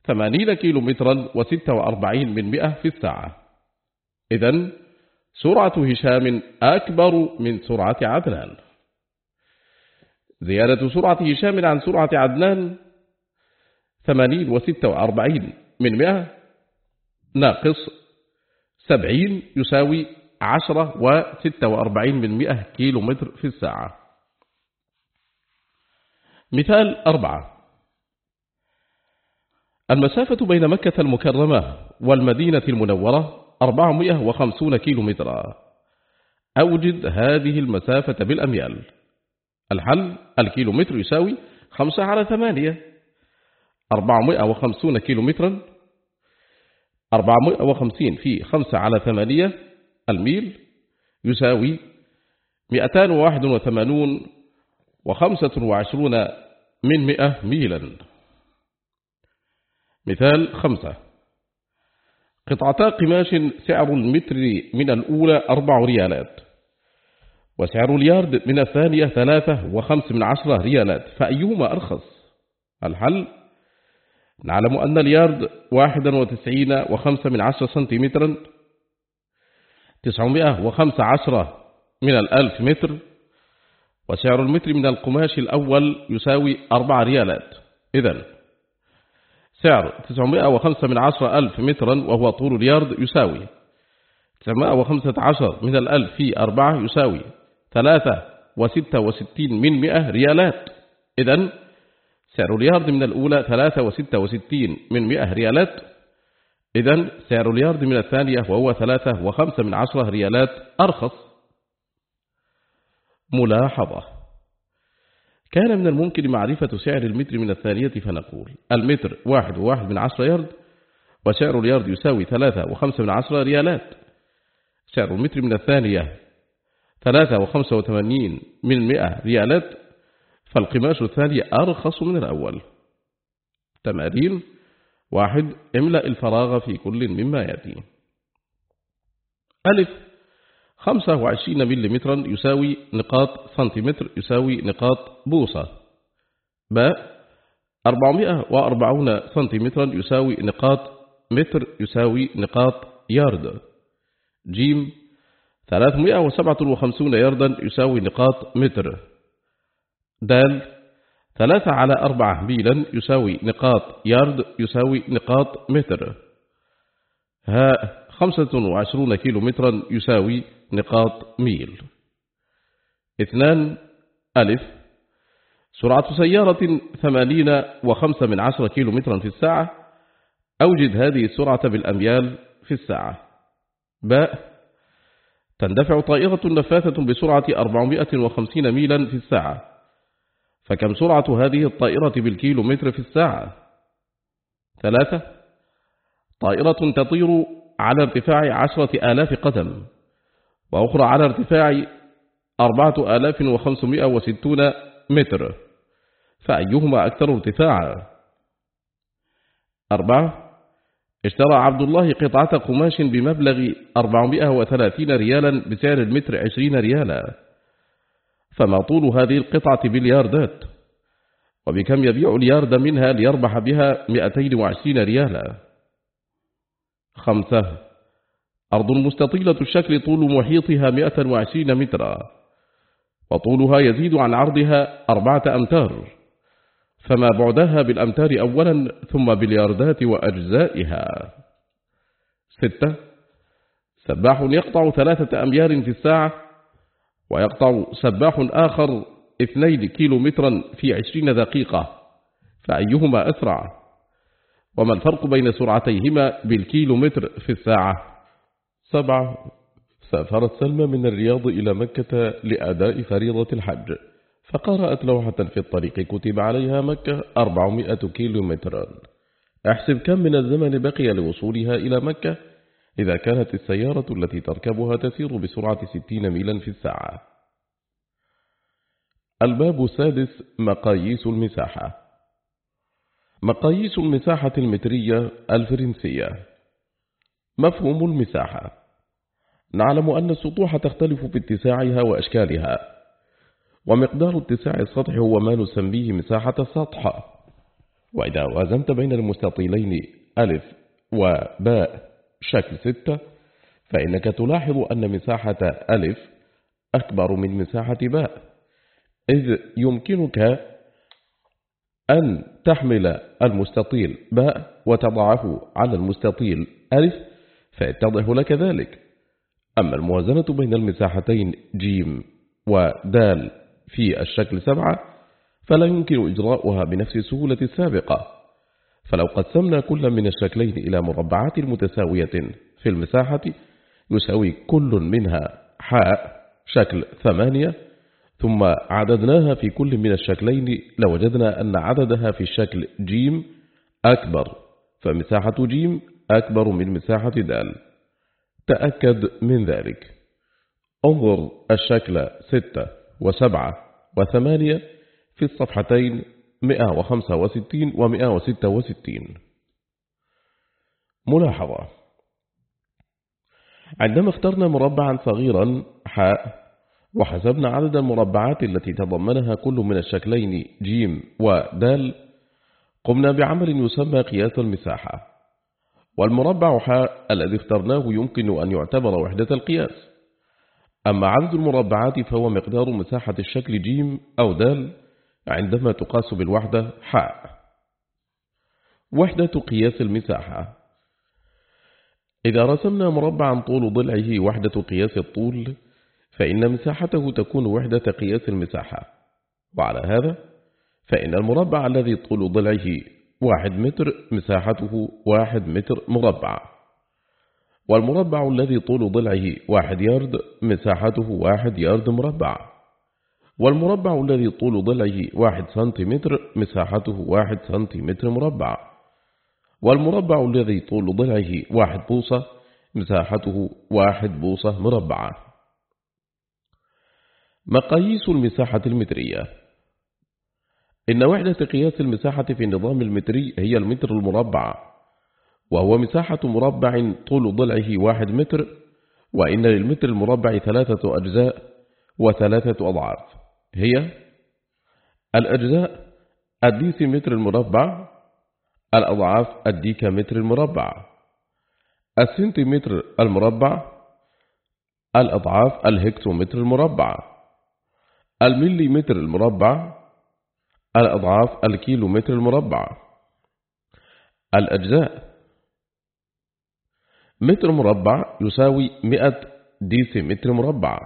ثمانين كيلو مترا وستة وأربعين من مئة في الساعة. إذن سرعة هشام أكبر من سرعة عدنان. زيادة سرعة هشام عن سرعة عدنان ثمانين وستة وأربعين من مئة ناقص سبعين يساوي عشرة وستة وأربعين من مئة كيلو متر في الساعة. مثال أربعة. المسافة بين مكة المكرمة والمدينة المنورة 450 كيلو مترا أوجد هذه المسافة بالأميال. الحل الكيلو متر يساوي 5 على 8 450 كيلو مترا 450 في 5 على 8 الميل يساوي 281 و25 من 100 ميلا. مثال خمسة. قطعتا قماش سعر المتر من الأولى أربع ريالات. وسعر اليارد من الثانية ثلاثة وخمس من عشرة ريالات فأيهما أرخص؟ الحل نعلم أن اليارد واحدا وتسعين وخمسة من عشرة سنتيمترا تسعمائة وخمسة عشرة من الألف متر وسعر المتر من القماش الأول يساوي أربع ريالات. إذن سعر 905 من عشر ألف مترا وهو طول اليارد يساوي 915 من الألف في أربعة يساوي ثلاثة وستة وستين من مئة ريالات. إذن سعر اليارد من الأولى ثلاثة وستة وستين من مئة ريالات. إذن سعر اليارد من الثانية وهو ثلاثة وخمسة من عشرة ريالات أرخص. ملاحظة. كان من الممكن معرفة سعر المتر من الثانية فنقول المتر واحد وواحد من عشرة يارد وسعر اليارد يساوي ثلاثة وخمسة من عشرة ريالات. سعر المتر من الثانية ثلاثة وخمسة وثمانين من مئة ريالات فالقماش الثاني أرخص من الأول. تمارين واحد املأ الفراغ في كل مما يأتي. ألف خمسة وعشرين مليمترا يساوي نقاط سنتيمتر يساوي نقاط بوصة أربعمائة وأربعون سنتيمترا يساوي نقاط متر يساوي نقاط يارد. جيم ثلاثمائة وسبعة وخمسون ياردا يساوي نقاط متر. دال ثلاثة على أربعة ميلا يساوي نقاط يارد يساوي نقاط متر. هاء خمسة وعشرون كيلو مترا يساوي نقاط ميل. اثنان ألف. سرعة سيارة ثمانين وخمسة من عشرة كيلو مترا في الساعة. أوجد هذه السرعة بالأميال في الساعة. باء تندفع طائرة نفاثة بسرعة 450 ميلا في الساعة. فكم سرعة هذه الطائرة بالكيلو متر في الساعة؟ ثلاثة. طائرة تطير على ارتفاع عشرة آلاف قدم وأخرى على ارتفاع أربعة آلاف وخمسمائة وستون متر. فأيهما أكثر ارتفاعا؟ أربعة. اشترى عبد الله قطعة قماش بمبلغ 430 ريالا بسعر المتر 20 ريالا. فما طول هذه القطعة بالياردات وبكم يبيع اليارد منها ليربح بها 220 ريالا؟ خمسة. أرض مستطيلة الشكل طول محيطها 120 مترا وطولها يزيد عن عرضها أربعة أمتار. فما بعدها بالأمتار أولا ثم بالياردات وأجزائها. ستة سباح يقطع ثلاثة أميار في الساعة ويقطع سباح آخر اثنين كيلو مترا في عشرين دقيقة فأيهما أسرع؟ وما الفرق بين سرعتيهما بالكيلو متر في الساعة؟ سبعة. سافرت سلمى من الرياض إلى مكة لأداء فريضة الحج. فقرأت لوحة في الطريق كتب عليها مكة أربعمائة كيلو مترا أحسب كم من الزمن بقي لوصولها إلى مكة؟ إذا كانت السيارة التي تركبها تسير بسرعة ستين ميلا في الساعة. الباب السادس مقاييس المساحة. مقاييس المساحة المترية الفرنسية. مفهوم المساحة. نعلم أن السطوح تختلف في اتساعها وأشكالها. ومقدار اتساع السطح هو ما نسميه مساحة السطح. وإذا وازنت بين المستطيلين ألف وباء شكل ستة فإنك تلاحظ أن مساحة ألف أكبر من مساحة باء. إذ يمكنك أن تحمل المستطيل باء وتضعه على المستطيل ألف فيتضح لك ذلك. أما الموازنة بين المساحتين جيم ودال في الشكل سبعة فلا يمكن إجراؤها بنفس السهولة السابقة. فلو قسمنا كل من الشكلين إلى مربعات متساوية في المساحة يساوي كل منها حاء شكل ثمانية ثم عددناها في كل من الشكلين لوجدنا أن عددها في الشكل جيم أكبر فمساحة جيم أكبر من مساحة دال. تأكد من ذلك. انظر الشكل ستة. وسبعة وثمانية في الصفحتين 165 و 166 ملاحظة. عندما اخترنا مربعا صغيرا حاء وحسبنا عدد المربعات التي تضمنها كل من الشكلين جيم ودال قمنا بعمل يسمى قياس المساحة. والمربع حاء الذي اخترناه يمكن أن يعتبر وحدة القياس. أما عدد المربعات فهو مقدار مساحة الشكل جيم أو دال عندما تقاس بالوحدة حاء وحدة قياس المساحة. إذا رسمنا مربعا طول ضلعه وحدة قياس الطول فإن مساحته تكون وحدة قياس المساحة. وعلى هذا فإن المربع الذي طول ضلعه واحد متر مساحته واحد متر مربع. والمربع الذي طول ضلعه واحد يارد مساحته واحد يارد مربع. والمربع الذي طول ضلعه واحد سنتيمتر مساحته واحد سنتيمتر مربع. والمربع الذي طول ضلعه واحد بوصة مساحته واحد بوصة مربعة مقاييس المساحة المترية. إن وحدة قياس المساحة في النظام المتري هي المتر المربع. وهو مساحة مربع طول ضلعه واحد متر وإن للمتر المربع ثلاثة أجزاء وثلاثة أضعاف. هي الأجزاء الديسيمتر المربع الأضعاف الديكامتر المربع. السنتيمتر المربع الأضعاف الهكتومتر المربع. المليمتر المربع الأضعاف الكيلومتر المربع. الأجزاء متر مربع يساوي 100 ديسيمتر مربع.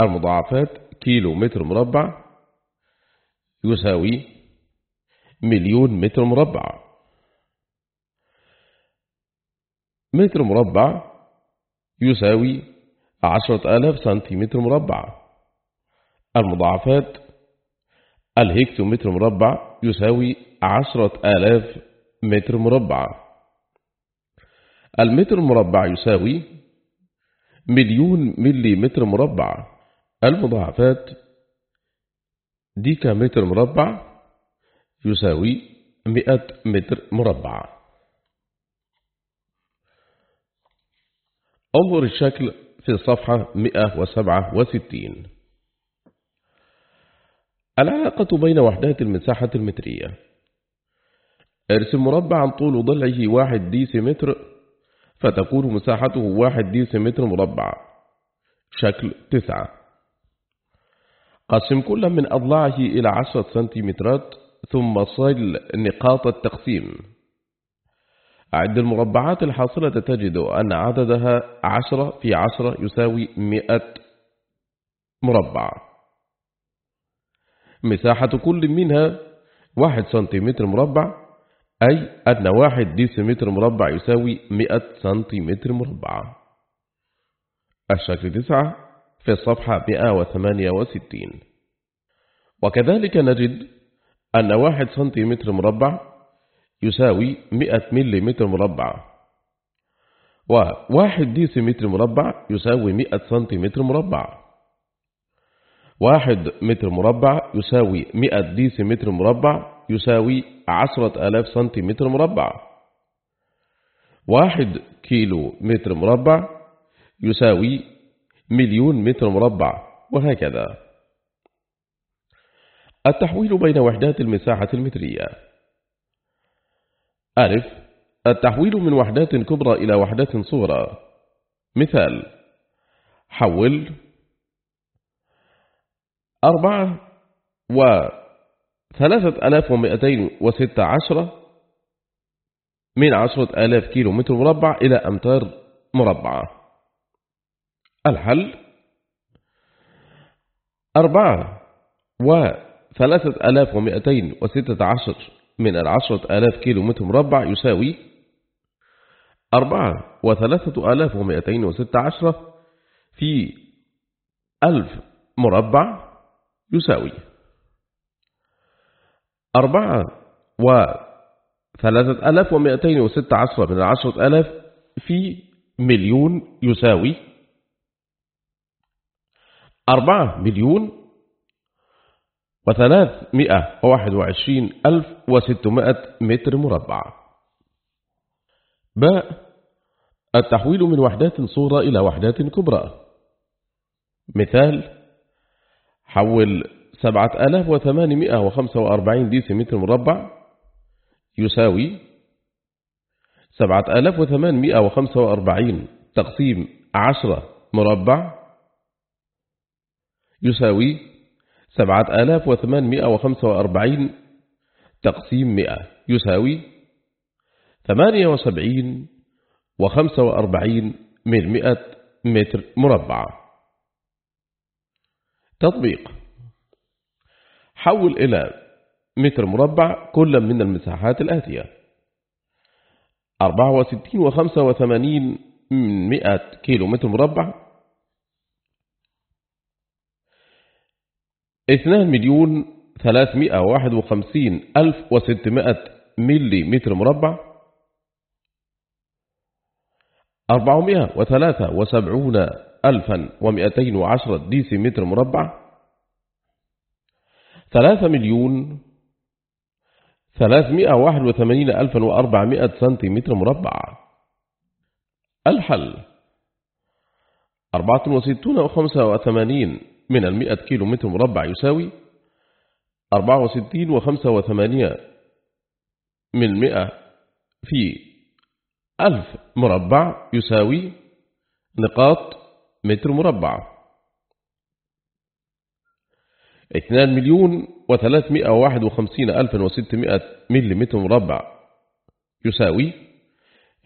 المضاعفات كيلو متر مربع يساوي مليون متر مربع. متر مربع يساوي عشرة آلاف سنتيمتر مربع. المضاعفات الهكتو متر مربع يساوي عشرة آلاف متر مربع. المتر مربع يساوي مليون ملي متر مربع. المضاعفات ديكا متر مربع يساوي مئة متر مربع. انظر الشكل في الصفحة 167 العلاقة بين وحدات المساحة المترية. ارسم مربعا طول ضلعه واحد ديسيمتر فتكون مساحته واحد ديسيمتر مربع. شكل تسعة. قسم كل من أضلاعه إلى عشرة سنتيمترات ثم صل نقاط التقسيم. عد المربعات الحاصلة تجد أن عددها عشرة في عشرة يساوي مئة مربع. مساحة كل منها واحد سنتيمتر مربع أي أن واحد ديسيمتر مربع يساوي مئة سنتيمتر مربع. الشكل تسعة في الصفحة 168 وكذلك نجد أن واحد سنتيمتر مربع يساوي 100 ملم مربع. وواحد ديسيمتر مربع يساوي 100 سنتيمتر مربع. واحد متر مربع يساوي 100 ديسيمتر مربع. يساوي عشرة آلاف سنتيمتر مربع. واحد كيلو متر مربع يساوي مليون متر مربع وهكذا. التحويل بين وحدات المساحة المترية. ألف التحويل من وحدات كبرى إلى وحدات صغرى. مثال حول أربعة وثلاثة ألاف ومئتين وستة عشرة من عشرة آلاف كيلو متر مربع إلى أمتار مربعة الحل أربعة وثلاثة ألاف ومئتين وستة عشر من العشرة آلاف كيلو متر مربع يساوي أربعة وثلاثة آلاف ومئتين وستة عشرة في ألف مربع يساوي. أربعة وثلاثة ألاف ومئتين وستة عشرة من العشرة ألاف في مليون يساوي أربعة مليون وثلاثمائة وواحد وعشرين ألف وستمائة متر مربع. باء التحويل من وحدات صغرى إلى وحدات كبرى. مثال حول سبعة آلاف وثمانمائة وخمسة وأربعين ديسيمتر مربع يساوي سبعة آلاف وثمانمائة وخمسة وأربعين تقسيم عشرة مربع يساوي سبعة آلاف وثمانمائة وخمسة وأربعين تقسيم مئة يساوي ثمانية وسبعين وخمسة وأربعين من مئة متر مربع. تطبيق. حول إلى متر مربع كل من المساحات الآتية. أربعة وستين وخمسة وثمانين من مئة كيلو متر مربع. اثنان مليون ثلاثمائة واحد وخمسين ألف وستمائة ملي متر مربع. أربعمائة وثلاثة وسبعون ألفا ومئتين وعشرة ديسي متر مربع. ثلاثة مليون ثلاثمائة واحد وثمانين ألفا وأربعمائة سنتيمتر مربع. الحل أربعة وستون وخمسة وثمانين من المئة كيلو متر مربع يساوي أربعة وستين وخمسة وثمانية من المئة في ألف مربع يساوي نقاط متر مربع. اثنان مليون وثلاثمائة وواحد وخمسين ألفا وستمائة متر مربع يساوي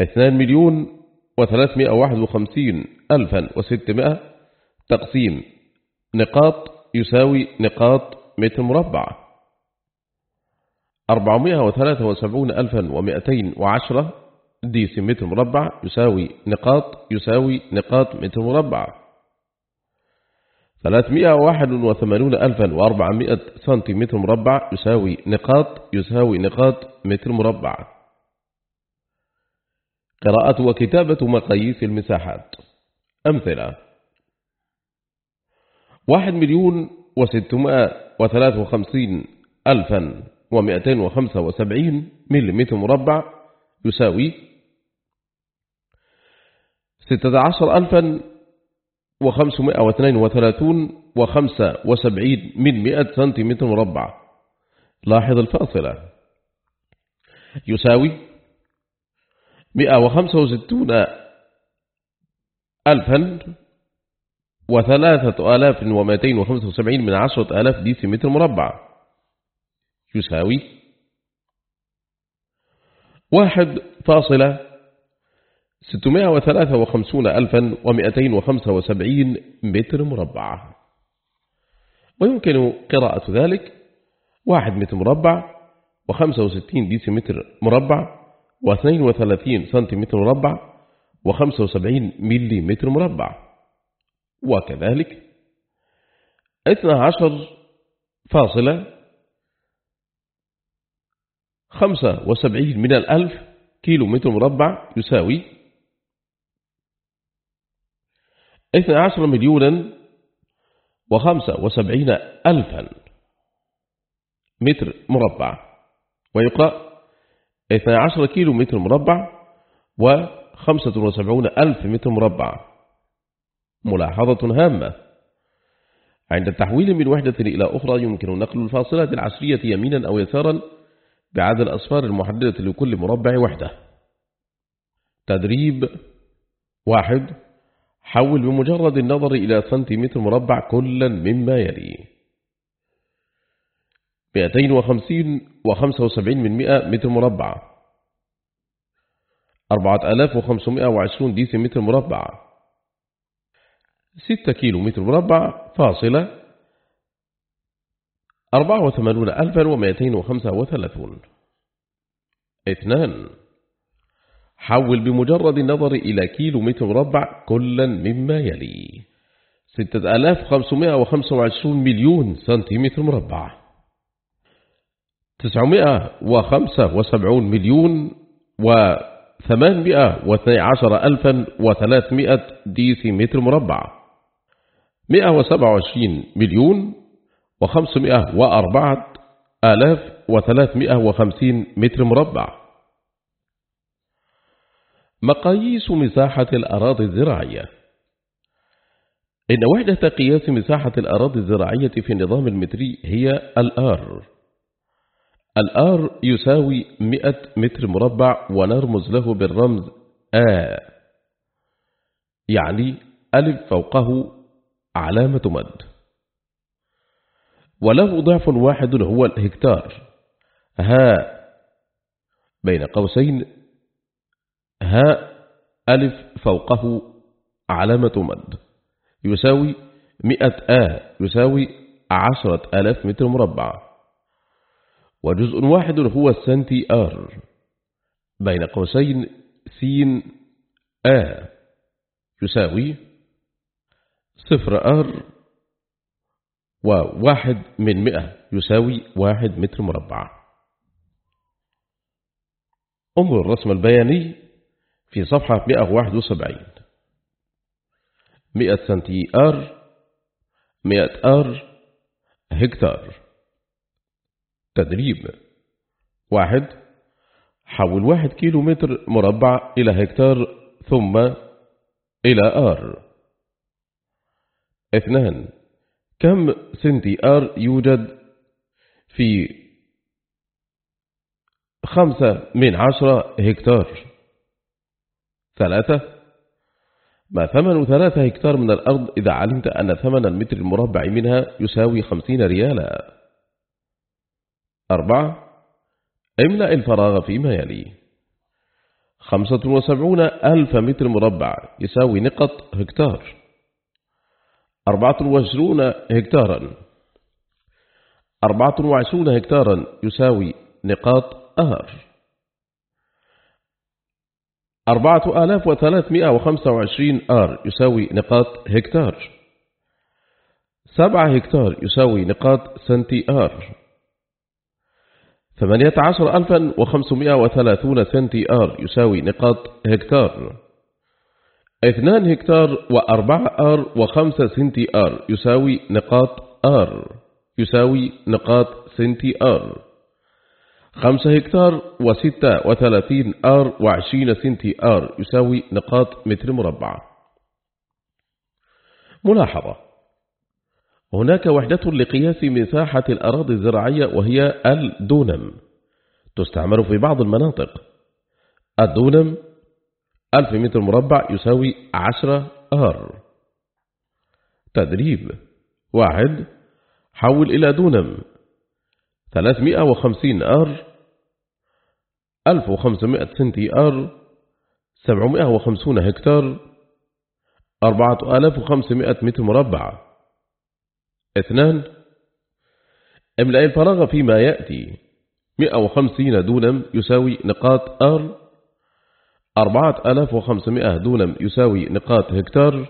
اثنان مليون وثلاثمائة وواحد وخمسين ألفا وستمائة. تقسيم نقاط يساوي نقاط متر مربع أربعمائة وثلاثة وسبعون ألفا ومئتين وعشرة ديسيمتر مربع يساوي نقاط يساوي نقاط متر مربع 381 ألفا وأربعمائة سنتيمتر مربع يساوي نقاط يساوي نقاط متر مربع. قراءة وكتابة مقاييس المساحات. أمثلة واحد مليون وستمائة وثلاث وخمسين ألفا ومئتين وخمسة وسبعين مليمتر مربع يساوي ستة عشر ألفا وخمسمائة واثنين وثلاثون وخمسة وسبعين من مئة سنتيمتر مربع. لاحظ الفاصلة. يساوي مئة وخمسة وستون ألفا وثلاثة آلاف ومائتين وخمسة وسبعين من عشرة آلاف ديسيمتر مربع. يساوي واحد فاصلة ستمائة وثلاثة وخمسون ألفا ومائتين وخمسة وسبعين متر مربع. ويمكن قراءة ذلك واحد متر مربع وخمسة وستين ديسيمتر مربع واثنين وثلاثين سنتيمتر مربع وخمسة وسبعين ملي متر مربع. وكذلك اثنى عشر فاصلة خمسة وسبعين من الألف كيلو مربع يساوي اثنى عشر مليونا وخمسة وسبعين ألفا متر مربع. ويقرأ اثنى عشر كيلو متر مربع وخمسة وسبعون ألف متر مربع. ملاحظة هامة. عند التحويل من وحدة إلى أخرى يمكن نقل الفاصلات العشرية يمينا أو يسارا بعدد الأصفار المحددة لكل مربع وحدة. تدريب واحد حول بمجرد النظر إلى سنتيمتر مربع كلا مما يلي. 250 و75 من 100 متر مربع. 4520 ديسي متر مربع. 6 كيلو متر مربع فاصلة 84235 2 حول بمجرد النظر إلى كيلو متر مربع كلا مما يلي. ستة ألاف خمسمائة وخمسة وعشرون مليون سنتيمتر مربع. تسعمائة وخمسة وسبعون مليون وثمانمائة واثني عشر ألفا وثلاثمائة ديسيمتر مربع. مئة وسبعة وعشرين مليون وخمسمائة وأربعة آلاف وثلاثمائة وخمسين متر مربع. مقاييس مساحة الأراضي الزراعية. إن وحدة قياس مساحة الأراضي الزراعية في النظام المتري هي الآر. الآر يساوي 100 متر مربع ونرمز له بالرمز آ. يعني ألف فوقه علامة مد. وله ضعف واحد هو الهكتار. ها. بين قوسين ها ألف فوقه علامة مد. يساوي مئة آ يساوي عشرة آلاف متر مربع. وجزء واحد هو السنتي آر بين قوسين سين آ. يساوي صفر آر. وواحد من مئة يساوي واحد متر مربع. انظر الرسم البياني. في صفحة 171 مئة سنتي آر مئة آر هكتار. تدريب. واحد حول واحد كيلو متر مربع إلى هكتار ثم إلى آر. اثنان كم سنتي آر يوجد في خمسة من عشرة هكتار؟ ثلاثة. ما ثمن ثلاثة هكتار من الأرض إذا علمت أن ثمن المتر المربع منها يساوي خمسين ريالا. أربعة. املأ الفراغ فيما يلي خمسة وسبعون ألف متر مربع يساوي نقط هكتار. أربعة وعشرون هكتارا. أربعة وعشرون هكتارا يساوي نقاط آر. أربعة آلاف وثلاثمائة وخمسة وعشرين آر يساوي نقاط هكتار. سبعة هكتار يساوي نقاط سنتي آر ثمانية عشر ألفا وخمسمائة وثلاثون سنتي آر يساوي نقاط هكتار. اثنان هكتار وأربعة آر وخمسة سنتي آر يساوي نقاط آر. يساوي نقاط سنتي آر خمسة هكتار وستة وثلاثين آر وعشرين سنتي آر يساوي نقاط متر مربع. ملاحظة. هناك وحدة لقياس مساحة الأراضي الزراعية وهي الدونم تستعمل في بعض المناطق. الدونم ألف متر مربع يساوي عشرة آر. تدريب. واحد. حول إلى دونم. 350 آر 1500 سنتي آر 750 هكتار 4500 متر مربع. اثنان املأ الفراغ فيما يأتي. 150 دونم يساوي نقاط آر 4500 دونم يساوي نقاط هكتار.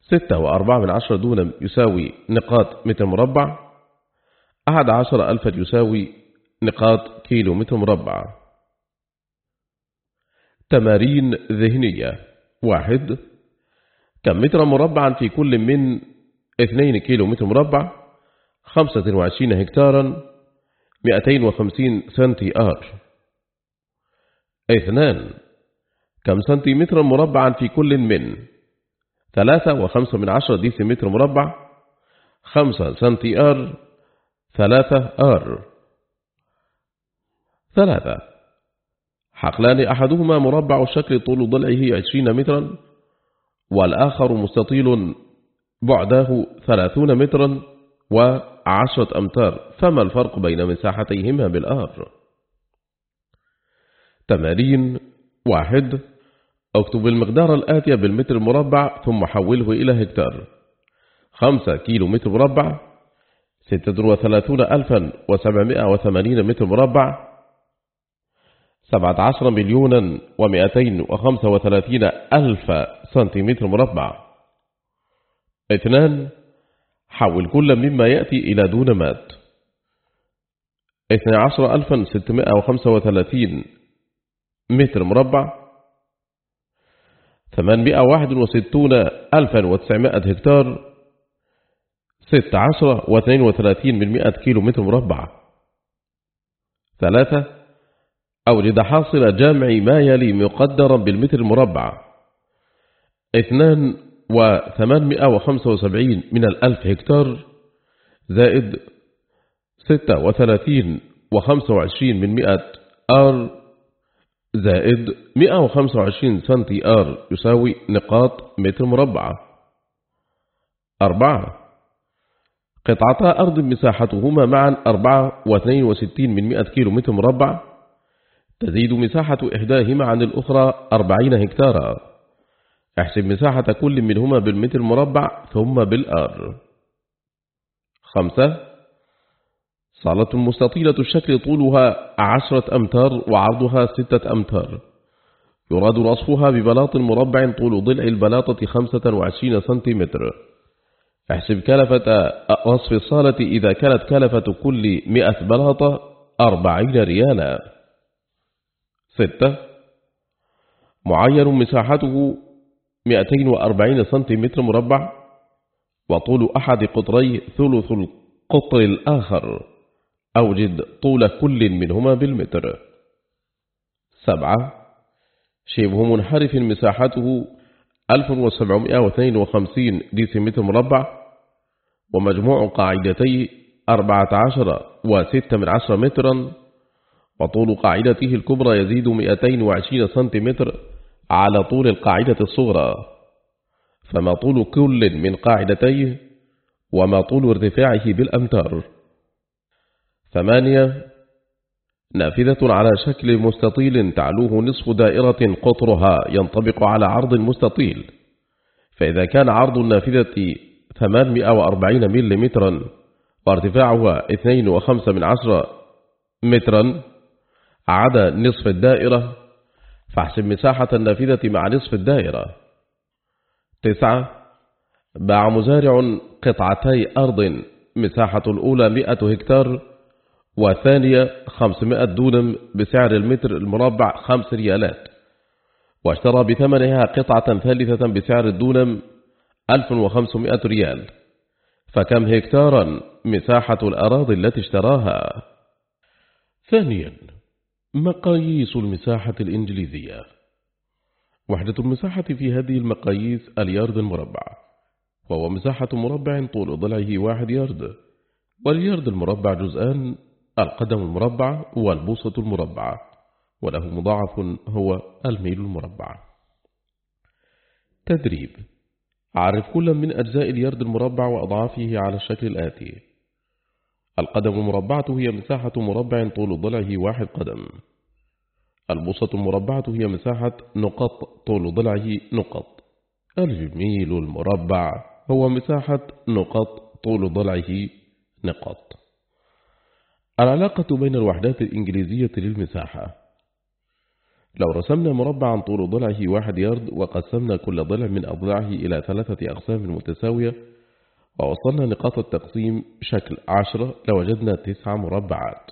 6 وأربعة من عشر دونم يساوي نقاط متر مربع. أحد عشر ألفا يساوي نقاط كيلو متر مربع. تمارين ذهنية. واحد. كم متر مربعا في كل من 2 كيلو متر مربع 25 هكتارا. 250 سنتي آر اثنان. كم سنتيمتر مربعا في كل من ثلاثة وخمسة من عشرة ديسيمتر مربع. خمسة سنتي آر ثلاثة آر. ثلاثة. حقلان أحدهما مربع الشكل طول ضلعه عشرين مترا والآخر مستطيل بعده ثلاثون مترا وعشرة أمتار. فما الفرق بين مساحتيهما بالآر؟ تمارين واحد. اكتب المقدار الآتي بالمتر مربع ثم حوله إلى هكتار. خمسة كيلو متر مربع. ستة وثلاثون ألفا وسبعمائة وثمانين متر مربع سبعة عشر مليونا ومئتين وخمسة وثلاثين ألف سنتيمتر مربع. اثنان حول كل مما يأتي إلى دون مات. اثنى عشر ألفا ستمائة وخمسة وثلاثين متر مربع. ثمانمائة واحد وستون ألفا وتسعمائة هكتار ست عشرة واثنين وثلاثين من مئة كيلو متر مربع. ثلاثة أوجد حاصل جامع ما يلي مقدرا بالمتر المربع. اثنان وثمانمائة وخمسة وسبعين من الألف هكتار زائد ستة وثلاثين وخمسة وعشرين من مئة آر زائد 125 سنتي آر يساوي نقاط متر مربع. أربعة قطعتا أرض مساحتهما معا أربعة واثنين وستين من مئة كيلو متر مربع. تزيد مساحة إحداهما عن الأخرى أربعين هكتارا. احسب مساحة كل منهما بالمتر مربع ثم بالآر. خمسة. صالة مستطيلة الشكل طولها عشرة أمتار وعرضها ستة أمتار. يراد رصفها ببلاط مربع طول ضلع البلاطة خمسة وعشرين سنتيمتر. احسب كلفة رصف الصالة إذا كانت كلفة كل مئة بلاطة أربعين ريالا. ستة. معين مساحته 240 سنتيمتر مربع وطول أحد قطري ثلث القطر الآخر. أوجد طول كل منهما بالمتر. سبعة. شبه منحرف مساحته 1752 ديسيمتر مربع ومجموع قاعدتي 14 و6 من عشر مترا وطول قاعدته الكبرى يزيد 220 سنتيمتر على طول القاعدة الصغرى. فما طول كل من قاعدتيه وما طول ارتفاعه بالأمتار. ثمانية نافذة على شكل مستطيل تعلوه نصف دائرة قطرها ينطبق على عرض مستطيل. فإذا كان عرض النافذة 840 ملم وارتفاعها 2.5 من عشر مترا عدا نصف الدائرة فاحسب مساحة النافذة مع نصف الدائرة. تسعة باع مزارع قطعتي أرض مساحة الأولى 100 هكتار والثانية 500 دونم بسعر المتر المربع 5 ريالات. واشترى بثمنها قطعة ثالثة بسعر الدونم 1500 ريال. فكم هكتارا مساحة الأراضي التي اشتراها؟ ثانيا مقاييس المساحة الإنجليزية. وحدة المساحة في هذه المقاييس اليارد المربع. وهو مساحة مربع طول ضلعه واحد يارد. واليارد المربع جزءان القدم المربع والبوصة المربعة وله مضاعف هو الميل المربع. تدريب. عرف كل من أجزاء اليرد المربع وأضعافه على الشكل الآتي. القدم المربعة هي مساحة مربع طول ضلعه واحد قدم. البسطة المربعة هي مساحة نقط طول ضلعه نقط. الجميل المربع هو مساحة نقط طول ضلعه نقط. العلاقة بين الوحدات الإنجليزية للمساحة. لو رسمنا مربعا طول ضلعه واحد يارد وقسمنا كل ضلع من أضلاعه إلى ثلاثة أقسام متساوية ووصلنا نقاط التقسيم بشكل عشرة لوجدنا تسعة مربعات.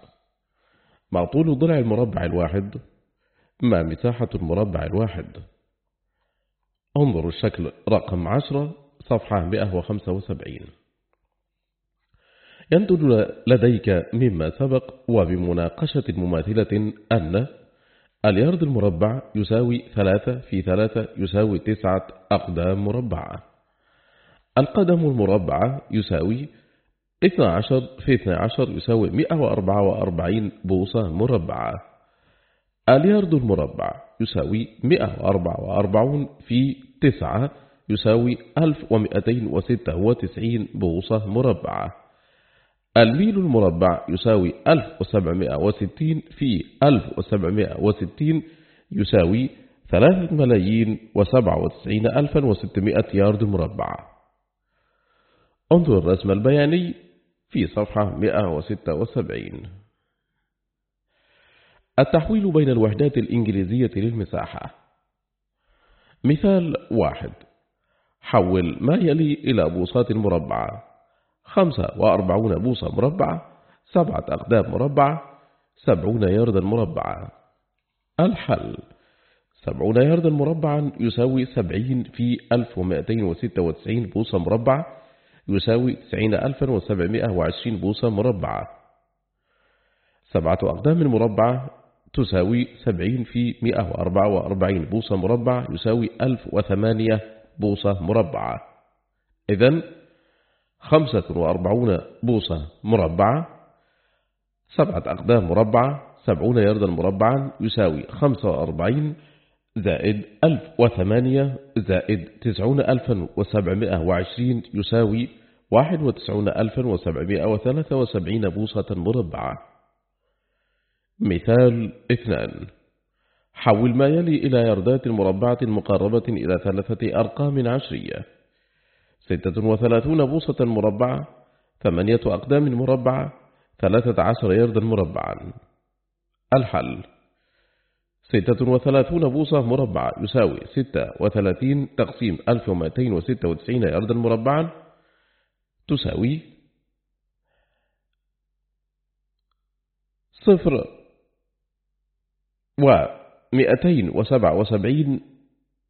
مع طول ضلع المربع الواحد؟ ما مساحة المربع الواحد؟ انظروا الشكل رقم عشرة صفحة 175 ينتج لديك مما سبق وبمناقشة مماثلة أن اليارد المربع يساوي ثلاثة في ثلاثة يساوي تسعة أقدام مربعة القدم المربعة يساوي 12 في 12 يساوي 144 بوصة مربعة اليارد المربع يساوي 144 في 9 يساوي 1296 بوصة مربعة الميل المربع يساوي 1760 في 1760 يساوي 3 ملايين و97 ألفا يارد مربع. انظر الرسم البياني في صفحة 176 التحويل بين الوحدات الإنجليزية للمساحة. مثال واحد. حول ما يلي إلى بوصات مربعة. خمسة وأربعون بوصة مربعة سبعة أقدام مربعة سبعون ياردا مربعة. الحل. سبعون ياردا مربعا يساوي سبعين في ألف ومائتين وستة وتسعين بوصة مربعة يساوي تسعين ألفا وسبعمائة وعشرين بوصة مربعة. سبعة أقدام مربعة تساوي سبعين في مئة وأربعة وأربعين بوصة مربع يساوي ألف وثمانية بوصة مربعة. إذن خمسة وأربعون بوصة مربعة سبعة أقدام مربعة سبعون يردا مربعا يساوي خمسة وأربعين زائد ألف وثمانية زائد تسعون ألفا وسبعمائة وعشرين يساوي واحد وتسعون ألفا وسبعمائة وثلاثة وسبعين بوصة مربعة. مثال اثنان. حول ما يلي إلى يردات مربعة مقربة إلى ثلاثة أرقام عشرية. ستة وثلاثون بوصة مربعة ثمانية أقدام مربعة ثلاثة عشر يردا مربعا. الحل. ستة وثلاثون بوصة مربعة يساوي ستة وثلاثين تقسيم ألف ومائتين وستة وتسعين يردا مربعا تساوي صفر ومئتين وسبع وسبعين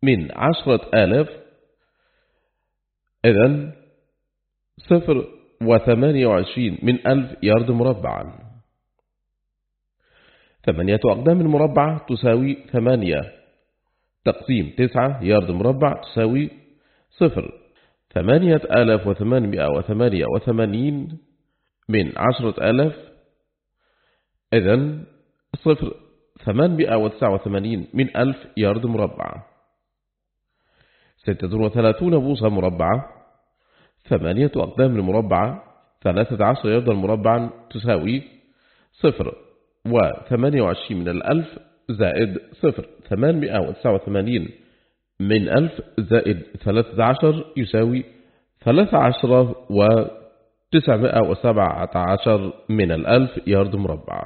من عشرة آلاف إذن صفر وثمانية وعشرين من ألف يارد مربعا. ثمانية أقدام مربعة تساوي ثمانية. تقسيم تسعة يارد مربع تساوي صفر. ثمانية آلاف وثمانمائة وثمانية وثمانين من عشرة آلاف. إذن صفر ثمانمائة وتسعة وثمانين من ألف يارد مربع. ستة وثلاثون بوصة مربعة ثمانية أقدام المربعة ثلاثة عشر يردا مربعا تساوي صفر وثمانية وعشرين من الألف زائد صفر ثمانمائة وتسعة وثمانين من ألف زائد ثلاثة عشر يساوي ثلاثة عشر وتسعمائة وسبعة عشر من الألف يارد مربع.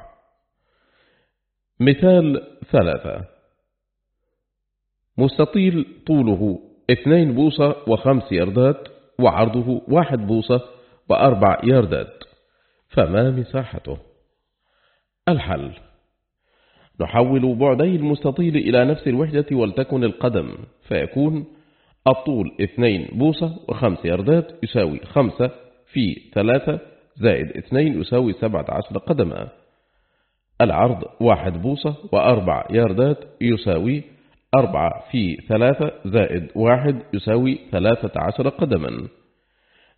مثال ثلاثة. مستطيل طوله اثنين بوصة وخمس يردات وعرضه واحد بوصة وأربع ياردات. فما مساحته؟ الحل. نحول بعدي المستطيل إلى نفس الوحدة ولتكن القدم. فيكون الطول اثنين بوصة وخمس ياردات يساوي خمسة في ثلاثة زائد اثنين يساوي سبعة عشر قدما. العرض واحد بوصة وأربع ياردات يساوي أربعة في ثلاثة زائد واحد يساوي ثلاثة عشر قدما.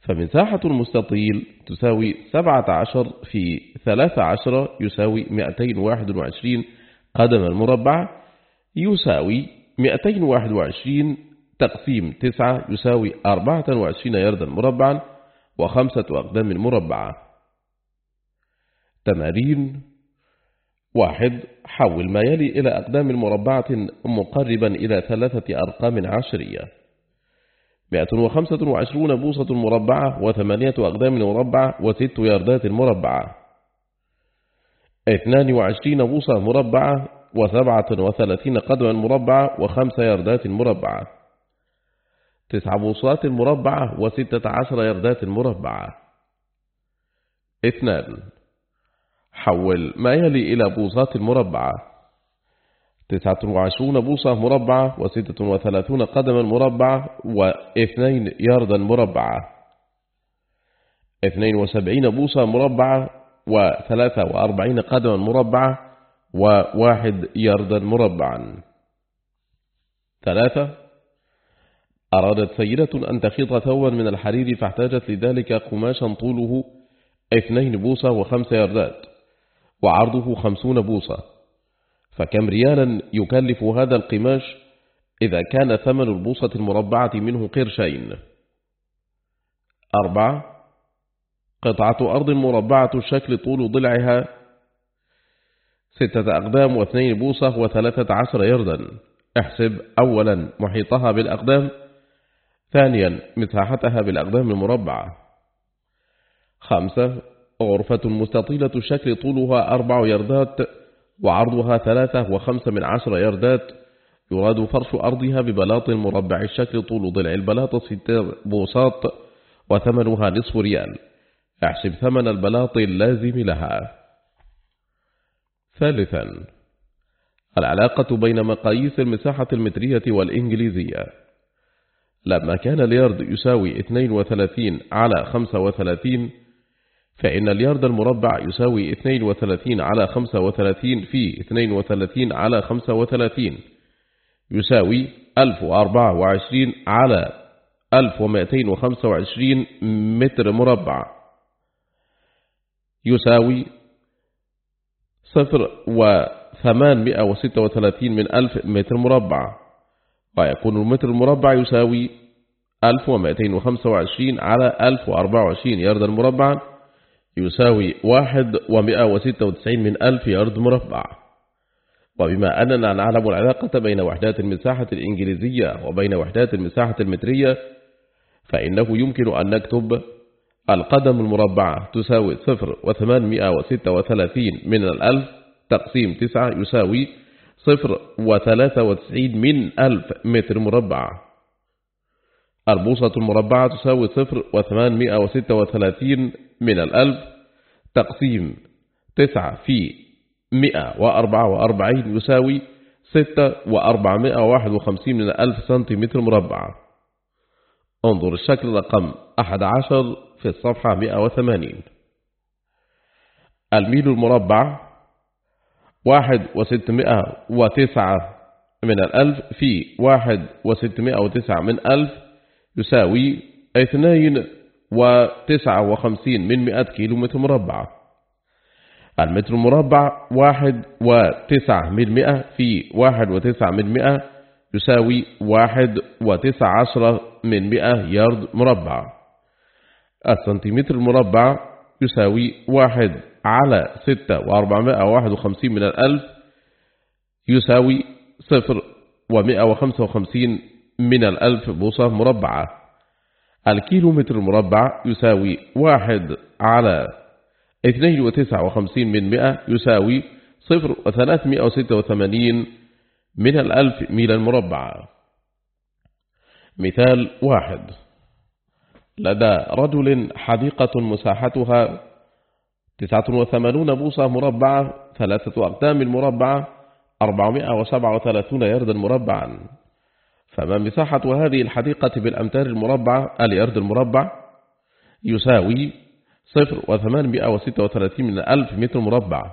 فمساحة المستطيل تساوي سبعة عشر في ثلاثة عشر يساوي مئتين واحد وعشرين قدما مربع يساوي مئتين واحد وعشرين تقسيم تسعة يساوي أربعة وعشرين يردا مربعا وخمسة أقدام مربعة. تمارين واحد حول ما يلي إلى أقدام مربعة مقربا إلى ثلاثة أرقام عشرية. مئة وخمسة وعشرون بوصة مربعة وثمانية أقدام مربعة وست يردات مربعة. اثنان وعشرين بوصة مربعة وسبعة وثلاثين قدما مربعة وخمس يردات مربعة. تسع بوصات مربعة وستة عشر يردات مربعة. اثنان حول ما يلي إلى بوصات مربعة. تسعة وعشرون بوصة مربعة وستة وثلاثون قدما مربعة واثنين ياردا مربعة. اثنين وسبعين بوصة مربعة وثلاثة وأربعين قدما مربعة وواحد ياردا مربعا. ثلاثة أرادت سيدة أن تخيط ثوبا من الحرير فاحتاجت لذلك قماشا طوله اثنين بوصة وخمس يردات وعرضه خمسون بوصة. فكم ريالا يكلف هذا القماش إذا كان ثمن البوصة المربعة منه قرشين. أربعة قطعة أرض مربعة الشكل طول ضلعها ستة أقدام واثنين بوصة وثلاثة عشر يردا. احسب أولا محيطها بالأقدام ثانيا مساحتها بالأقدام المربعة. خمسة غرفة مستطيلة الشكل طولها أربع يردات وعرضها ثلاثة وخمسة من عشر يردات. يراد فرش أرضها ببلاط مربع الشكل طول ضلع البلاط ستة بوساط وثمنها نصف ريال. احسب ثمن البلاط اللازم لها. ثالثا العلاقة بين مقاييس المساحة المترية والإنجليزية. لما كان اليارد يساوي 32 على 35 فإن اليارد المربع يساوي 32 على 35 في 32 على 35 يساوي 1024 على 1225 متر مربع يساوي صفر وثمانمائة وستة وثلاثين من ألف متر مربع ويكون المتر المربع يساوي ألف ومائتين وخمسة وعشرين على ألف وأربعة وعشرين يردا مربعا. يساوي واحد ومائة وستة وتسعين من ألف يرد مربع. وبما أننا نعلم العلاقة بين وحدات المساحة الإنجليزية وبين وحدات المساحة المترية فإنه يمكن أن نكتب القدم المربعة تساوي صفر وثمانمائة وستة وثلاثين من الألف تقسيم تسعة يساوي صفر وثلاثة وتسعين من ألف متر مربع. البوصة المربعة تساوي صفر وثمانمائة وستة وثلاثين من الألف تقسيم تسعة في مئة وأربعة وأربعين يساوي ستة وأربعمائة واحد وخمسين من الألف سنتيمتر مربع. انظر الشكل رقم أحد عشر في الصفحة 180 الميل المربع واحد وستمائة وتسعة من الألف في واحد وستمائة وتسعة من ألف يساوي اثنين وتسعة وخمسين من مئة كيلو متر مربع. المتر المربع واحد وتسعة من مئة في واحد وتسعة من مئة يساوي واحد وتسعة عشرة من مئة يارد مربع. السنتيمتر المربع يساوي واحد على ستة وأربعمائة واحد وخمسين من الألف يساوي صفر ومائة وخمسة وخمسين من الألف بوصة مربعة. الكيلو متر المربع يساوي واحد على اثنين وتسعة وخمسين من مئة يساوي صفر وثلاثمائة وستة وثمانين من الألف ميلا مربعة مثال واحد. لدى رجل حديقة مساحتها 89 بوصة مربعة ثلاثة أقدام مربعة 437 يردا مربعا. فما مساحة هذه الحديقة بالأمتار المربعة اليرد المربع يساوي صفر وثمانمائة وستة وثلاثين من ألف متر مربع.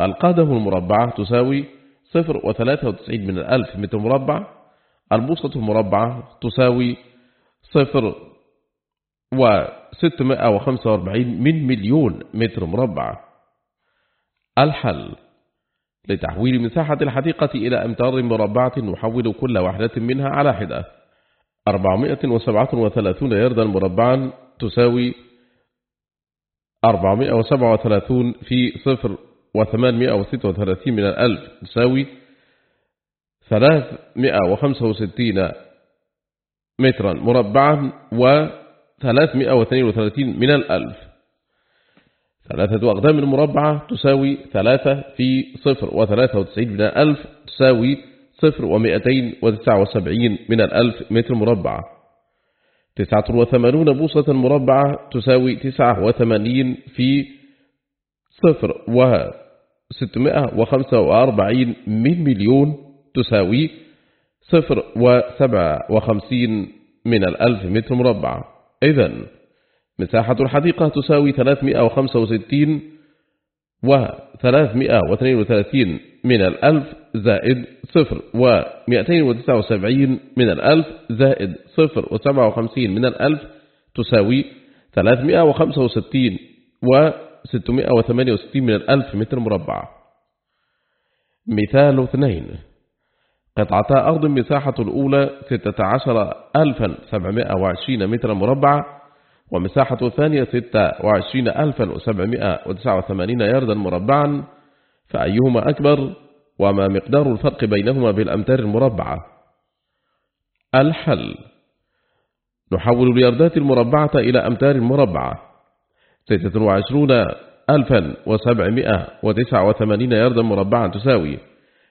القادم المربعة تساوي صفر وثلاثة وتسعين من الألف متر مربع. البوصة المربعة تساوي صفر وستمائة وخمسة وأربعين من مليون متر مربع. الحل لتحويل مساحة الحديقة إلى أمتار مربعة نحول كل واحدة منها على حدة. 437 يردا مربعا تساوي 437 في صفر و836 من الألف تساوي 365 مترا مربعا و 332 من الألف. ثلاثة أقدام المربعة تساوي ثلاثة في صفر وثلاثة وتسعين من الألف تساوي صفر ومئتين وتسعة وسبعين من الألف متر مربع تسعة وثمانون بوصة مربعة تساوي تسعة وثمانين في صفر وستمائة وخمسة وأربعين من مليون تساوي صفر وسبعة وخمسين من الألف متر مربع إذن مساحة الحديقة تساوي 365 و 332 من الألف زائد صفر و 279 من الألف زائد صفر و 57 من الألف تساوي 365 و 668 من الألف متر مربع. مثال اثنين. قطعتا أرض مساحة الأولى 16720 متر مربع ومساحة الثانية 26789 يردا مربعا فأيهما أكبر؟ وما مقدار الفرق بينهما بالأمتار المربعة؟ الحل نحول اليردات المربعة إلى أمتار مربعة. 26789 يردا مربعا تساوي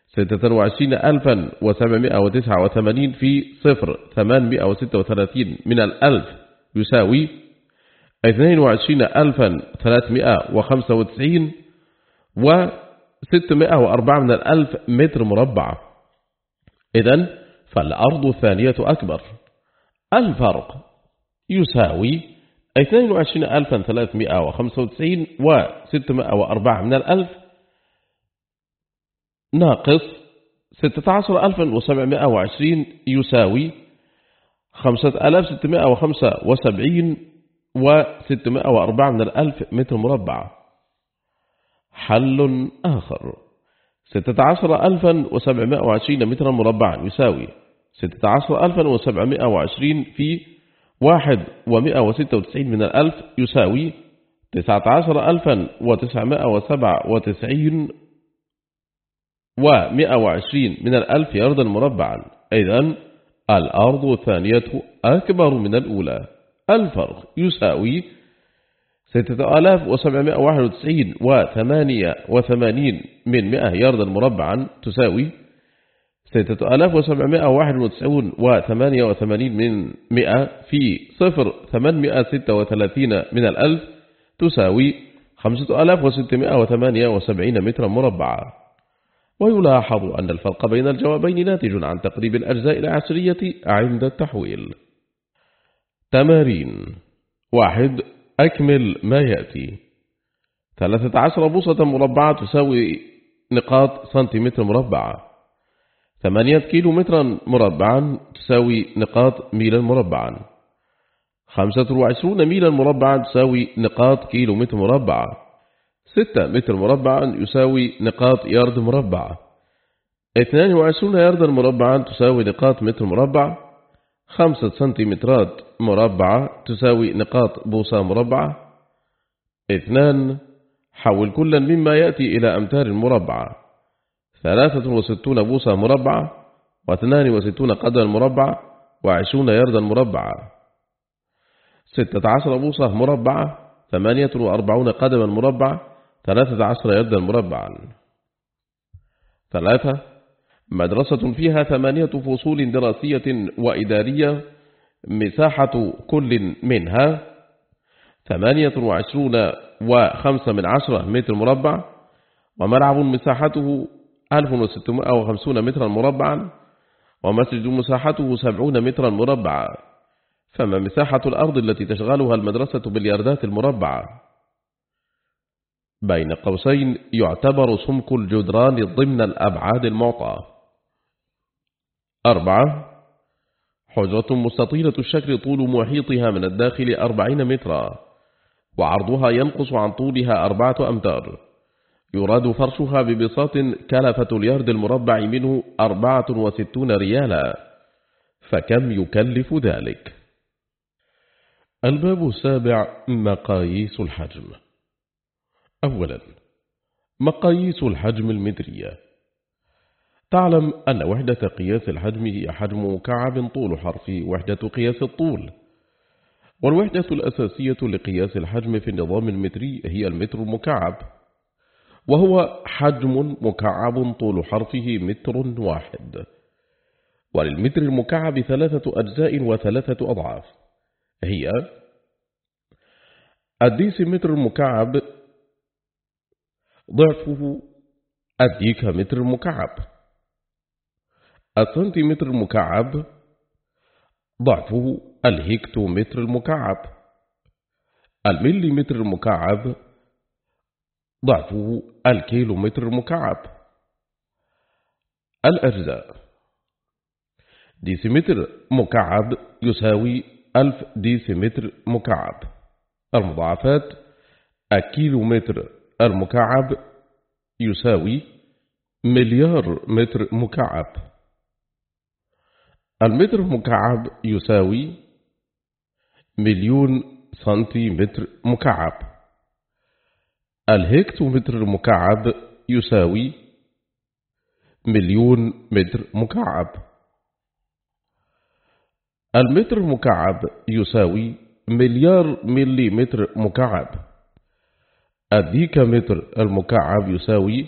26789 في صفر 836 من الألف يساوي اثنين وعشرين ألفا ثلاثمائة وخمسة وتسعين وستمائة وأربعة من الألف متر مربع. إذن فالأرض الثانية أكبر. الفرق يساوي اثنين وعشرين ألفا ثلاثمائة وخمسة وتسعين وستمائة وأربعة من الألف ناقص ستة عشر ألفا وسبعمائة وعشرين يساوي خمسة ألاف ستمائة وخمسة وسبعين وستمائة وأربعة من الألف متر مربع. حل آخر. ستة عشر ألفا وسبعمائة وعشرين مترا مربعا يساوي ستة عشر ألفا وسبعمائة وعشرين في واحد ومائة وستة وتسعين من الألف يساوي تسعة عشر ألفا وتسعمائة وسبعة وتسعين ومائة وعشرين من الألف يردا مربعا. إذن الأرض الثانية أكبر من الأولى. الفرق يساوي ستة آلاف وسبعمائة واحد وتسعين وثمانية وثمانين من مئة. ياردا مربعا تساوي ستة آلاف وسبعمائة واحد وتسعون وثمانية وثمانين من مئة. في صفر ثمانمائة ستة وثلاثين من الألف تساوي خمسة آلاف وستمائة وثمانية وسبعين مترا مربعا. ويلاحظ أن الفرق بين الجوابين ناتج عن تقريب الأجزاء العشرية عند التحويل. تمارين. واحد أكمل ما يأتي. ثلاثة عشر بوصة مربعة تساوي نقاط سنتيمتر مربعة ثمانية كيلو مترا مربعا تساوي نقاط ميلا مربعا. خمسة وعشرون ميلا مربعا تساوي نقاط كيلو متر مربعة ستة متر مربعا يساوي نقاط يارد اثنان وعشرون ياردا مربعا تساوي نقاط متر مربع. خمسة سنتيمترات مربعة تساوي نقاط بوصة مربعة. اثنان حول كلا مما يأتي إلى أمتار مربعة. ثلاثة وستون بوصة مربعة واثنان وستون قدرا مربعة وعشرون يردا مربعة. ستة عشر بوصة مربعة ثمانية وأربعون قدما مربعة ثلاثة عشر يردا مربعا. ثلاثة مدرسة فيها ثمانية فصول دراسية وإدارية مساحة كل منها ثمانية وعشرون وخمسة من عشرة متر مربع وملعب مساحته 1650 مترا مربعا ومسجد مساحته 70 مترا مربعا فما مساحة الأرض التي تشغلها المدرسة بالياردات المربعة؟ بين قوسين يعتبر سمك الجدران ضمن الأبعاد المعطى. أربعة حجرة مستطيلة الشكل طول محيطها من الداخل أربعين مترا وعرضها ينقص عن طولها أربعة أمتار. يراد فرشها ببساط كلفة اليارد المربع منه أربعة وستون ريالا. فكم يكلف ذلك؟ الباب السابع مقاييس الحجم. أولا مقاييس الحجم المترية. تعلم أن وحدة قياس الحجم هي حجم مكعب طول حرف وحدة قياس الطول. والوحدة الأساسية لقياس الحجم في النظام المتري هي المتر المكعب وهو حجم مكعب طول حرفه متر واحد. وللمتر المكعب ثلاثة أجزاء وثلاثة أضعاف. هي الديسيمتر المكعب ضعفه الديكامتر المكعب. السنتيمتر المكعب ضعفه الهكتومتر المكعب. المليمتر المكعب ضعفه الكيلومتر المكعب الأجزاء ديسيمتر مكعب يساوي ألف ديسيمتر مكعب. المضاعفات الكيلومتر المكعب يساوي مليار متر مكعب. المتر مكعب يساوي مليون سنتيمتر مكعب. الهكتومتر المكعب يساوي مليون متر مكعب. المتر المكعب يساوي مليار ملي متر مكعب. الديكامتر المكعب يساوي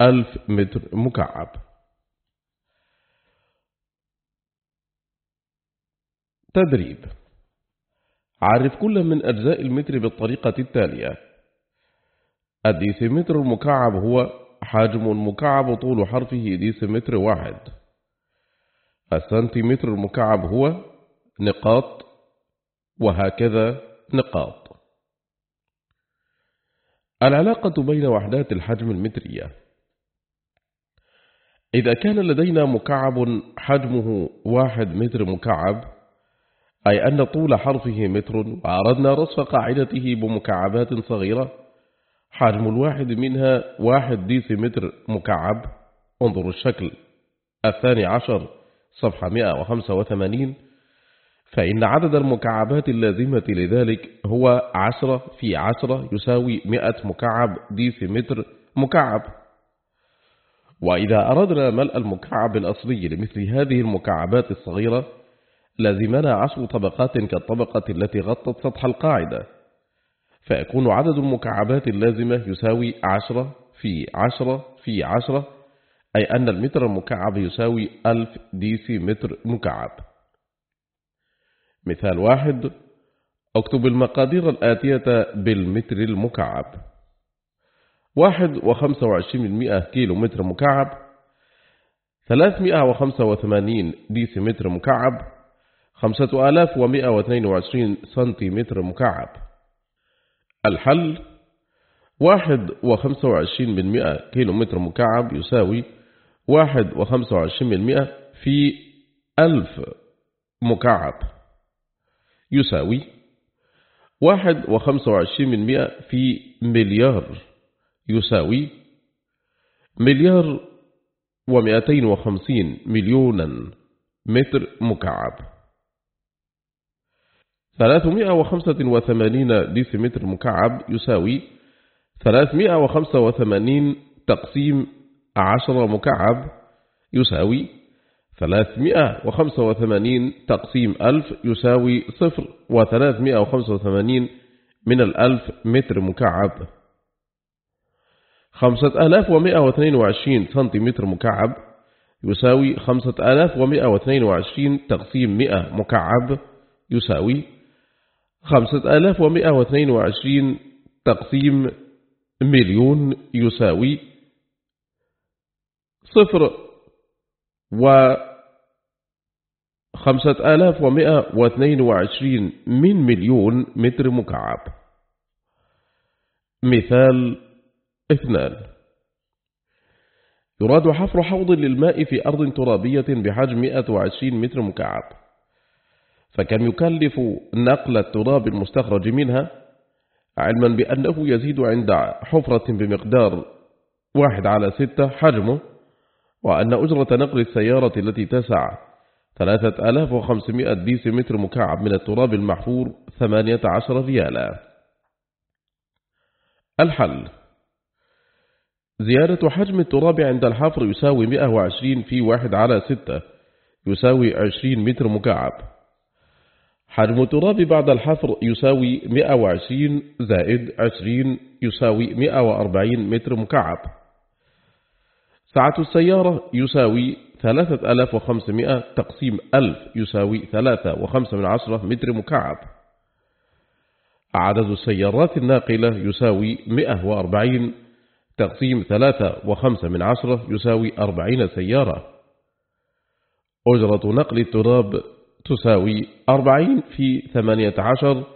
ألف متر مكعب. تدريب. عرف كل من أجزاء المتر بالطريقة التالية. الديسيمتر المكعب هو حجم مكعب طول حرفه ديسيمتر واحد. السنتيمتر المكعب هو نقاط وهكذا نقاط. العلاقة بين وحدات الحجم المترية. إذا كان لدينا مكعب حجمه واحد متر مكعب أي أن طول حرفه متر وأردنا رصف قاعدته بمكعبات صغيرة. حجم الواحد منها واحد ديسيمتر مكعب. انظروا الشكل. الثاني عشر صفحة 185 فإن عدد المكعبات اللازمة لذلك هو عشرة في عشرة يساوي 100 مكعب ديسيمتر مكعب. وإذا أردنا ملء المكعب الأصلي لمثل هذه المكعبات الصغيرة لازمنا عشر طبقات كالطبقة التي غطت سطح القاعدة. فيكون عدد المكعبات اللازمة يساوي عشرة في عشرة في عشرة أي أن المتر المكعب يساوي ألف ديسي متر مكعب. مثال واحد اكتب المقادير الآتية بالمتر المكعب. واحد وخمسة وعشرين من مئة كيلو متر مكعب ثلاثمائة وخمسة وثمانين ديسي متر مكعب خمسة آلاف ومئة واثنين وعشرين سنتيمتر مكعب. الحل واحد وخمسة وعشرين من مئة كيلو متر مكعب يساوي واحد وخمسة وعشرين من مئة في ألف مكعب يساوي واحد وخمسة وعشرين من مئة في مليار يساوي مليار ومئتين وخمسين مليونا متر مكعب. 385 ديسيمتر مكعب يساوي 385 تقسيم 10 مكعب يساوي 385 تقسيم 1000 يساوي 0 و385 من الألف متر مكعب. 5122 سنتيمتر مكعب يساوي 5122 تقسيم 100 مكعب يساوي خمسة آلاف ومئة واثنين وعشرين تقسيم مليون يساوي صفر و خمسة آلاف ومئة واثنين وعشرين من مليون متر مكعب. مثال اثنان. يراد حفر حوض للماء في أرض ترابية بحجم 120 متر مكعب. فكم يكلف نقل التراب المستخرج منها؟ علما بأنه يزيد عند حفرة بمقدار واحد على ستة حجمه وأن أجرة نقل السيارة التي تسع 3500 ديس متر مكعب من التراب المحفور 18 ريالا. الحل زيادة حجم التراب عند الحفر يساوي 120 في واحد على 6 يساوي 20 متر مكعب. حجم التراب بعد الحفر يساوي 120 زائد 20 يساوي 140 متر مكعب. سعة السيارة يساوي 3500 تقسيم 1000 يساوي 3.5 من عشرة متر مكعب. عدد السيارات الناقلة يساوي 140 تقسيم 3.5 من عشرة يساوي 40 سيارة. أجرة نقل التراب تساوي 40 في 18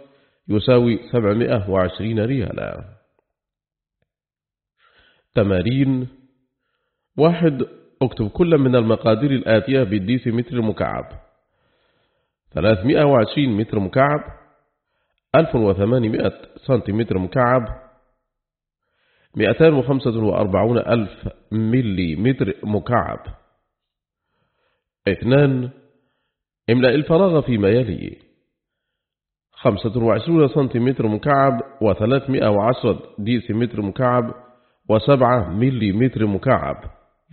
يساوي 720 ريالا. تمارين واحد اكتب كل من المقادير الآتية بالديسيمتر مكعب 320 متر مكعب. 1800 سنتيمتر مكعب. 245 ألف مليمتر مكعب. اثنان املأ الفراغ فيما يلي. 25 سنتيمتر مكعب و310 ديسيمتر مكعب و7 ملي متر مكعب.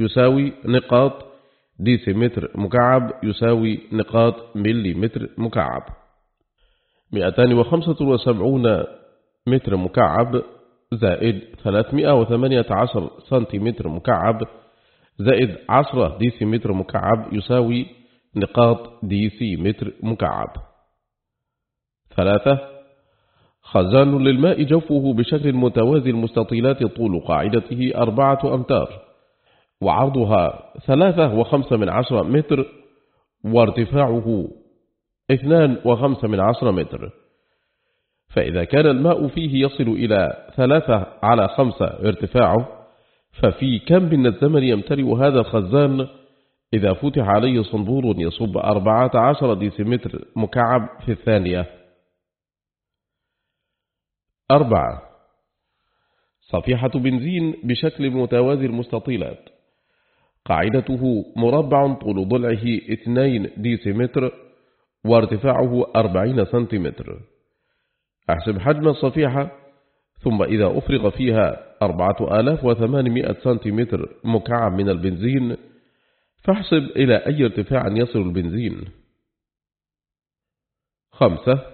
يساوي نقاط ديسيمتر مكعب يساوي نقاط ملي متر مكعب 275 متر مكعب زائد 318 سنتيمتر مكعب زائد 10 ديسيمتر مكعب يساوي نقاط ديسيمتر مكعب. ثلاثة خزان للماء جوفه بشكل متوازي المستطيلات طول قاعدته أربعة أمتار وعرضها ثلاثة وخمسة من عشرة متر وارتفاعه اثنان وخمسة من عشرة متر. فإذا كان الماء فيه يصل إلى ثلاثة على خمسة ارتفاعه ففي كم من الزمن يمتلئ هذا الخزان إذا فتح عليه صنبور يصب أربعة عشر ديسيمتر مكعب في الثانية. أربعة. صفيحة بنزين بشكل متوازي المستطيلات. قاعدته مربع طول ضلعه 2 ديسيمتر وارتفاعه 40 سنتيمتر. أحسب حجم الصفيحة. ثم إذا أفرغ فيها 4800 سنتيمتر مكعب من البنزين فاحسب إلى أي ارتفاع يصل البنزين. خمسة.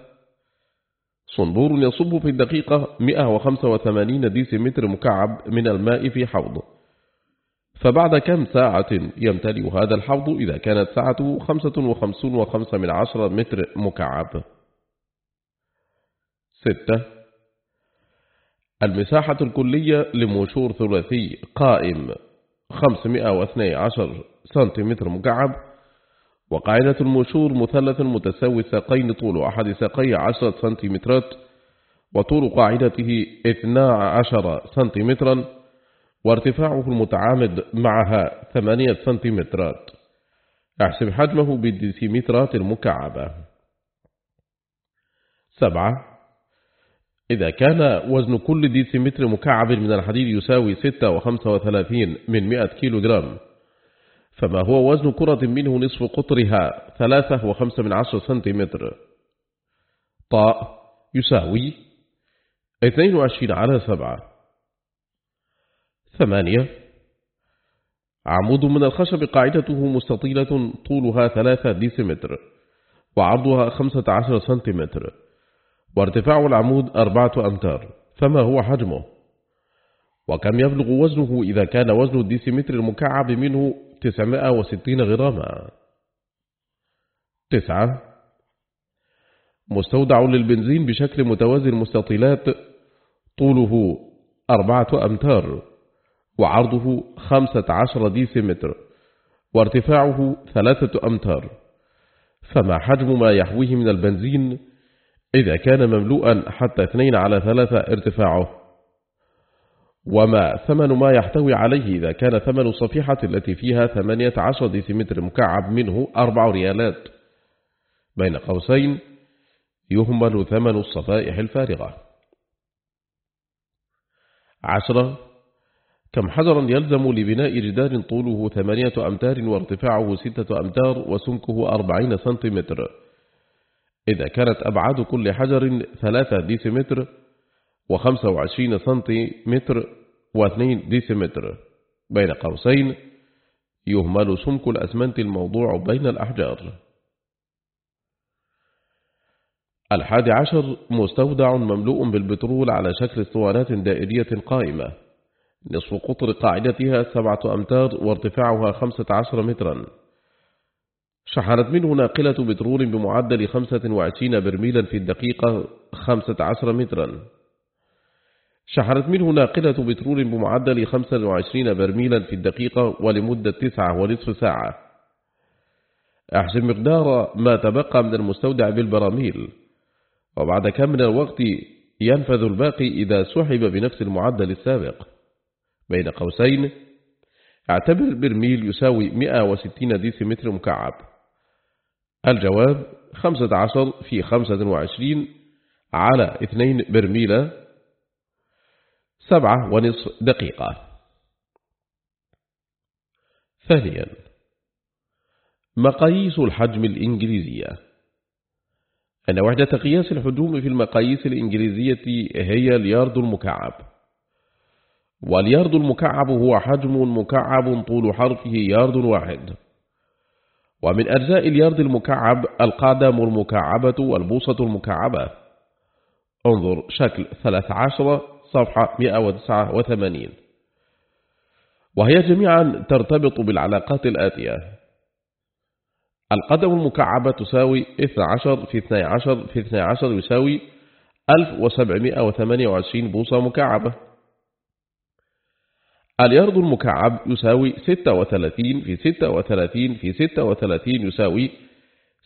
صنبور يصب في الدقيقة 185 ديسيمتر مكعب من الماء في حوض. فبعد كم ساعة يمتلئ هذا الحوض؟ إذا كانت ساعته 55 وخمسة من عشرة متر مكعب. ستة. المساحة الكلية لموشور ثلاثي قائم 512 سنتيمتر مكعب وقاعدة الموشور مثلث متساوي ساقين طول أحد ساقي 10 سنتيمترات وطول قاعدته 12 سنتيمترا وارتفاعه المتعامد معها 8 سنتيمترات. احسب حجمه بالديسيمترات المكعبة. سبعة. إذا كان وزن كل ديسيمتر مكعب من الحديد يساوي 6.35 من 100 كيلو جرام. فما هو وزن كرة منه نصف قطرها 3.5 من 10 سنتيمتر. طاء يساوي 22 على 7 ثمانية. عمود من الخشب قاعدته مستطيلة طولها 3 ديسيمتر وعرضها 15 سنتيمتر. وارتفاع العمود أربعة أمتار. فما هو حجمه؟ وكم يبلغ وزنه إذا كان وزن الديسيمتر المكعب منه 960 غراما. تسعة. مستودع للبنزين بشكل متوازي المستطيلات طوله أربعة أمتار وعرضه خمسة عشر ديسيمتر وارتفاعه ثلاثة أمتار. فما حجم ما يحويه من البنزين إذا كان مملوءا حتى اثنين على ثلاثة ارتفاعه؟ وما ثمن ما يحتوي عليه إذا كان ثمن الصفيحة التي فيها ثمانية عشر ديسيمتر مكعب منه أربع ريالات. بين قوسين يهمل ثمن الصفائح الفارغة. عشرة كم حجرا يلزم لبناء جدار طوله ثمانية أمتار وارتفاعه ستة أمتار وسمكه أربعين سنتيمتر. إذا كانت أبعاد كل حجر ثلاثة ديسيمتر وخمسة وعشرين سنتيمتر واثنين ديسيمتر بين قوسين يهمل سمك الأسمنت الموضوع بين الأحجار. الحادي عشر مستودع مملوء بالبترول على شكل اسطوانات دائرية قائمة. نصف قطر قاعدتها سبعة أمتار وارتفاعها خمسة عشر مترا. شحنت منه ناقلة بترول بمعدل خمسة وعشرين برميلا في الدقيقة خمسة عشر مترا. شحنت منه ناقلة بترول بمعدل 25 برميلا في الدقيقة ولمدة تسعة ونصف ساعة. احسب مقدار ما تبقى من المستودع بالبراميل. وبعد كم من الوقت ينفذ الباقي إذا سحب بنفس المعدل السابق. بين قوسين اعتبر البرميل يساوي 160 ديسيمتر مكعب. الجواب 15 في 25 على 2 برميلة سبعة ونصف دقيقة. ثانيا مقاييس الحجم الإنجليزية. أن وحدة قياس الحجوم في المقاييس الإنجليزية هي اليارد المكعب. واليارد المكعب هو حجم مكعب طول حرفه يارد واحد. ومن أجزاء اليارد المكعب القادم المكعبة والبوصة المكعبة. انظر شكل 13 صفحة 189 وهي جميعا ترتبط بالعلاقات الآتية. القدم المكعبة تساوي 12 في 12 في 12 يساوي 1728 بوصة مكعبة. اليرد المكعب يساوي 36 في 36 في 36 يساوي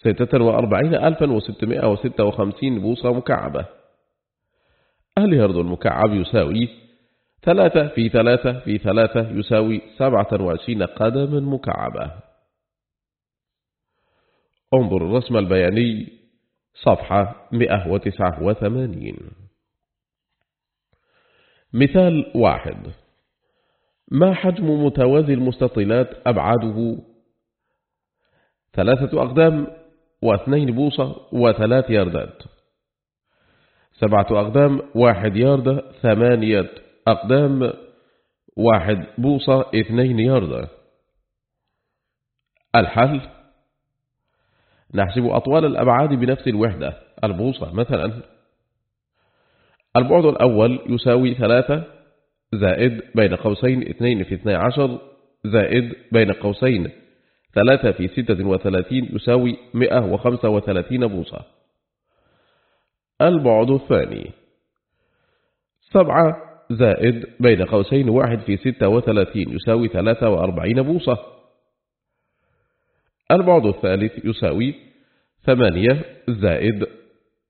46656 بوصة مكعبة. اليرد المكعب يساوي ثلاثة في ثلاثة في ثلاثة يساوي سبعة وعشرين قدما مكعبة. انظر الرسم البياني صفحة 189 مثال واحد. ما حجم متوازي المستطيلات أبعاده؟ ثلاثة أقدام واثنين بوصة وثلاث يردات سبعة أقدام واحد ياردة ثمانية أقدام واحد بوصة اثنين ياردة الحل؟ نحسب أطوال الأبعاد بنفس الوحدة. البوصة مثلا. البعد الأول يساوي ثلاثة زائد بين قوسين اثنين في اثني عشر زائد بين قوسين. ثلاثة في ستة وثلاثين يساوي مئة وخمسة وثلاثين بوصة. البعد الثاني. سبعة زائد بين قوسين واحد في ستة وثلاثين يساوي ثلاثة وأربعين بوصة. البعد الثالث يساوي ثمانية زائد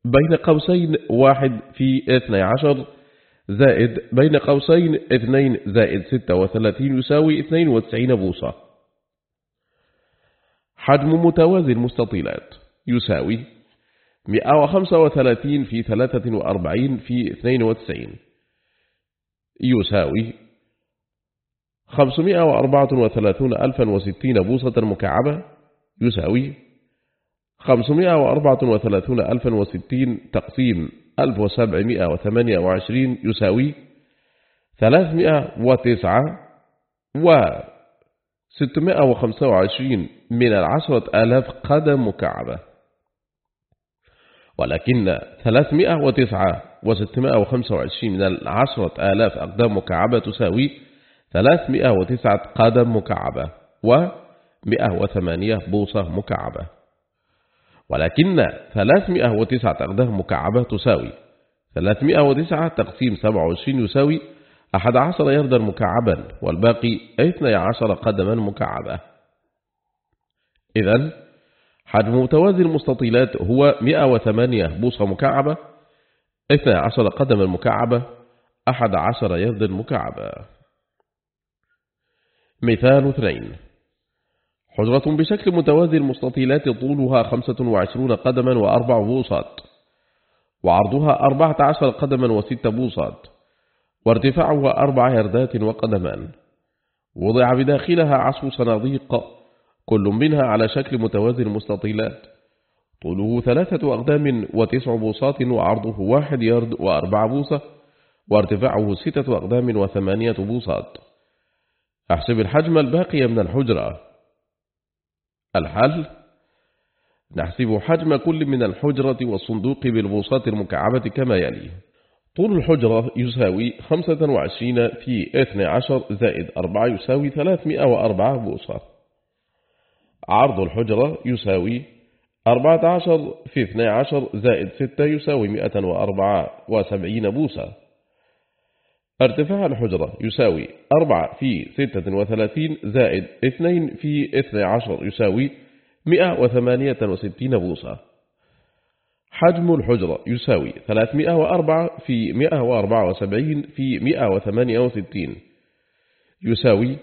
بين قوسين واحد في اثني عشر زائد بين قوسين اثنين زائد ستة وثلاثين يساوي اثنين وتسعين بوصة. حجم متوازي المستطيلات يساوي مئة وخمسة وثلاثين في ثلاثة وأربعين في اثنين وتسعين. يساوي خمسمائة وأربعة وثلاثون ألفا وستين بوصة مكعبة. يساوي خمسمائة وأربعة وثلاثون ألفا وستين تقسيم ألف وسبعمائة وثمانية وعشرين. يساوي ثلاثمائة وتسعة وستمائة وخمسة وعشرين من العشرة آلاف قدم مكعبة. ولكن 309 و625 من العشرة آلاف أقدام مكعبة تساوي 309 قدم مكعبة و 108 بوصة مكعبة. ولكن 309 أقدام مكعبة تساوي 309 تقسيم 27 يساوي 11 يردا مكعبا والباقي 12 قدما مكعبة. إذا حجم متوازي المستطيلات هو 108 بوصة مكعبة. 12 قدما مكعبة 11 يردا مكعبة مثال اثنين. حجرة بشكل متوازي المستطيلات طولها 25 قدما وأربع بوصات وعرضها 14 قدما وست بوصات وارتفاعها أربع يردات وقدمان. وضع بداخلها عشر صناديق كل منها على شكل متوازي المستطيلات طوله ثلاثة أقدام وتسع بوصات وعرضه واحد يرد وأربع بوصة وارتفاعه ستة أقدام وثمانية بوصات أحسب الحجم الباقي من الحجرة. الحل نحسب حجم كل من الحجرة والصندوق بالبوصات المكعبة كما يلي. طول الحجرة يساوي 25 في 12 زائد 4 يساوي 304 بوصة عرض الحجرة يساوي 14 في 12 زائد 6 يساوي 174 بوصة. ارتفاع الحجرة يساوي 4 في 36 زائد 2 في 12 يساوي 168 بوصة. حجم الحجرة يساوي 304 في 174 في 168 يساوي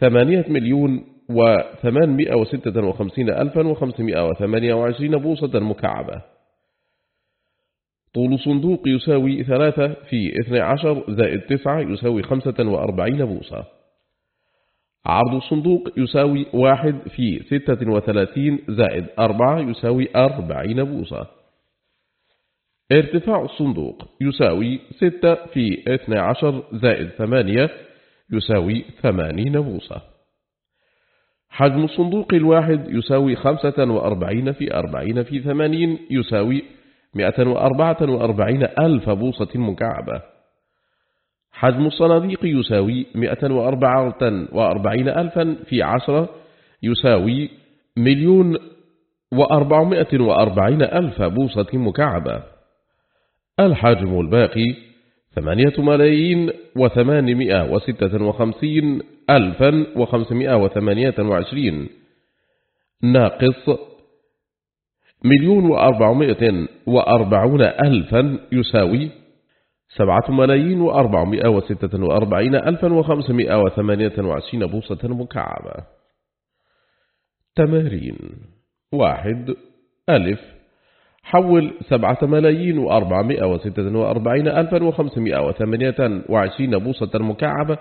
8 مليون و856 ألفا و528 بوصة مكعبة. طول صندوق يساوي 3 في 12 زائد 9 يساوي 45 بوصة عرض الصندوق يساوي 1 في 36 زائد 4 يساوي 40 بوصة ارتفاع الصندوق يساوي 6 في 12 زائد 8 يساوي 80 بوصة حجم الصندوق الواحد يساوي 45 في 40 في 80 يساوي 144 ألف بوصة مكعبة. حجم الصناديق يساوي 144 ألفا في عشرة يساوي مليون وأربعمائة وأربعين ألف بوصة مكعبة. الحجم الباقي ثمانية ملايين وثمانمائة وستة وخمسين ألفا وخمسمائة وثمانية وعشرين. ناقص مليون وأربعمائة وأربعون ألفا يساوي سبعة ملايين وأربعمائة وستة وأربعين ألفا وخمسمائة وثمانية وعشرين بوصة مكعبة. تمارين. واحد. ألف. حول سبعة ملايين وأربعمائة وستة وأربعين ألفا وخمسمائة وثمانية وعشرين بوصة مكعبة.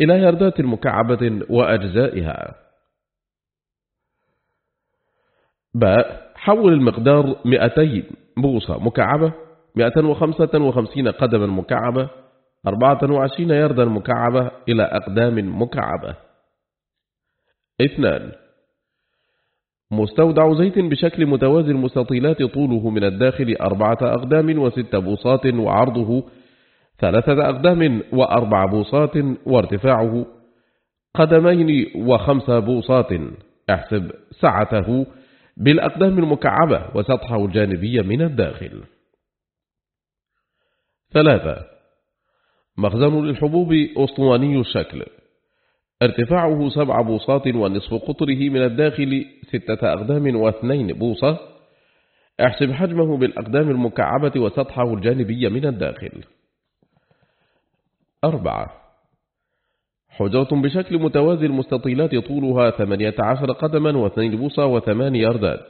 إلى يردات مكعبة وأجزائها. باء حول المقدار 200 بوصة مكعبة 155 قدما مكعبة 24 يردا مكعبة إلى أقدام مكعبة. اثنان مستودع زيت بشكل متوازي المستطيلات طوله من الداخل أربعة أقدام وست بوصات وعرضه ثلاثة أقدام وأربع بوصات وارتفاعه قدمين وخمس بوصات احسب سعته بالأقدام المكعبة وسطحه الجانبي من الداخل. ثلاثة مخزن للحبوب أسطواني الشكل. ارتفاعه سبع بوصات ونصف قطره من الداخل ستة أقدام واثنين بوصة احسب حجمه بالأقدام المكعبة وسطحه الجانبي من الداخل. أربعة. حجرة بشكل متوازي المستطيلات طولها 18 قدما واثنين بوصة وثماني أرداد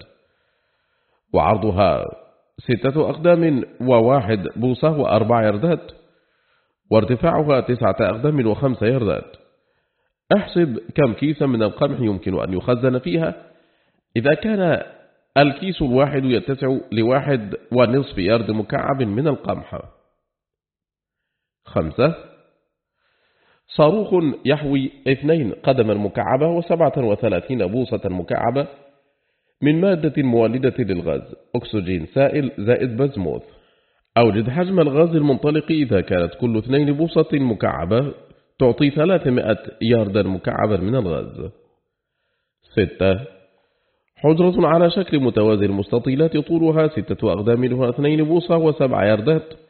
وعرضها ستة أقدام وواحد بوصة وأربع يردات وارتفاعها تسعة أقدام وخمسة يردات أحسب كم كيسا من القمح يمكن أن يخزن فيها. إذا كان الكيس الواحد يتسع لواحد ونصف يرد مكعب من القمح. خمسة. صاروخ يحوي اثنين قدما مكعبة وسبعة وثلاثين بوصة مكعبة من مادة مولدة للغاز أكسجين سائل زائد بزموث. أوجد حجم الغاز المنطلق إذا كانت كل اثنين بوصة مكعبة تعطي 300 ياردا مكعبا من الغاز. ستة. حجرة على شكل متوازي المستطيلات طولها ستة أقدام منها اثنين بوصة وسبع يردات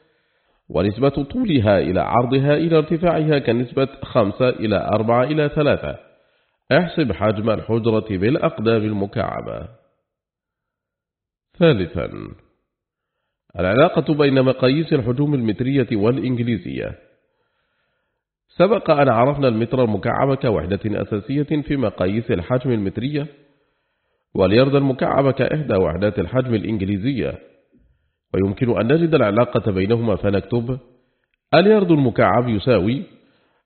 ونسبة طولها إلى عرضها إلى ارتفاعها كنسبة خمسة إلى أربعة إلى ثلاثة. احسب حجم الحجرة بالأقدام المكعبة. ثالثا العلاقة بين مقاييس الحجوم المترية والإنجليزية. سبق أن عرفنا المتر المكعب كوحدة أساسية في مقاييس الحجم المترية واليرد المكعب كإحدى وحدات الحجم الإنجليزية. ويمكن أن نجد العلاقة بينهما فنكتب اليرد المكعب يساوي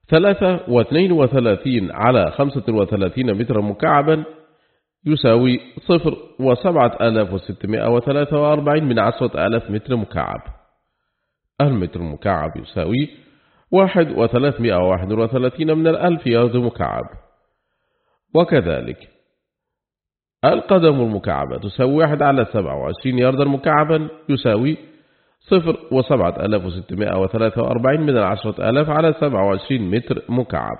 ثلاثة واثنين وثلاثين على خمسة وثلاثين مترا مكعبا يساوي صفر وسبعة آلاف وستمائة وثلاثة وأربعين من عشرة آلاف متر مكعب؟ المتر المكعب يساوي واحد وثلاثمائة وواحد وثلاثين من الألف يرد مكعب؟ وكذلك القدم المكعبة. تساوي واحد على سبعة وعشرين ياردا مكعبا يساوي صفر وسبعة ألاف وستمائة وثلاثة وأربعين من العشرة ألاف على سبعة وعشرين متر مكعب.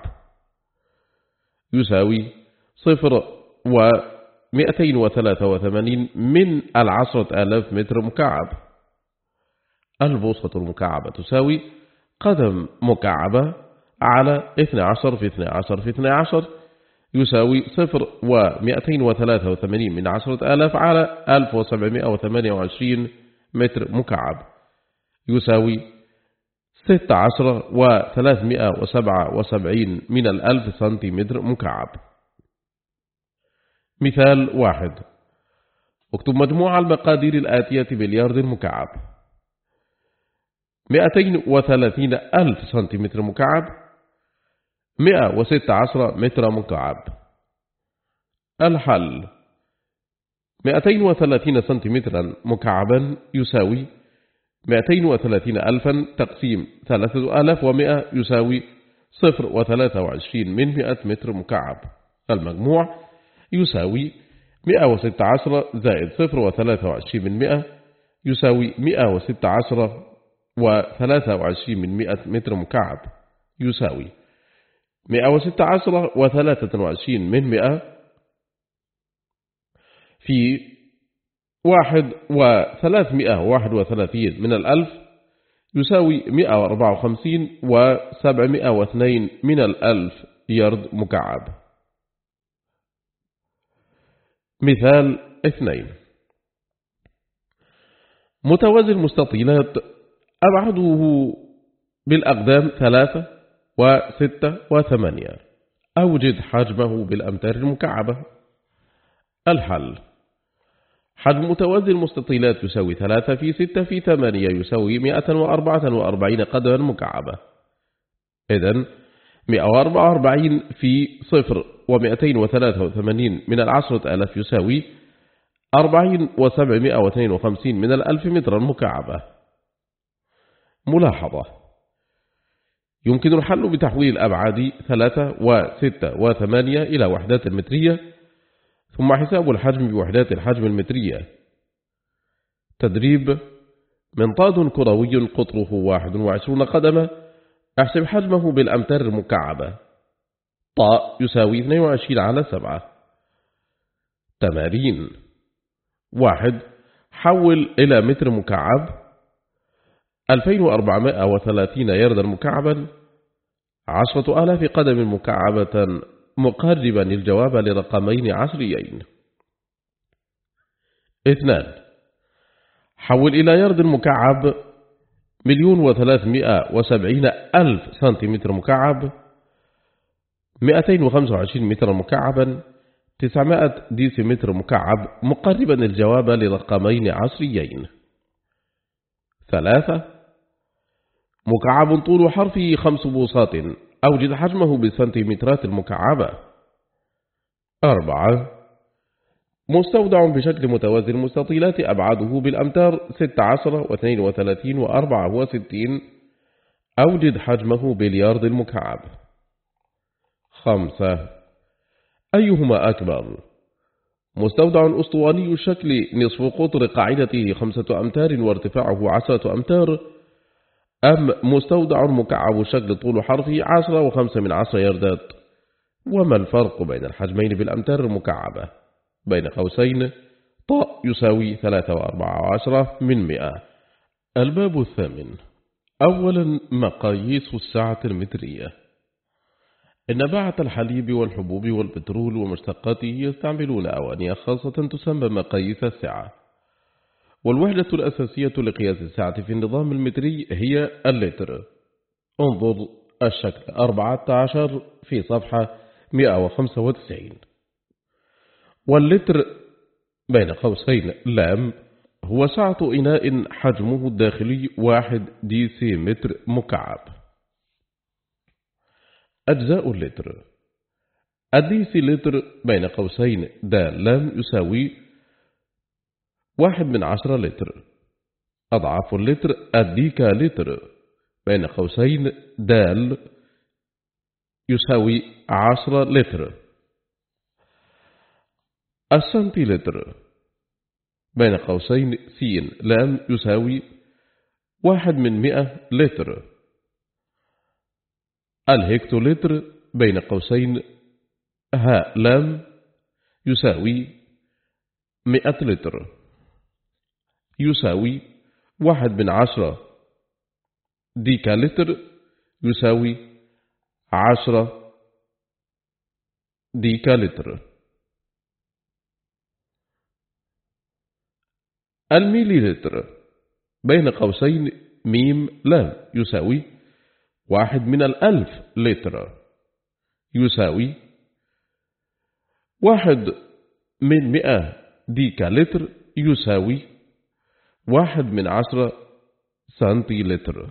يساوي صفر ومئتين وثلاثة وثمانين من العشرة ألاف متر مكعب. البوصة المكعبة. تساوي قدم مكعبة على 12 في 12 في 12 يساوي صفر ومئتين وثلاثة وثمانين من عشرة آلاف على ألف وسبعمائة وثمانية وعشرين متر مكعب. يساوي ستة عشر وثلاثمائة وسبعة وسبعين من الألف سنتيمتر مكعب. مثال واحد. اكتب مجموع المقادير الآتية باليارد مكعب. مئتين وثلاثين ألف سنتيمتر مكعب. مئة وستة عشر متر مكعب. الحل مئتين وثلاثين سنتيمترا مكعبا يساوي مئتين وثلاثين ألفا تقسيم ثلاثة ألاف ومئة يساوي صفر وثلاثة وعشرين من مئة متر مكعب. المجموع يساوي مئة وستة عشر زائد صفر وثلاثة وعشرين من مئة يساوي مئة وستة عشر وثلاثة وعشرين من مئة متر مكعب يساوي مئة وستة عشر وثلاثة وعشرين من مئة في واحد وثلاثمائة واحد وثلاثين من الألف يساوي مئة وأربعة وخمسين وسبعمائة واثنين من الألف يرد مكعب. مثال اثنين. متوازي المستطيلات أبعده بالأقدام ثلاثة وستة وثمانية. أوجد حجمه بالأمتار المكعبة. الحل. حجم متوازي المستطيلات يساوي ثلاثة في ستة في ثمانية يساوي مئة وأربعة وأربعين قدما مكعبة. إذن مئة وأربعة وأربعين في صفر ومئتين وثلاثة وثمانين من العشرة ألف يساوي أربعين وسبعمائة واثنين وخمسين من الألف مترا مكعبة. ملاحظة. يمكن الحل بتحويل الأبعاد ثلاثة وستة وثمانية إلى وحدات المترية ثم حساب الحجم بوحدات الحجم المترية. تدريب منطاد كروي قطره واحد وعشرون قدمة أحسب حجمه بالأمتار المكعبة. طاء يساوي 22 على 7 تمارين واحد حول إلى متر مكعب. 2430 يردا مكعبا عشرة آلاف قدم مكعبة مقربا الجواب لرقمين عشريين. اثنان حول إلى يرد مكعب مليون وثلاثمائة وسبعين ألف سنتيمتر مكعب مئتين وخمسة وعشرين متر مكعبا تسعمائة ديسيمتر مكعب مقربا الجواب لرقمين عشريين. ثلاثة مكعب طول حرفه خمس بوصات أوجد حجمه بالسنتيمترات المكعبة. أربعة. مستودع بشكل متوازي المستطيلات أبعاده بالأمتار ست عشر واثنين وثلاثين وأربعة وستين أوجد حجمه باليارد المكعب. خمسة. أيهما أكبر؟ مستودع أسطواني الشكل نصف قطر قاعدته خمسة أمتار وارتفاعه عشرة أمتار أم مستودع مكعب الشكل طول حرفه عشرة وخمسة من عشرة يردات وما الفرق بين الحجمين بالأمتار المكعبة بين قوسين طاء يساوي ثلاثة وأربعة وعشرة من مئة. الباب الثامن. أولا مقاييس الساعة المترية. إن باعة الحليب والحبوب والبترول ومشتقاته يستعملون أواني خاصة تسمى مقاييس السعة والوحدة الأساسية لقياس السعة في النظام المتري هي اللتر. انظر الشكل. 14 في صفحة 195 واللتر بين قوسين. لام هو سعة إناء حجمه الداخلي واحد ديسيمتر مكعب. أجزاء اللتر. الديسي لتر بين قوسين. دال لام يساوي واحد من عشرة لتر. أضعاف اللتر الديكا لتر. بين قوسين دال يساوي عشرة لتر. السنتيلتر. بين قوسين سين لام يساوي واحد من مئة لتر. الهكتولتر بين قوسين ها لام يساوي مئة لتر. يساوي واحد من عشرة ديكالتر يساوي عشرة ديكالتر. الميليلتر بين قوسين ميم لام يساوي واحد من الألف لتر. يساوي واحد من مئة ديكالتر يساوي واحد من عشرة سنتي لتر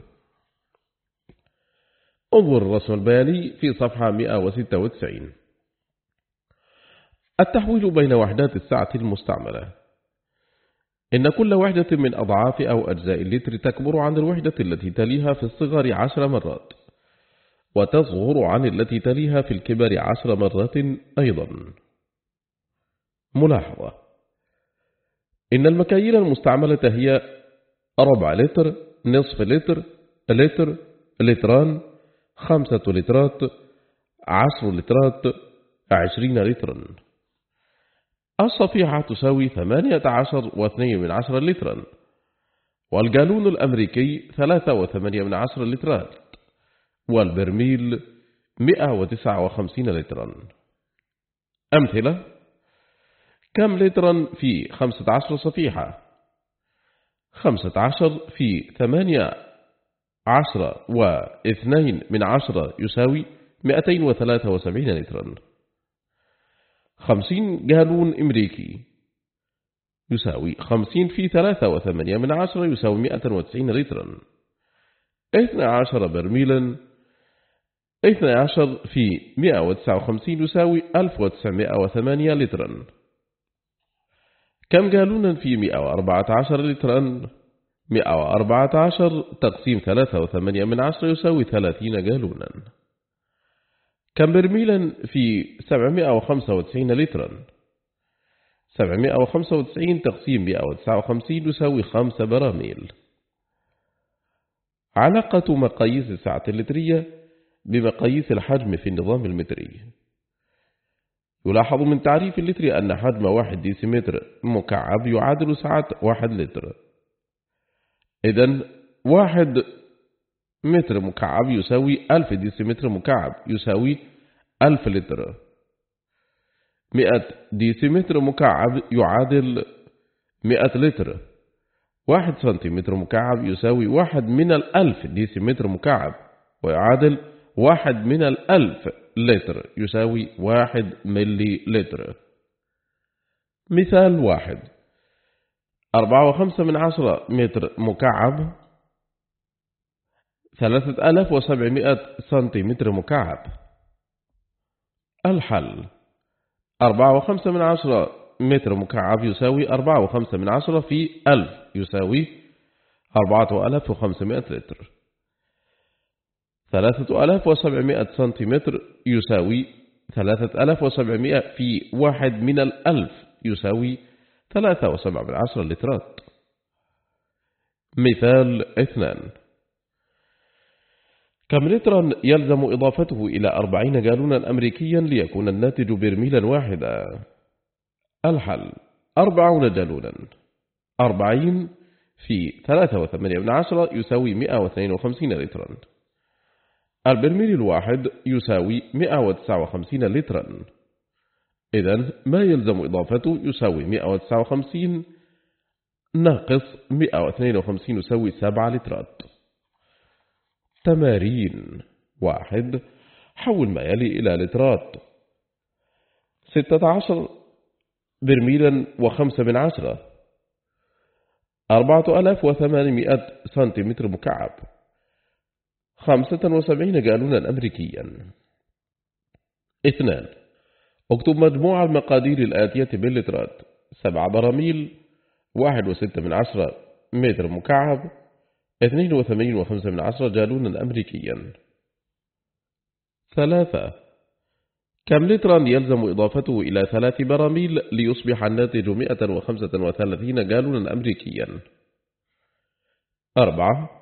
انظر الرسم البياني في صفحة 196 التحويل بين وحدات الساعة المستعملة. إن كل وحدة من أضعاف أو أجزاء اللتر تكبر عن الوحدة التي تليها في الصغر عشر مرات وتصغر عن التي تليها في الكبر عشر مرات أيضا. ملاحظة. إن المكاييل المستعملة هي ربع لتر نصف لتر لتر لتران خمسة لترات عشر لترات عشرين لترا. الصفيحة تساوي ثمانية عشر واثنين من عشر لترا. والجالون الأمريكي ثلاثة وثمانية من عشر لترات. والبرميل مئة وتسعة وخمسين لترا. أمثلة؟ كم لترا في خمسة عشر صفيحة؟ خمسة عشر في ثمانية عشرة واثنين من عشرة يساوي مئتين وثلاثة وسبعين لترا. خمسين جالون إمريكي يساوي خمسين في ثلاثة وثمانية من عشرة يساوي مئة وتسعين لترا. اثنى عشر برميلا اثنى عشر في مئة وتسعة وخمسين يساوي ألف وتسعمائة وثمانية لترا. كم جالونا في مئة وأربعة عشر لترا؟ 114 تقسيم 3.8 من عشرة يساوي 30 جالونا كم برميلا في 795 لترا؟ 795 تقسيم 159 يساوي 5 براميل. علاقة مقاييس السعة اللترية بمقاييس الحجم في النظام المتري. يلاحظ من تعريف اللتر أن حجم واحد ديسيمتر مكعب يعادل سعة واحد لتر. إذا واحد متر مكعب يساوي ألف ديسيمتر مكعب يساوي ألف لتر. مئة ديسيمتر مكعب يعادل مئة لتر. واحد سنتيمتر مكعب يساوي واحد من الألف ديسيمتر مكعب ويعادل واحد من الألف لتر يساوي واحد ملي لتر. مثال واحد. أربعة وخمسة من عشرة متر مكعب. ثلاثة ألاف وسبعمائة سنتيمتر مكعب. الحل. أربعة وخمسة من عشرة متر مكعب يساوي أربعة وخمسة من عشرة في ألف يساوي أربعة ألاف وخمسمائة لتر. ثلاثة ألاف وسبعمائة سنتيمتر يساوي ثلاثة ألاف وسبعمائة في واحد من الألف يساوي ثلاثة وسبعة من عشرة لترات. مثال اثنان. كم لترا يلزم إضافته إلى أربعين جالونا أمريكيا ليكون الناتج برميلا واحدا الحل أربعون جالونا. أربعين في ثلاثة وثمانية من عشرة يساوي مئة واثنين وخمسين لترا. البرميل الواحد يساوي مئة وتسعة وخمسين لترا. إذن ما يلزم إضافته يساوي مئة وتسعة وخمسين ناقص مئة واثنين وخمسين يساوي سبعة لترات. تمارين واحد حول ما يلي إلى لترات. ستة عشر برميلا وخمسة من عشرة. أربعة ألاف وثمانمائة سنتيمتر مكعب. خمسة وسبعين جالونا أمريكيا اثنان اكتب مجموع المقادير الآتية باللترات سبعة براميل واحد وستة من عشرة متر مكعب اثنين وثمانين وخمسة من عشرة جالونا أمريكيا ثلاثة كم لترا يلزم إضافته إلى ثلاث براميل ليصبح الناتج مئة وخمسة وثلاثين جالونا أمريكيا أربعة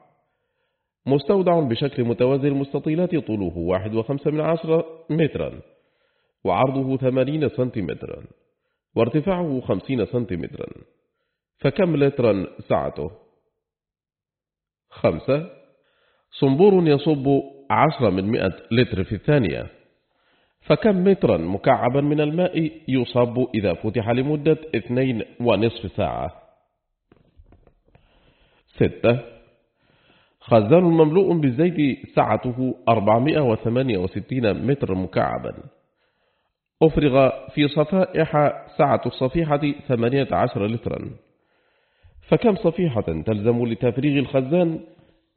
مستودع بشكل متوازي المستطيلات طوله واحد وخمسة من عشرة مترا وعرضه ثمانين سنتيمترا وارتفاعه خمسين سنتيمترا. فكم لترا سعته خمسة. صنبور يصب عشرة من مئة لتر في الثانية. فكم مترا مكعبا من الماء يصب إذا فتح لمدة اثنين ونصف ساعة؟ ستة. خزان مملوء بالزيت سعته 468 متر مكعبا. أفرغ في صفائح سعة الصفيحة 18 لترا. فكم صفيحة تلزم لتفريغ الخزان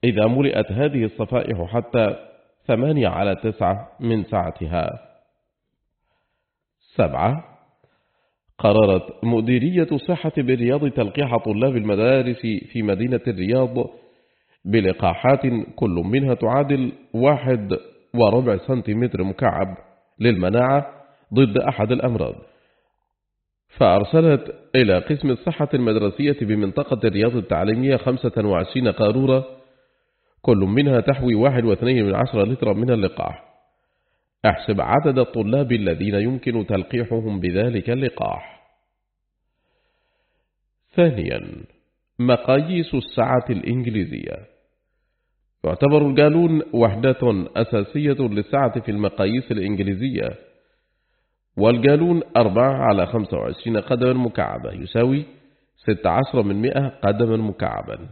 إذا ملئت هذه الصفائح حتى ثمانية على تسعة من سعتها؟ سبعة. قررت مديرية الصحة بالرياض تلقيح طلاب المدارس في مدينة الرياض بلقاحات كل منها تعادل واحد وربع سنتيمتر مكعب للمناعة ضد أحد الأمراض. فأرسلت إلى قسم الصحة المدرسية بمنطقة الرياض التعليمية 25 قارورة كل منها تحوي واحد واثنين من عشرة لترا من اللقاح. احسب عدد الطلاب الذين يمكن تلقيحهم بذلك اللقاح. ثانيا مقاييس السعة الإنجليزية. يعتبر الجالون وحدة أساسية للسعة في المقاييس الإنجليزية. والجالون أربعة على خمسة وعشرين قدما مكعبة يساوي ستة عشر من مئة قدما مكعبا.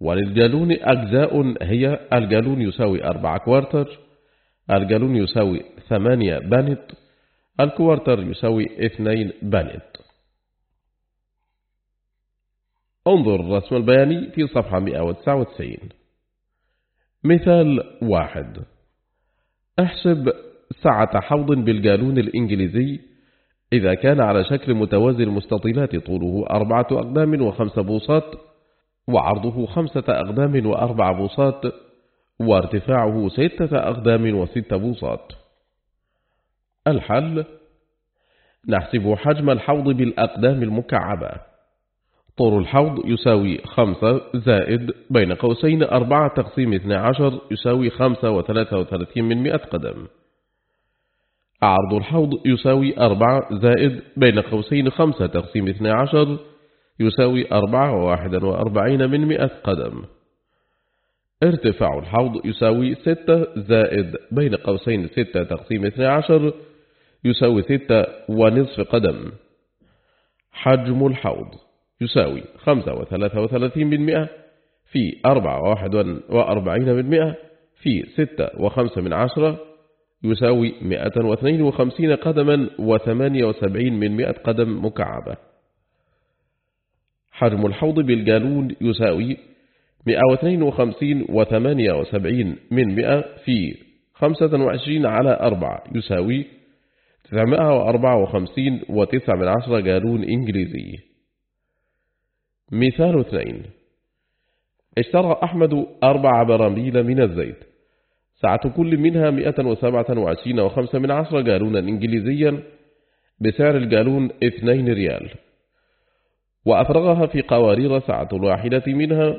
وللجالون أجزاء هي الجالون يساوي أربعة كوارتر الجالون يساوي ثمانية بانت الكوارتر يساوي اثنين بانت. انظر الرسم البياني في صفحة 199 مثال واحد. احسب سعة حوض بالجالون الإنجليزي إذا كان على شكل متوازي المستطيلات طوله أربعة أقدام وخمس بوصات وعرضه خمسة أقدام وأربع بوصات وارتفاعه ستة أقدام وست بوصات الحل نحسب حجم الحوض بالأقدام المكعبة. طول الحوض يساوي خمسة زائد بين قوسين أربعة تقسيم اثنى عشر يساوي خمسة وثلاثة وثلاثين من مئة قدم. عرض الحوض يساوي أربعة زائد بين قوسين خمسة تقسيم اثنى عشر يساوي أربعة وواحدا وأربعين من مئة قدم. ارتفاع الحوض يساوي ستة زائد بين قوسين ستة تقسيم اثنى عشر يساوي ستة ونصف قدم. حجم الحوض يساوي خمسة وثلاثة وثلاثين من مئة في أربعة واحد وأربعين من مئة في ستة وخمسة من عشرة يساوي مئة واثنين وخمسين قدما وثمانية وسبعين من مئة قدم مكعبة. حجم الحوض بالجالون يساوي 152 وثمانية وسبعين من مئة في خمسة وعشرين على أربعة يساوي 954 وتسع من عشرة جالون إنجليزي. مثال اثنين. اشترى أحمد أربع براميل من الزيت. سعة كل منها 127 وخمسة من عشرة جالونا إنجليزيا بسعر الجالون 2 ريال. وأفرغها في قوارير سعة الواحدة منها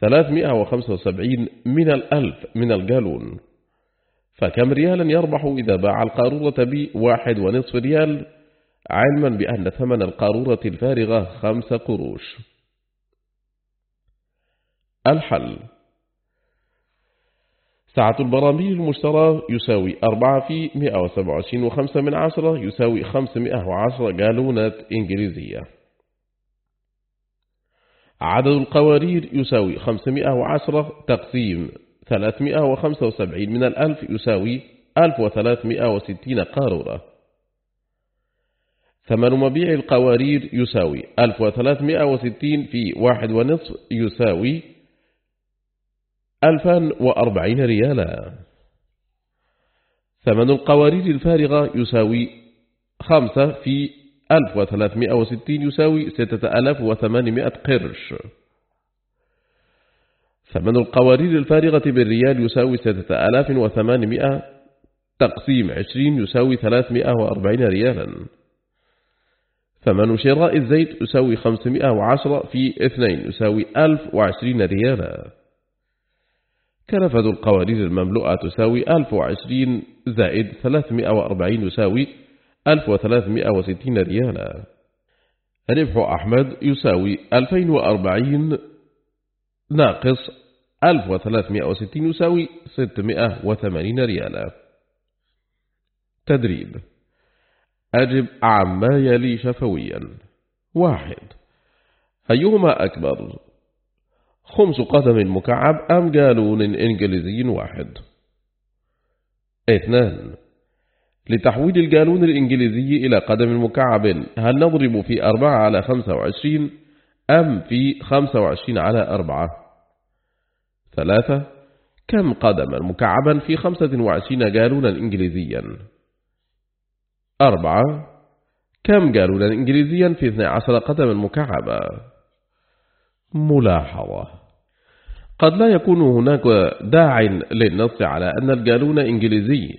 375 من الألف من الجالون. فكم ريالا يربح إذا باع القارورة بواحد ونصف ريال؟ علما بأن ثمن القارورة الفارغة خمس قروش. الحل ساعة البراميل المشترى يساوي أربعة في مئة وسبع وعشرين وخمسة من عشرة يساوي خمسمائة وعشرة جالونات إنجليزية. عدد القوارير يساوي خمسمائة وعشرة تقسيم ثلاثمائة وخمسة وسبعين من الألف يساوي ألف وثلاثمائة وستين قارورة. ثمن مبيع القوارير يساوي ألف وثلاثمائة وستين في واحد ونصف يساوي ألفا وأربعين ريالا. ثمن القوارير الفارغة يساوي خمسة في ألف وثلاثمائة وستين يساوي ستة ألاف وثمانمائة قرش. ثمن القوارير الفارغة بالريال يساوي ستة ألاف وثمانمائة تقسيم عشرين يساوي ثلاثمائة وأربعين ريالا. ثمن شراء الزيت يساوي خمسمائة وعشرة في اثنين يساوي ألف وعشرين ريالا. كنفذ القوارير المملوءة تساوي 1020 زائد 340 يساوي 1360 ريالا. ربح أحمد يساوي 2040 ناقص 1360 يساوي 680 ريالا. تدريب. أجب عما يلي شفويا واحد. أيهما أكبر؟ خمس قدم مكعب أم جالون إنجليزي واحد. اثنان. لتحويل الجالون الإنجليزي إلى قدم مكعب هل نضرب في أربعة على خمسة وعشرين أم في خمسة وعشرين على أربعة؟ ثلاثة. كم قدما مكعبا في خمسة وعشرين جالونا إنجليزيا؟ أربعة. كم جالونا إنجليزيا في 12 قدما مكعبا ملاحظة. قد لا يكون هناك داع للنص على أن الجالون إنجليزي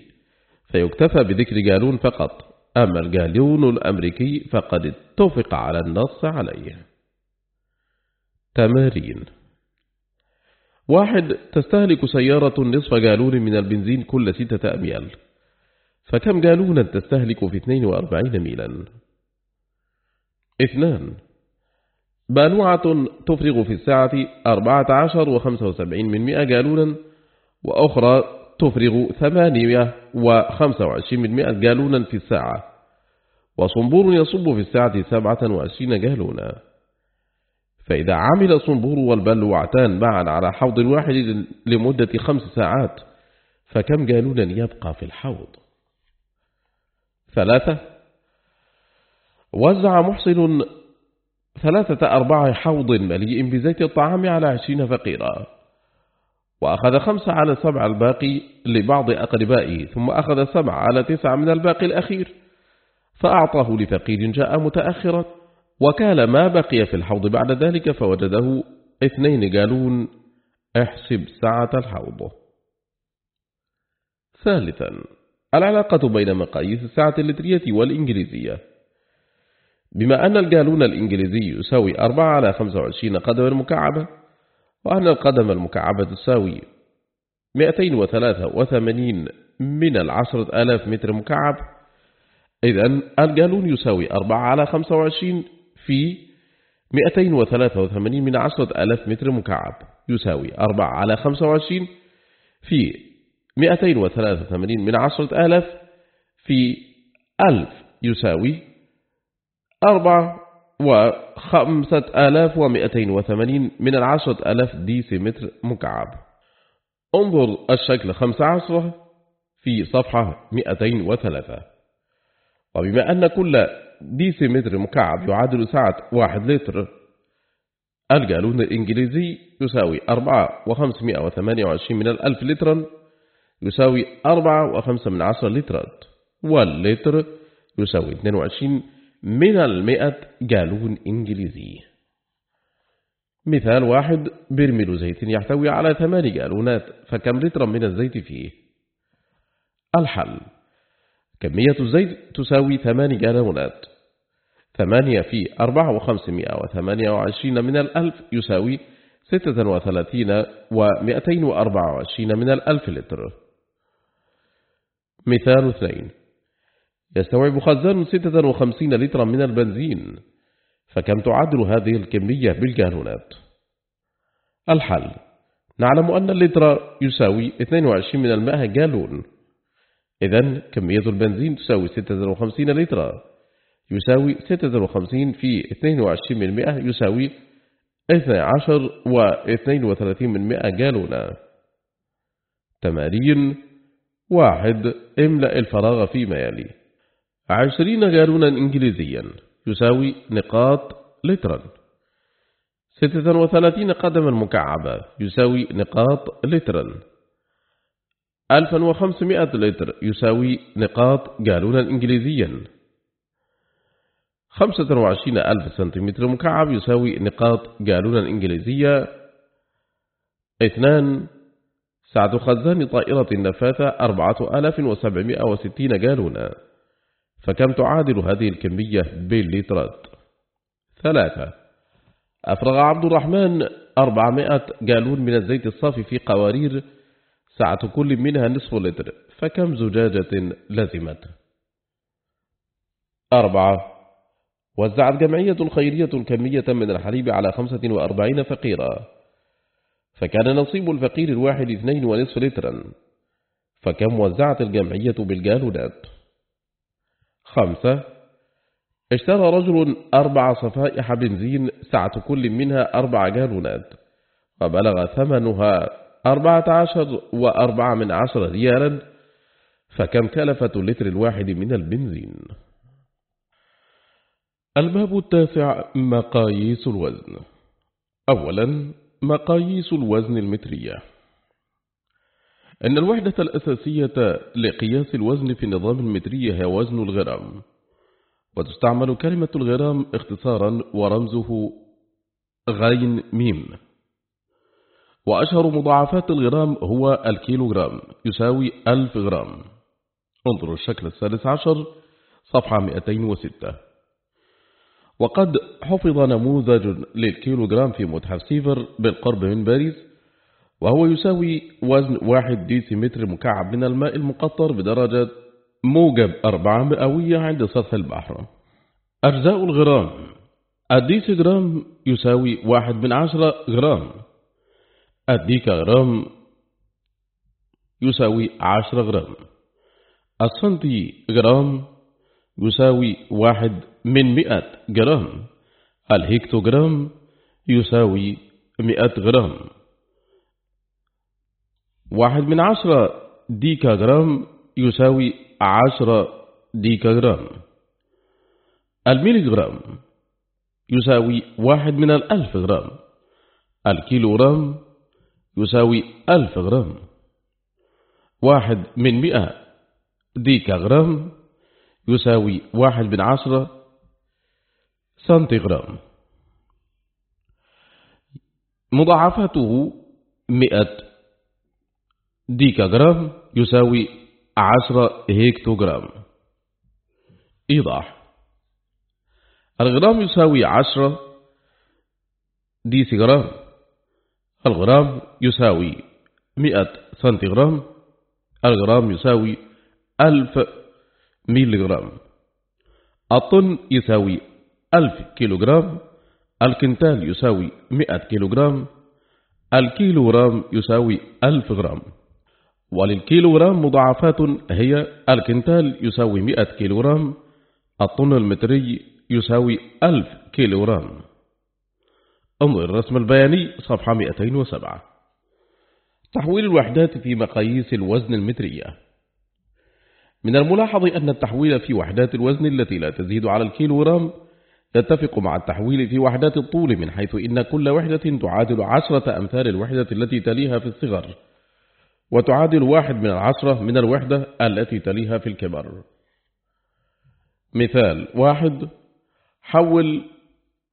فيكتفى بذكر جالون فقط. أما الجالون الأمريكي فقد اتفق على النص عليه. تمارين. واحد تستهلك سيارة نصف جالون من البنزين كل ستة أميال. فكم جالونا تستهلك في 42 ميلا؟ اثنان. بانوعة تفرغ في الساعة 14 و75 من 100 جالونا وأخرى تفرغ 8 و25 من 100 جالونا في الساعة. وصنبور يصب في الساعة 27 جالونا فإذا عمل الصنبور والبلوعتان معا على حوض واحد لمدة خمس ساعات فكم جالونا يبقى في الحوض؟ ثلاثة. وزع محسن ثلاثة أرباع حوض مليء بزيت الطعام على عشرين فقيرا. وأخذ خمسة على سبع الباقي لبعض أقربائه ثم أخذ سبع على تسعة من الباقي الأخير. فأعطاه لفقير جاء متأخرا وكان ما بقي في الحوض بعد ذلك فوجده اثنين قالون احسب ساعة الحوض. ثالثا العلاقة بين مقاييس الساعة اللترية والإنجليزية. بما أن الجالون الإنجليزي يساوي 4 على 25 قدما مكعبة وأن القدم المكعبة تساوي 283 من العشرة آلاف متر مكعب إذن الجالون يساوي 4 على 25 في 283 من عشرة آلاف متر مكعب يساوي 4 على 25 في 283 من عشرة آلاف في 1000 يساوي أربعة وخمسة آلاف ومئتين وثمانين من العشرة آلاف ديسيمتر مكعب. انظر الشكل خمسة عشرة في صفحة مئتين وثلاثة. وبما أن كل ديسيمتر مكعب يعادل سعة واحد لتر الجالون الإنجليزي يساوي أربعة وخمسمائة وثمانية وعشرين من الألف لترا يساوي أربعة وخمسة من عشر لترات واللتر يساوي 22 من المئة جالون إنجليزي. مثال واحد برميل زيت يحتوي على ثمان جالونات فكم لترا من الزيت فيه؟ الحل كمية الزيت تساوي ثمان جالونات ثمانية في أربعة وخمسمائة وثمانية وعشرين من الألف يساوي ستة وثلاثين ومئتين وأربعة وعشرين من الألف لتر. مثال اثنين. يستوعب خزان 56 لترا من البنزين. فكم تعادل هذه الكمية بالجالونات الحل. نعلم أن اللتر يساوي 22 من الماء جالون. إذن كمية البنزين تساوي 56 لترا. يساوي 56 في 22 من 100 يساوي 12 و 32 من 100 جالونا. تمارين واحد املأ الفراغ فيما يلي. عشرين جالونا إنجليزيا يساوي نقاط لترا. ستة وثلاثين قدما مكعبة يساوي نقاط لترا. ألفا وخمسمائة لتر يساوي نقاط جالونا إنجليزيا. خمسة وعشرين ألف سنتيمتر مكعب يساوي نقاط جالونا إنجليزية. اثنان سعة خزان طائرة النفاثة أربعة آلاف وسبعمائة وستين جالونا. فكم تعادل هذه الكمية باللترات ثلاثة. أفرغ عبد الرحمن أربعمائة جالون من الزيت الصافي في قوارير سعة كل منها نصف لتر. فكم زجاجة لزمت؟ أربعة. وزعت جمعية خيرية كمية من الحليب على خمسة وأربعين فقيرا فكان نصيب الفقير الواحد اثنين ونصف لترا. فكم وزعت الجمعية بالجالونات خمسة. اشترى رجل أربع صفائح بنزين سعة كل منها أربع جالونات وبلغ ثمنها أربعة عشر وأربع من عشر ريالا. فكم كلفة اللتر الواحد من البنزين. الباب التاسع مقاييس الوزن. أولا مقاييس الوزن المترية. أن الوحدة الأساسية لقياس الوزن في النظام المتري هي وزن الغرام وتستعمل كلمة الغرام اختصارا ورمزه غين ميم. وأشهر مضاعفات الغرام هو الكيلوغرام يساوي ألف غرام. انظروا الشكل السادس عشر صفحة 206 وقد حفظ نموذج للكيلوغرام في متحف سيفر بالقرب من باريس وهو يساوي وزن واحد ديسيمتر مكعب من الماء المقطر بدرجة موجب أربعة مئوية عند سطح البحر. أجزاء الغرام الديسيغرام يساوي واحد من عشرة غرام. الديكاغرام يساوي عشرة غرام. السنتي غرام يساوي واحد من مئة جرام. الهكتوغرام يساوي مئة غرام. واحد من عشرة ديكا جرام يساوي عشرة ديكا جرام يساوي واحد من الألف غرام. الكيلوغرام يساوي ألف غرام. واحد من مئة ديكا غرام يساوي واحد من عشرة سنتيغرام. مضاعفاته مئة ديكاغرام يساوي عشرة هيكتوغرام. إيضاح. الغرام يساوي عشرة ديسيغرام. الغرام يساوي مئة سنتيغرام. الغرام يساوي ألف ميليغرام الطن يساوي ألف كيلوغرام الكنتال يساوي مئة كيلوغرام الكيلوغرام يساوي ألف غرام. وللكيلوغرام مضاعفات هي الكنتال يساوي مئة كيلوغرام الطن المتري يساوي ألف كيلوغرام. انظر الرسم البياني صفحة 207 تحويل الوحدات في مقاييس الوزن المترية. من الملاحظ أن التحويل في وحدات الوزن التي لا تزيد على الكيلوغرام يتفق مع التحويل في وحدات الطول من حيث إن كل وحدة تعادل عشرة أمثال الوحدة التي تليها في الصغر وتعادل واحد من العشرة من الوحدة التي تليها في الكبر. مثال واحد حول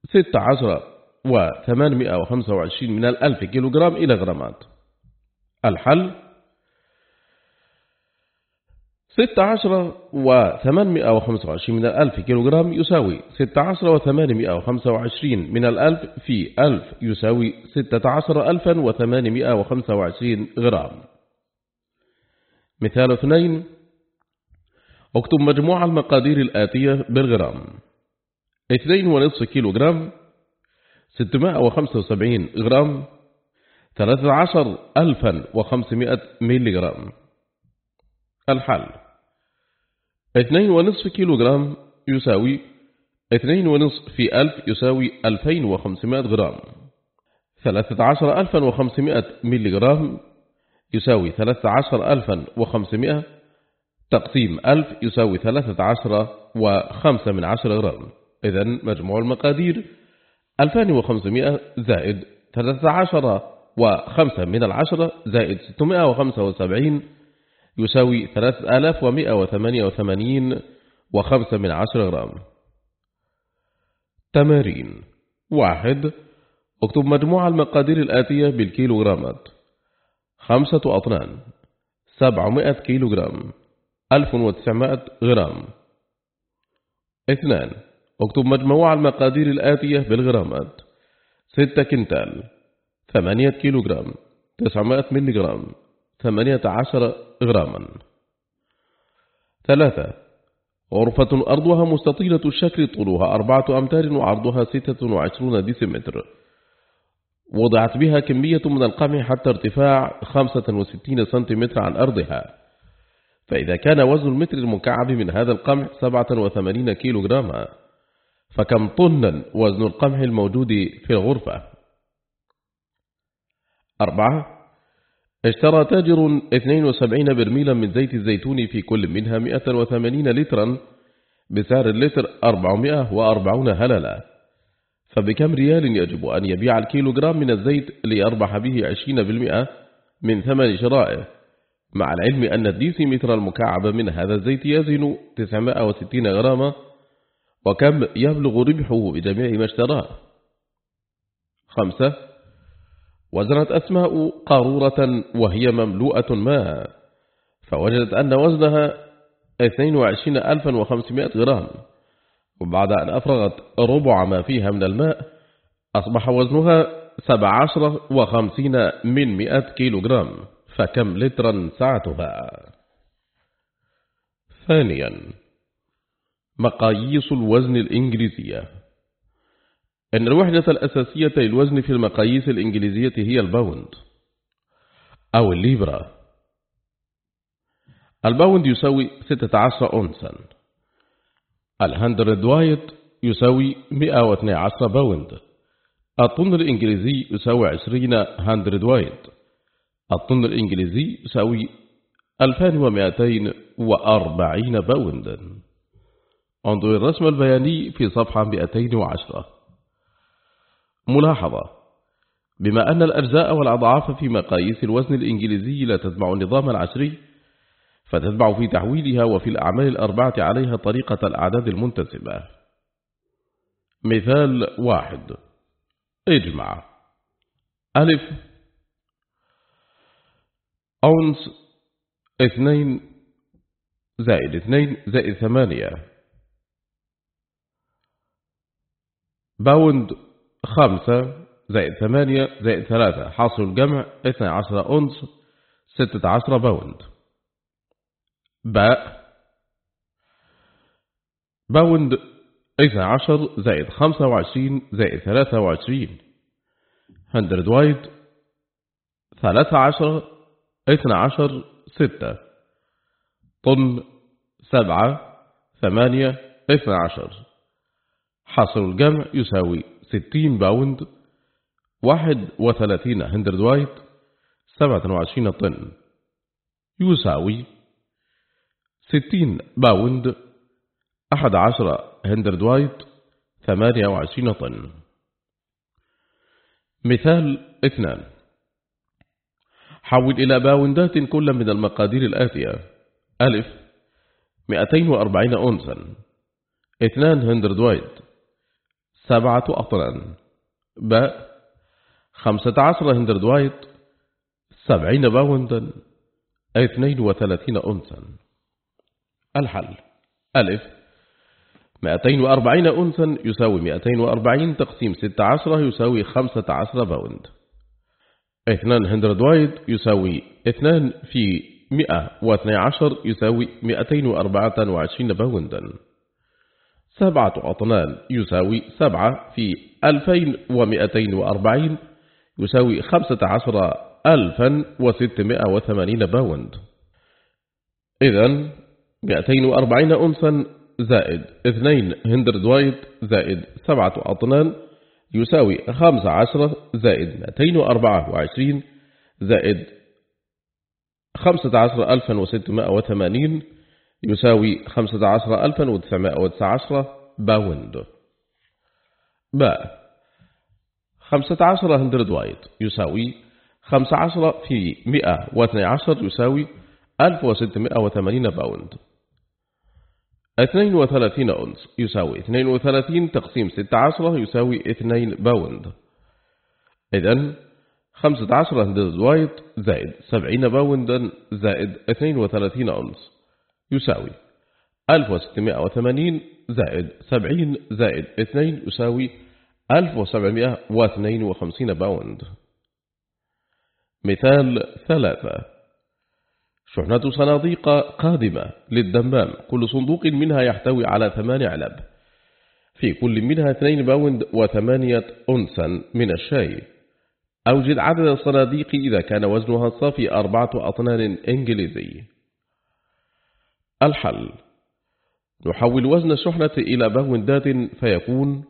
ستة عشر وثمانمائة وخمسة وعشرين من الألف كيلوغرام إلى غرامات. الحل؟ ستة عشر وثمانمائة وخمسة وعشرين من الألف كيلوغرام يساوي ستة عشر وثمانمائة وخمسة وعشرين من الألف في ألف يساوي ستة عشر ألفا وثمانمائة وخمسة وعشرين غرام. مثال اثنين اكتب مجموع المقادير الآتية بالغرام. اثنين ونصف كيلو جرام ستمائة وخمسة وسبعين غرام ثلاثة عشر ألفا وخمسمائة ميلي جرام الحل. اثنين ونصف كيلو جرام يساوي اثنين ونصف في ألف يساوي ألفين وخمسمائة غرام. ثلاثة عشر ألفا وخمسمائة ميلي جرام يساوي ثلاثة عشر ألفا وخمسمائة. تقسيم ألف يساوي ثلاثة عشر وخمسة من عشر غرام. إذا مجموع المقادير ألفان وخمسمائة زائد ثلاثة عشر وخمسة من العشرة زائد ستمائة وخمسة وسبعين يساوي ثلاثة آلاف ومائة وثمانية وثمانين وخمسة من عشر غرام. تمارين. واحد اكتب مجموع المقادير الآتية بالكيلوغرامات. خمسة أطنان. سبعمائة كيلوغرام. ألف وتسعمائة غرام. اثنان اكتب مجموع المقادير الآتية بالغرامات. ستة كنتال. ثمانية كيلوغرام. تسعمائة مليغرام ثمانية عشر غراما. ثلاثة غرفة أرضها مستطيلة الشكل طولها أربعة أمتار وعرضها ستة وعشرون ديسيمتر. وضعت بها كمية من القمح حتى ارتفاع 65 سنتيمتر عن أرضها. فإذا كان وزن المتر المكعب من هذا القمح 87 كيلو جراما فكم طنا وزن القمح الموجود في الغرفة؟ أربعة اشترى تاجر 72 برميلا من زيت الزيتون في كل منها 180 لترا بسعر اللتر 440 هللا فبكم ريال يجب أن يبيع الكيلوغرام من الزيت ليربح به 20% من ثمن شرائه مع العلم أن الديسيمتر المكعب من هذا الزيت يزن 960 غراما وكم يبلغ ربحه بجميع ما اشتراه؟ خمسة وزنت أسماء قارورة وهي مملوءة ماء فوجدت أن وزنها 22500 غرام. وبعد أن أفرغت ربع ما فيها من الماء أصبح وزنها 17 وخمسين من 100 كيلو جرام فكم لترا سعتها ثانيا مقاييس الوزن الإنجليزية. إن الوحدة الأساسية للوزن في المقاييس الإنجليزية هي الباوند أو الليبرا. الباوند يساوي 16 أونسا. ال hundredweight يساوي 112 باوند. الطن الإنجليزي يساوي 20 hundredweight الطن الإنجليزي يساوي 2240 باوندا انظر الرسم البياني في صفحة 210 ملاحظة. بما أن الأجزاء والأضعاف في مقاييس الوزن الإنجليزي لا تتبع النظام العشري فتتبع في تحويلها وفي الأعمال الأربعة عليها طريقة الأعداد المنتسبة. مثال واحد. اجمع. ألف. أونس. اثنين. زائد اثنين. زائد ثمانية. باوند. خمسة زائد ثمانية زائد ثلاثة حاصل الجمع اثنى عشر أونس ستة عشر باوند. باء. باوند اثنى عشر زائد خمسة وعشرين زائد ثلاثة وعشرين. hundredweight. ثلاثة عشر اثنى عشر ستة. طن سبعة ثمانية اثنى عشر. حاصل الجمع يساوي ستين باوند واحد وثلاثين hundredweight سبعة وعشرين طن. يساوي ستين باوند أحد عشر hundredweight ثمانية وعشرين طن. مثال اثنان. حول إلى باوندات كل من المقادير الآتية. ألف 240 أونسا. اثنان hundredweight. سبعة أطنان باء خمسة عشر hundredweight سبعين باوندا اثنين وثلاثين أونسا. الحل. ألف 240 أونسا يساوي 240 تقسيم 16 يساوي 15 باوند. اثنان hundredweight يساوي اثنان في 112 يساوي 224 باوندا. سبعة أطنان يساوي سبعة في 2240 يساوي 15680 باوند. إذن 240 أونسا زائد 2 hundredweight زائد 7 أطنان يساوي 15 زائد 224 زائد 15680 يساوي 15919 باوند. باء 15 hundredweight يساوي 15 في 112 يساوي 1680 باوند. 32 أونس يساوي 32 تقسيم 16 يساوي 2 باوند. إذن 15 hundredweight زائد 70 باوندا زائد 32 أونس. يساوي 1680 زائد 70 زائد 2 يساوي 1752 باوند. مثال ثلاثة. شحنة صناديق قادمة للدمام. كل صندوق منها يحتوي على ثمان علب. في كل منها اثنين باوند وثمانية أنسا من الشاي. أوجد عدد الصناديق إذا كان وزنها الصافي أربعة أطنان إنجليزي. الحل. نحول وزن الشحنة إلى باوندات فيكون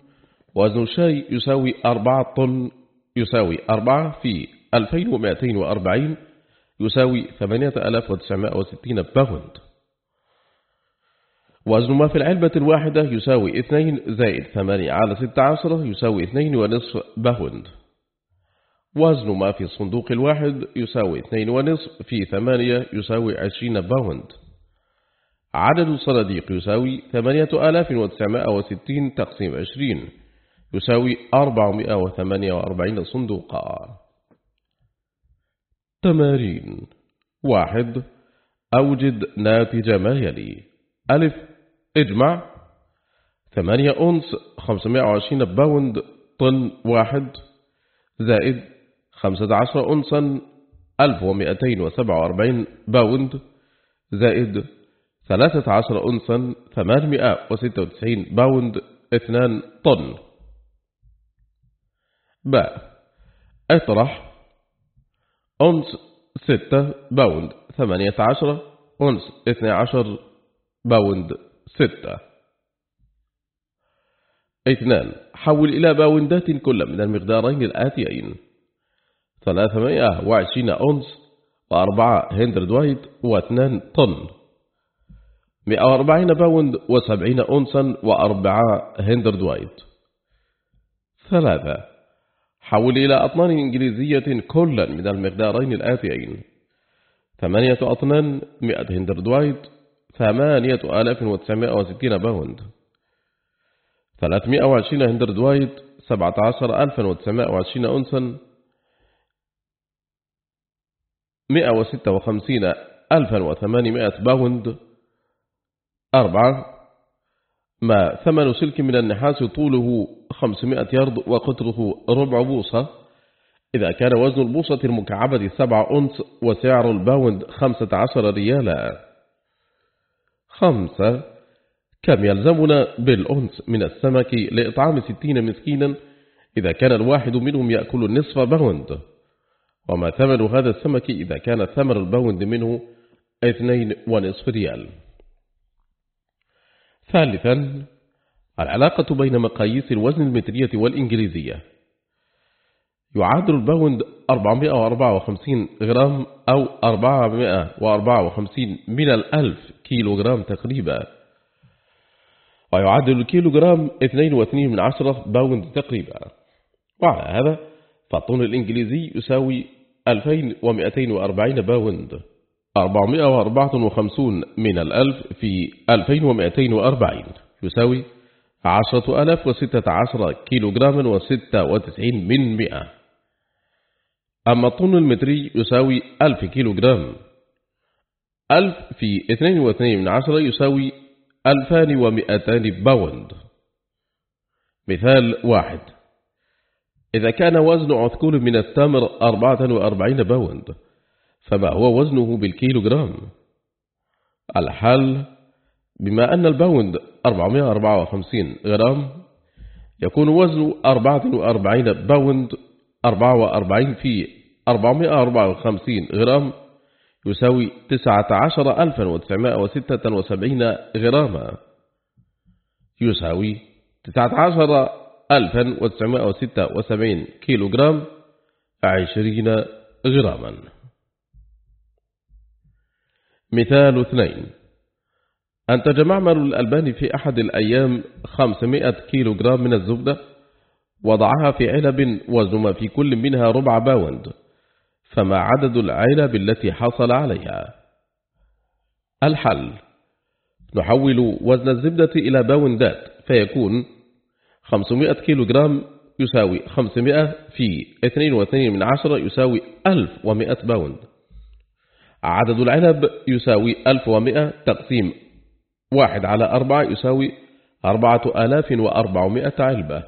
وزن الشاي يساوي أربعة طن يساوي أربعة في 2240 يساوي 8960 باوند وزن ما في العلبة الواحدة يساوي 2 زائد 8 على 16 يساوي 2 ونصف باوند وزن ما في الصندوق الواحد يساوي 2 ونصف في 8 يساوي 20 باوند عدد الصناديق يساوي 8960 تقسيم 20 يساوي 448 صندوقا. تمارين. واحد أوجد ناتج ما يلي. ألف اجمع. ثمانية أنس 520 باوند طن واحد. زائد خمسة عشر أنسا 1247 باوند. زائد ثلاثة عشر أنسا 896 باوند اثنان طن. باء اطرح. أنس ستة باوند ثمانية عشر أنس اثنى عشر باوند ستة. اثنان. حول إلى باوندات كل من المقدارين الآتيين. ثلاثمائة وعشرين أنس وأربعة hundredweight واثنان طن. مئة وأربعين باوند وسبعين أنسا وأربعة hundredweight ثلاثة. حول إلى أطنان إنجليزية كلا من المقدارين الآتيين. ثمانية أطنان مئة hundredweight ثمانية آلاف وتسعمائة وستين باوند. ثلاثمائة وعشرين hundredweight سبعة عشر ألفا وتسعمائة وعشرين أنسا مئة وستة وخمسين ألفا وثمانمائة باوند. أربعة ما ثمن سلك من النحاس طوله 500 يرد وقطره ربع بوصة. إذا كان وزن البوصة المكعبة 7 أنس وسعر الباوند 15 ريالا. خمسة كم يلزمنا بالأنس من السمك لإطعام 60 مسكينا إذا كان الواحد منهم يأكل النصف باوند؟ وما ثمن هذا السمك إذا كان ثمن الباوند منه اثنين ونصف ريال؟ ثالثا العلاقة بين مقاييس الوزن المترية والإنجليزية. يعادل الباوند 454 غرام أو 454 من الألف كيلو غرام تقريبا. ويعادل الكيلوغرام 2.2 من عشرة باوند تقريبا. وعلى هذا فالطن الإنجليزي يساوي 2240 باوند. 454 من الألف في 2240 يساوي عشرة ألاف وستة عشر كيلو جراما وستة وتسعين من مئة. أما الطن المتري يساوي ألف كيلو جرام ألف في اثنين واثنين من عشرة يساوي ألفان ومئتان باوند. مثال واحد. إذا كان وزن عثكول من التمر أربعة وأربعين باوند فما هو وزنه بالكيلوغرام؟ الحل بما أن الباوند 454 غرام يكون وزن 44 باوند 44 في 454 غرام يساوي 19976 غراما. يساوي 19976 كيلو جرام 20 غراما. مثال اثنين. أنتج معمل الألباني في أحد الأيام 500 كيلو جرام من الزبدة وضعها في علب وزن في كل منها ربع باوند فما عدد العلب التي حصل عليها. الحل نحول وزن الزبدة إلى باوندات فيكون 500 كيلو جرام يساوي 500 في 22 من عشرة يساوي 1100 باوند. عدد العنب يساوي 1100 تقسيم واحد على أربعة يساوي أربعة آلاف وأربعمائة علبة.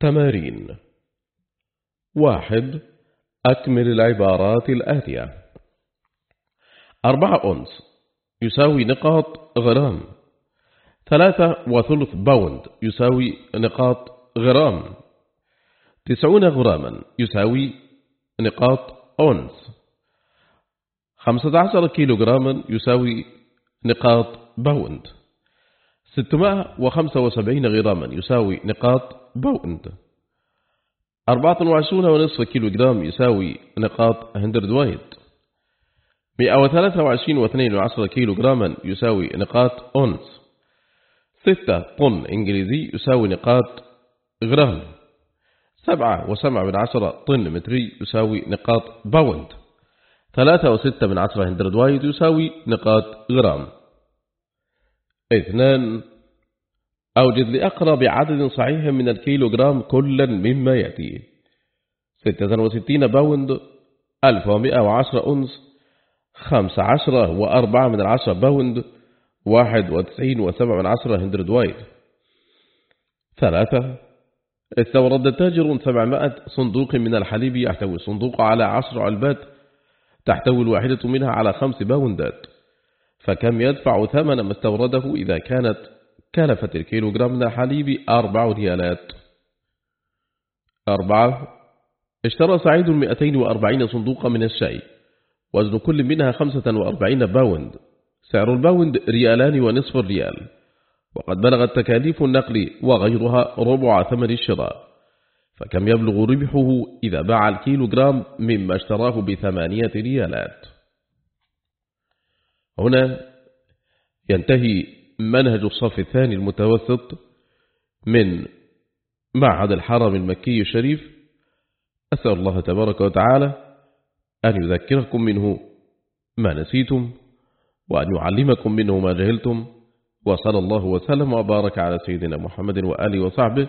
تمارين. واحد أكمل العبارات الآتية. أربعة أنس يساوي نقاط غرام. ثلاثة وثلث باوند يساوي نقاط غرام. تسعون غراما يساوي نقاط أونس خمسة عشر كيلو جراما يساوي نقاط باوند. ستمائة وخمسة وسبعين غراما يساوي نقاط باوند. أربعة وعشرون ونصف كيلو جرام يساوي نقاط مئة وثلاثة وعشرين واثنين من عشرة كيلو جراما يساوي نقاط أونس. ستة طن إنجليزي يساوي نقاط غرام. سبعة وسبعة من عشرة طن متري يساوي نقاط باوند. ثلاثة وستة من عشرة hundredweight يساوي نقاط غرام. اثنان أوجد لأقرب عدد صحيح من الكيلوغرام كلا مما يأتي. 66 باوند 1110 أنس 15 وأربعة من العشرة باوند 91 وسبع من عشرة hundredweight ثلاثة استورد تاجر 700 صندوق من الحليب يحتوي الصندوق على عشر علبات تحتوي الواحدة منها على خمس باوندات. فكم يدفع ثمن ما استورده إذا كانت كلفة الكيلوغرام من الحليب أربع ريالات؟ أربعة. اشترى سعيد 240 صندوقا من الشاي وزن كل منها 45 باوند. سعر الباوند ريالان ونصف الريال. وقد بلغت تكاليف النقل وغيرها ربع ثمن الشراء. فكم يبلغ ربحه إذا باع الكيلوغرام مما اشتراه بثمانية ريالات؟ هنا ينتهي منهج الصف الثاني المتوسط من معهد الحرم المكي الشريف. أسأل الله تبارك وتعالى أن يذكركم منه ما نسيتم وأن يعلمكم منه ما جهلتم. وصلى الله وسلم وبارك على سيدنا محمد وآله وصحبه